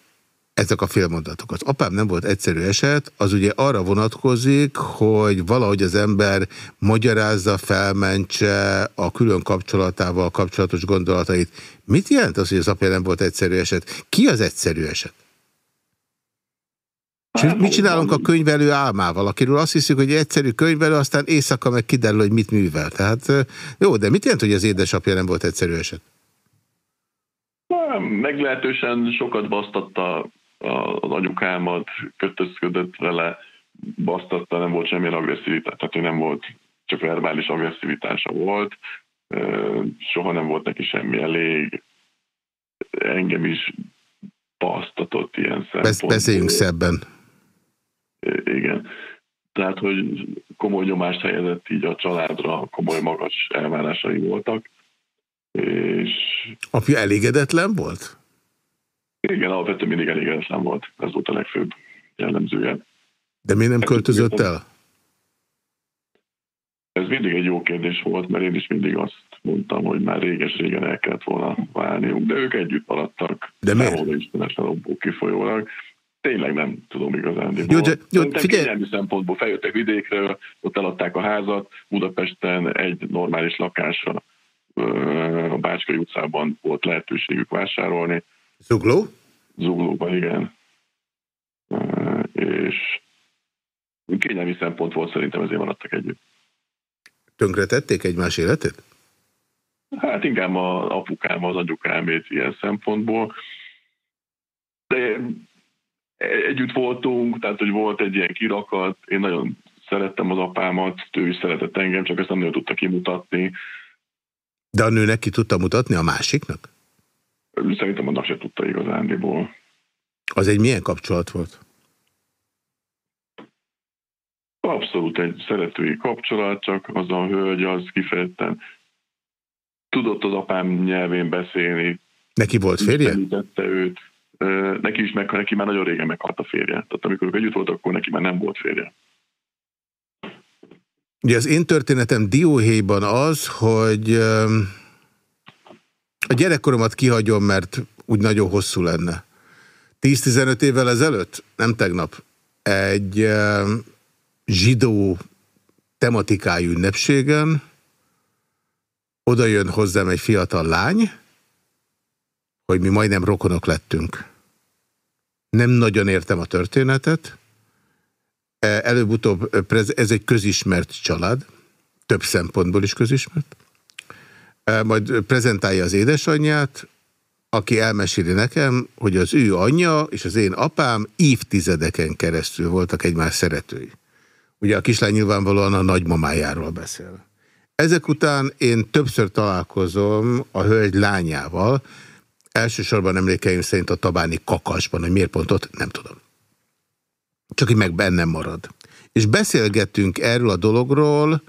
ezek a félmondatok, az apám nem volt egyszerű eset, az ugye arra vonatkozik, hogy valahogy az ember magyarázza, felmentse a külön kapcsolatával kapcsolatos gondolatait. Mit jelent az, hogy az apja nem volt egyszerű eset? Ki az egyszerű eset? És mit- mit csinálunk a könyvelő álmával, akiről azt hiszük, hogy egy egyszerű könyvelő, aztán éjszaka meg kiderül, hogy mit művel. Tehát jó, de mit jelent, hogy az édesapja nem volt egyszerű eset? Meglehetősen sokat basztatta az anyukámat, kötözködött vele, basztatta, nem volt semmilyen agresszivitás, tehát ő nem volt, csak verbális agresszivitása volt, soha nem volt neki semmi elég, engem is basztatott ilyen szempontból. beszéljünk szebben. Igen. Tehát, hogy komoly nyomást helyezett így a családra, komoly magas elvárásai voltak, és Apja elégedetlen volt? Igen, alapvetően mindig elégedetlen volt. Ez volt a legfőbb jellemzője. De miért nem költözött el? Ez mindig egy jó kérdés volt, mert én is mindig azt mondtam, hogy már réges-régen el kellett volna válniuk, de ők együtt maradtak. De miért? Számomra ismeretlen okból kifolyólag. Tényleg nem tudom igazán. Jó, de- jó, figyelj- szempontból feljöttek vidékről, ott eladták a házat, Budapesten egy normális lakásra a Bácskai utcában volt lehetőségük vásárolni. Zugló? Zuglóban, igen. És kényelmi szempont volt, szerintem ezért maradtak együtt. Tönkretették egymás életét? Hát inkább a apukám, az anyukámét ilyen szempontból. De együtt voltunk, tehát hogy volt egy ilyen kirakat, én nagyon szerettem az apámat, ő is szeretett engem, csak ezt nem nagyon tudta kimutatni. De a nőnek ki tudta mutatni a másiknak? Szerintem annak se tudta igazándiból. Az egy milyen kapcsolat volt? Abszolút egy szeretői kapcsolat, csak az a hölgy az kifejezetten tudott az apám nyelvén beszélni. Neki volt férje? Istenítette őt. Neki is meg, neki már nagyon régen meghalt a férje. Tehát amikor ők együtt voltak, akkor neki már nem volt férje. Ugye az én történetem dióhéjban az, hogy a gyerekkoromat kihagyom, mert úgy nagyon hosszú lenne. 10-15 évvel ezelőtt, nem tegnap, egy öm, zsidó tematikájú ünnepségen oda jön hozzám egy fiatal lány, hogy mi majdnem rokonok lettünk. Nem nagyon értem a történetet, E, Előbb-utóbb e, ez egy közismert család, több szempontból is közismert. Majd prezentálja az édesanyját, aki elmeséli nekem, hogy az ő anyja és az én apám évtizedeken keresztül voltak egymás szeretői. Ugye a kislány nyilvánvalóan a nagymamájáról beszél. Ezek után én többször találkozom a hölgy lányával, elsősorban emlékeim szerint a Tabáni kakasban, hogy miért pont ott, nem tudom csak hogy meg bennem marad. És beszélgettünk erről a dologról,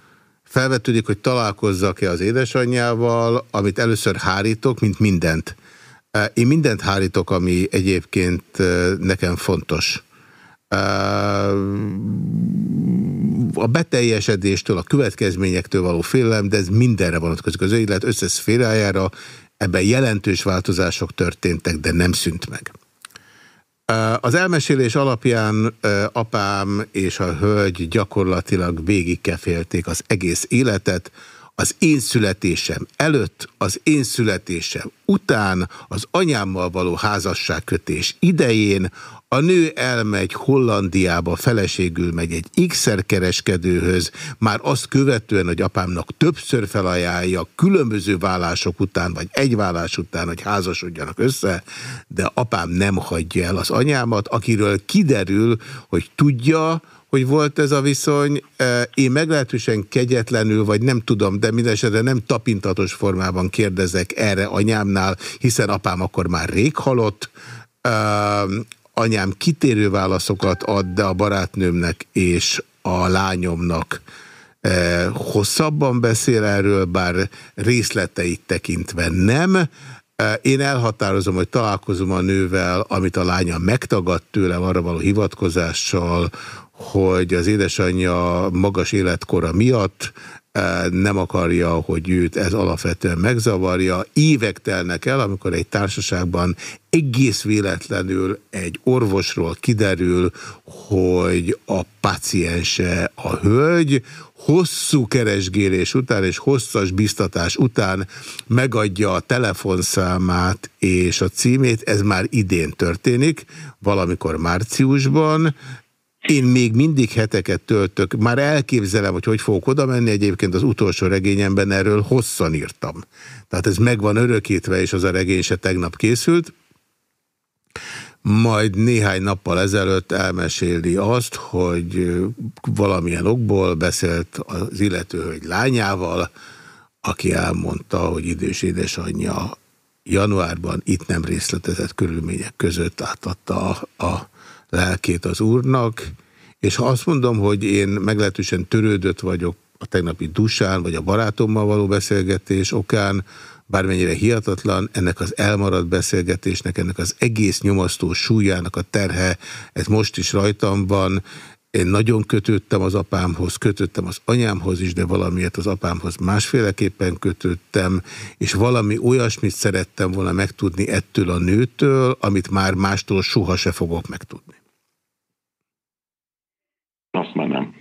felvetődik, hogy találkozzak-e az édesanyjával, amit először hárítok, mint mindent. Én mindent hárítok, ami egyébként nekem fontos. A beteljesedéstől, a következményektől való félelem, de ez mindenre vonatkozik. Az élet összes szférájára, ebben jelentős változások történtek, de nem szűnt meg. Az elmesélés alapján apám és a hölgy gyakorlatilag végigkefélték az egész életet, az én születésem előtt, az én születésem után, az anyámmal való házasságkötés idején, a nő elmegy Hollandiába, feleségül megy egy x kereskedőhöz, már azt követően, hogy apámnak többször felajánlja különböző vállások után, vagy egy vállás után, hogy házasodjanak össze, de apám nem hagyja el az anyámat, akiről kiderül, hogy tudja, hogy volt ez a viszony. Eh, Én meglehetősen kegyetlenül, vagy nem tudom, de mindesetre nem tapintatos formában kérdezek erre anyámnál, hiszen apám akkor már rég halott. Anyám kitérő válaszokat ad, de a barátnőmnek és a lányomnak eh, hosszabban beszél erről, bár részleteit tekintve nem. Eh, Én elhatározom, hogy találkozom a nővel, amit a lánya megtagadt tőlem arra való hivatkozással, hogy az édesanyja magas életkora miatt nem akarja, hogy őt ez alapvetően megzavarja. Évek telnek el, amikor egy társaságban egész véletlenül egy orvosról kiderül, hogy a paciense a hölgy, hosszú keresgélés után és hosszas biztatás után megadja a telefonszámát és a címét, ez már idén történik, valamikor márciusban, én még mindig heteket töltök, már elképzelem, hogy hogy fogok oda menni, egyébként az utolsó regényemben erről hosszan írtam. Tehát ez meg van örökítve, és az a regény se tegnap készült. Majd néhány nappal ezelőtt elmeséli azt, hogy valamilyen okból beszélt az illető hölgy lányával, aki elmondta, hogy idős édesanyja januárban itt nem részletezett körülmények között átadta a, a lelkét az úrnak, és ha azt mondom, hogy én meglehetősen törődött vagyok a tegnapi dusán, vagy a barátommal való beszélgetés okán, bármennyire hihatatlan, ennek az elmaradt beszélgetésnek, ennek az egész nyomasztó súlyának a terhe, ez most is rajtam van, én nagyon kötődtem az apámhoz, kötöttem az anyámhoz is, de valamiért az apámhoz másféleképpen kötöttem, és valami olyasmit szerettem volna megtudni ettől a nőtől, amit már mástól soha se fogok megtudni. Azt már nem.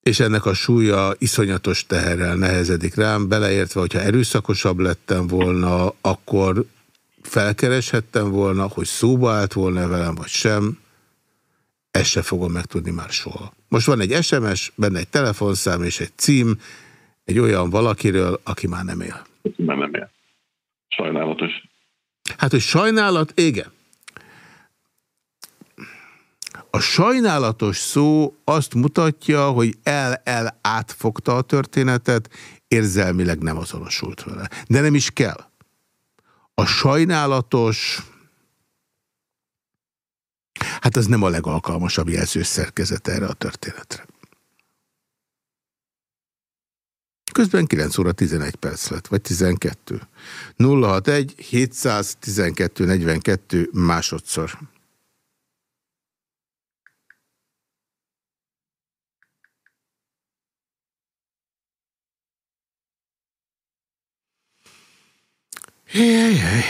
És ennek a súlya iszonyatos teherrel nehezedik rám, beleértve, hogyha erőszakosabb lettem volna, akkor felkereshettem volna, hogy szóba állt volna velem, vagy sem, ezt se fogom megtudni már soha. Most van egy SMS, benne egy telefonszám és egy cím, egy olyan valakiről, aki már nem él. Már nem él. Sajnálatos. Hát, hogy sajnálat, igen. A sajnálatos szó azt mutatja, hogy el-el átfogta a történetet, érzelmileg nem azonosult vele. De nem is kell. A sajnálatos, hát az nem a legalkalmasabb jelzős szerkezet erre a történetre. Közben 9 óra 11 perc lett, vagy 12. 061 712 42 másodszor. Jaj, jaj.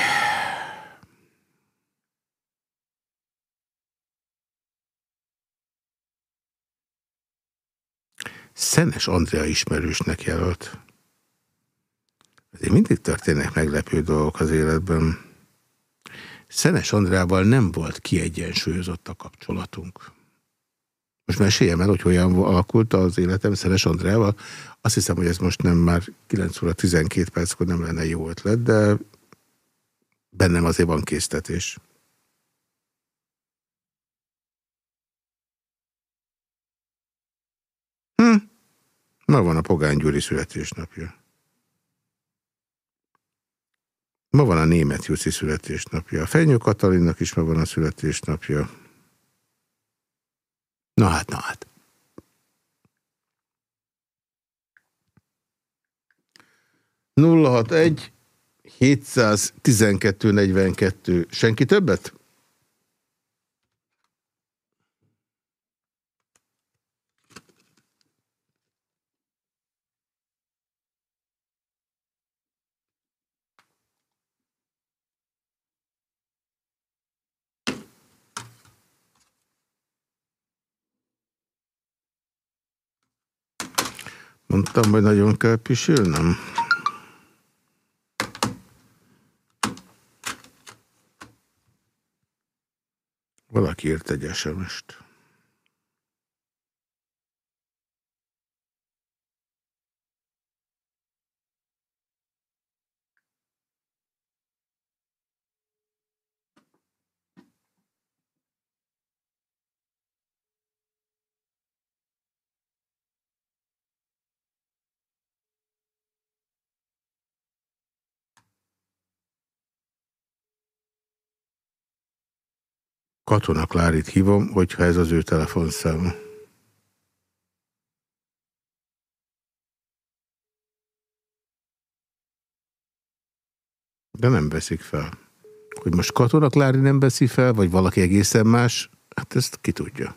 Szenes Andrea ismerősnek jelölt. Azért mindig történnek meglepő dolgok az életben. Szenes Andrával nem volt kiegyensúlyozott a kapcsolatunk. Most meséljem el, hogy hogyan alakult az életem Szenes Andrával. Azt hiszem, hogy ez most nem már 9 óra 12 perckor nem lenne jó ötlet, de bennem azért van késztetés. Hm. Ma van a Pogány Gyuri születésnapja. Ma van a német Jussi születésnapja. A Fenyő Katalinnak is ma van a születésnapja. Na hát, na hát. Nulla hat egy 712 42. Senki többet? Mondtam, hogy nagyon kell pisülnem. Valaki írt egy SMS-t. Katona Klárit hívom, hogyha ez az ő telefonszám. De nem veszik fel. Hogy most Katona Klári nem veszi fel, vagy valaki egészen más, hát ezt ki tudja.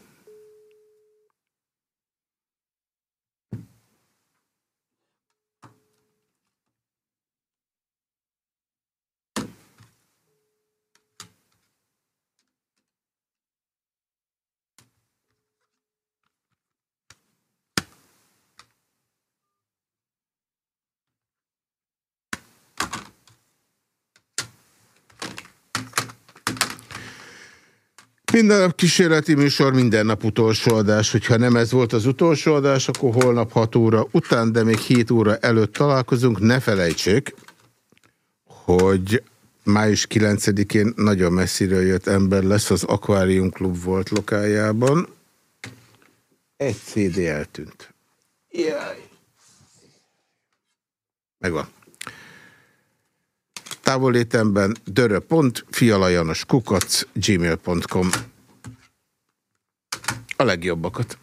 Minden nap kísérleti műsor, minden nap utolsó adás. Hogyha nem ez volt az utolsó adás, akkor holnap 6 óra után, de még 7 óra előtt találkozunk. Ne felejtsék, hogy május 9-én nagyon messziről jött ember lesz az Aquarium Club volt lokájában. Egy CD eltűnt. Jaj. Megvan. Távolétemben dörö.fialajanos kukac gmail.com A legjobbakat.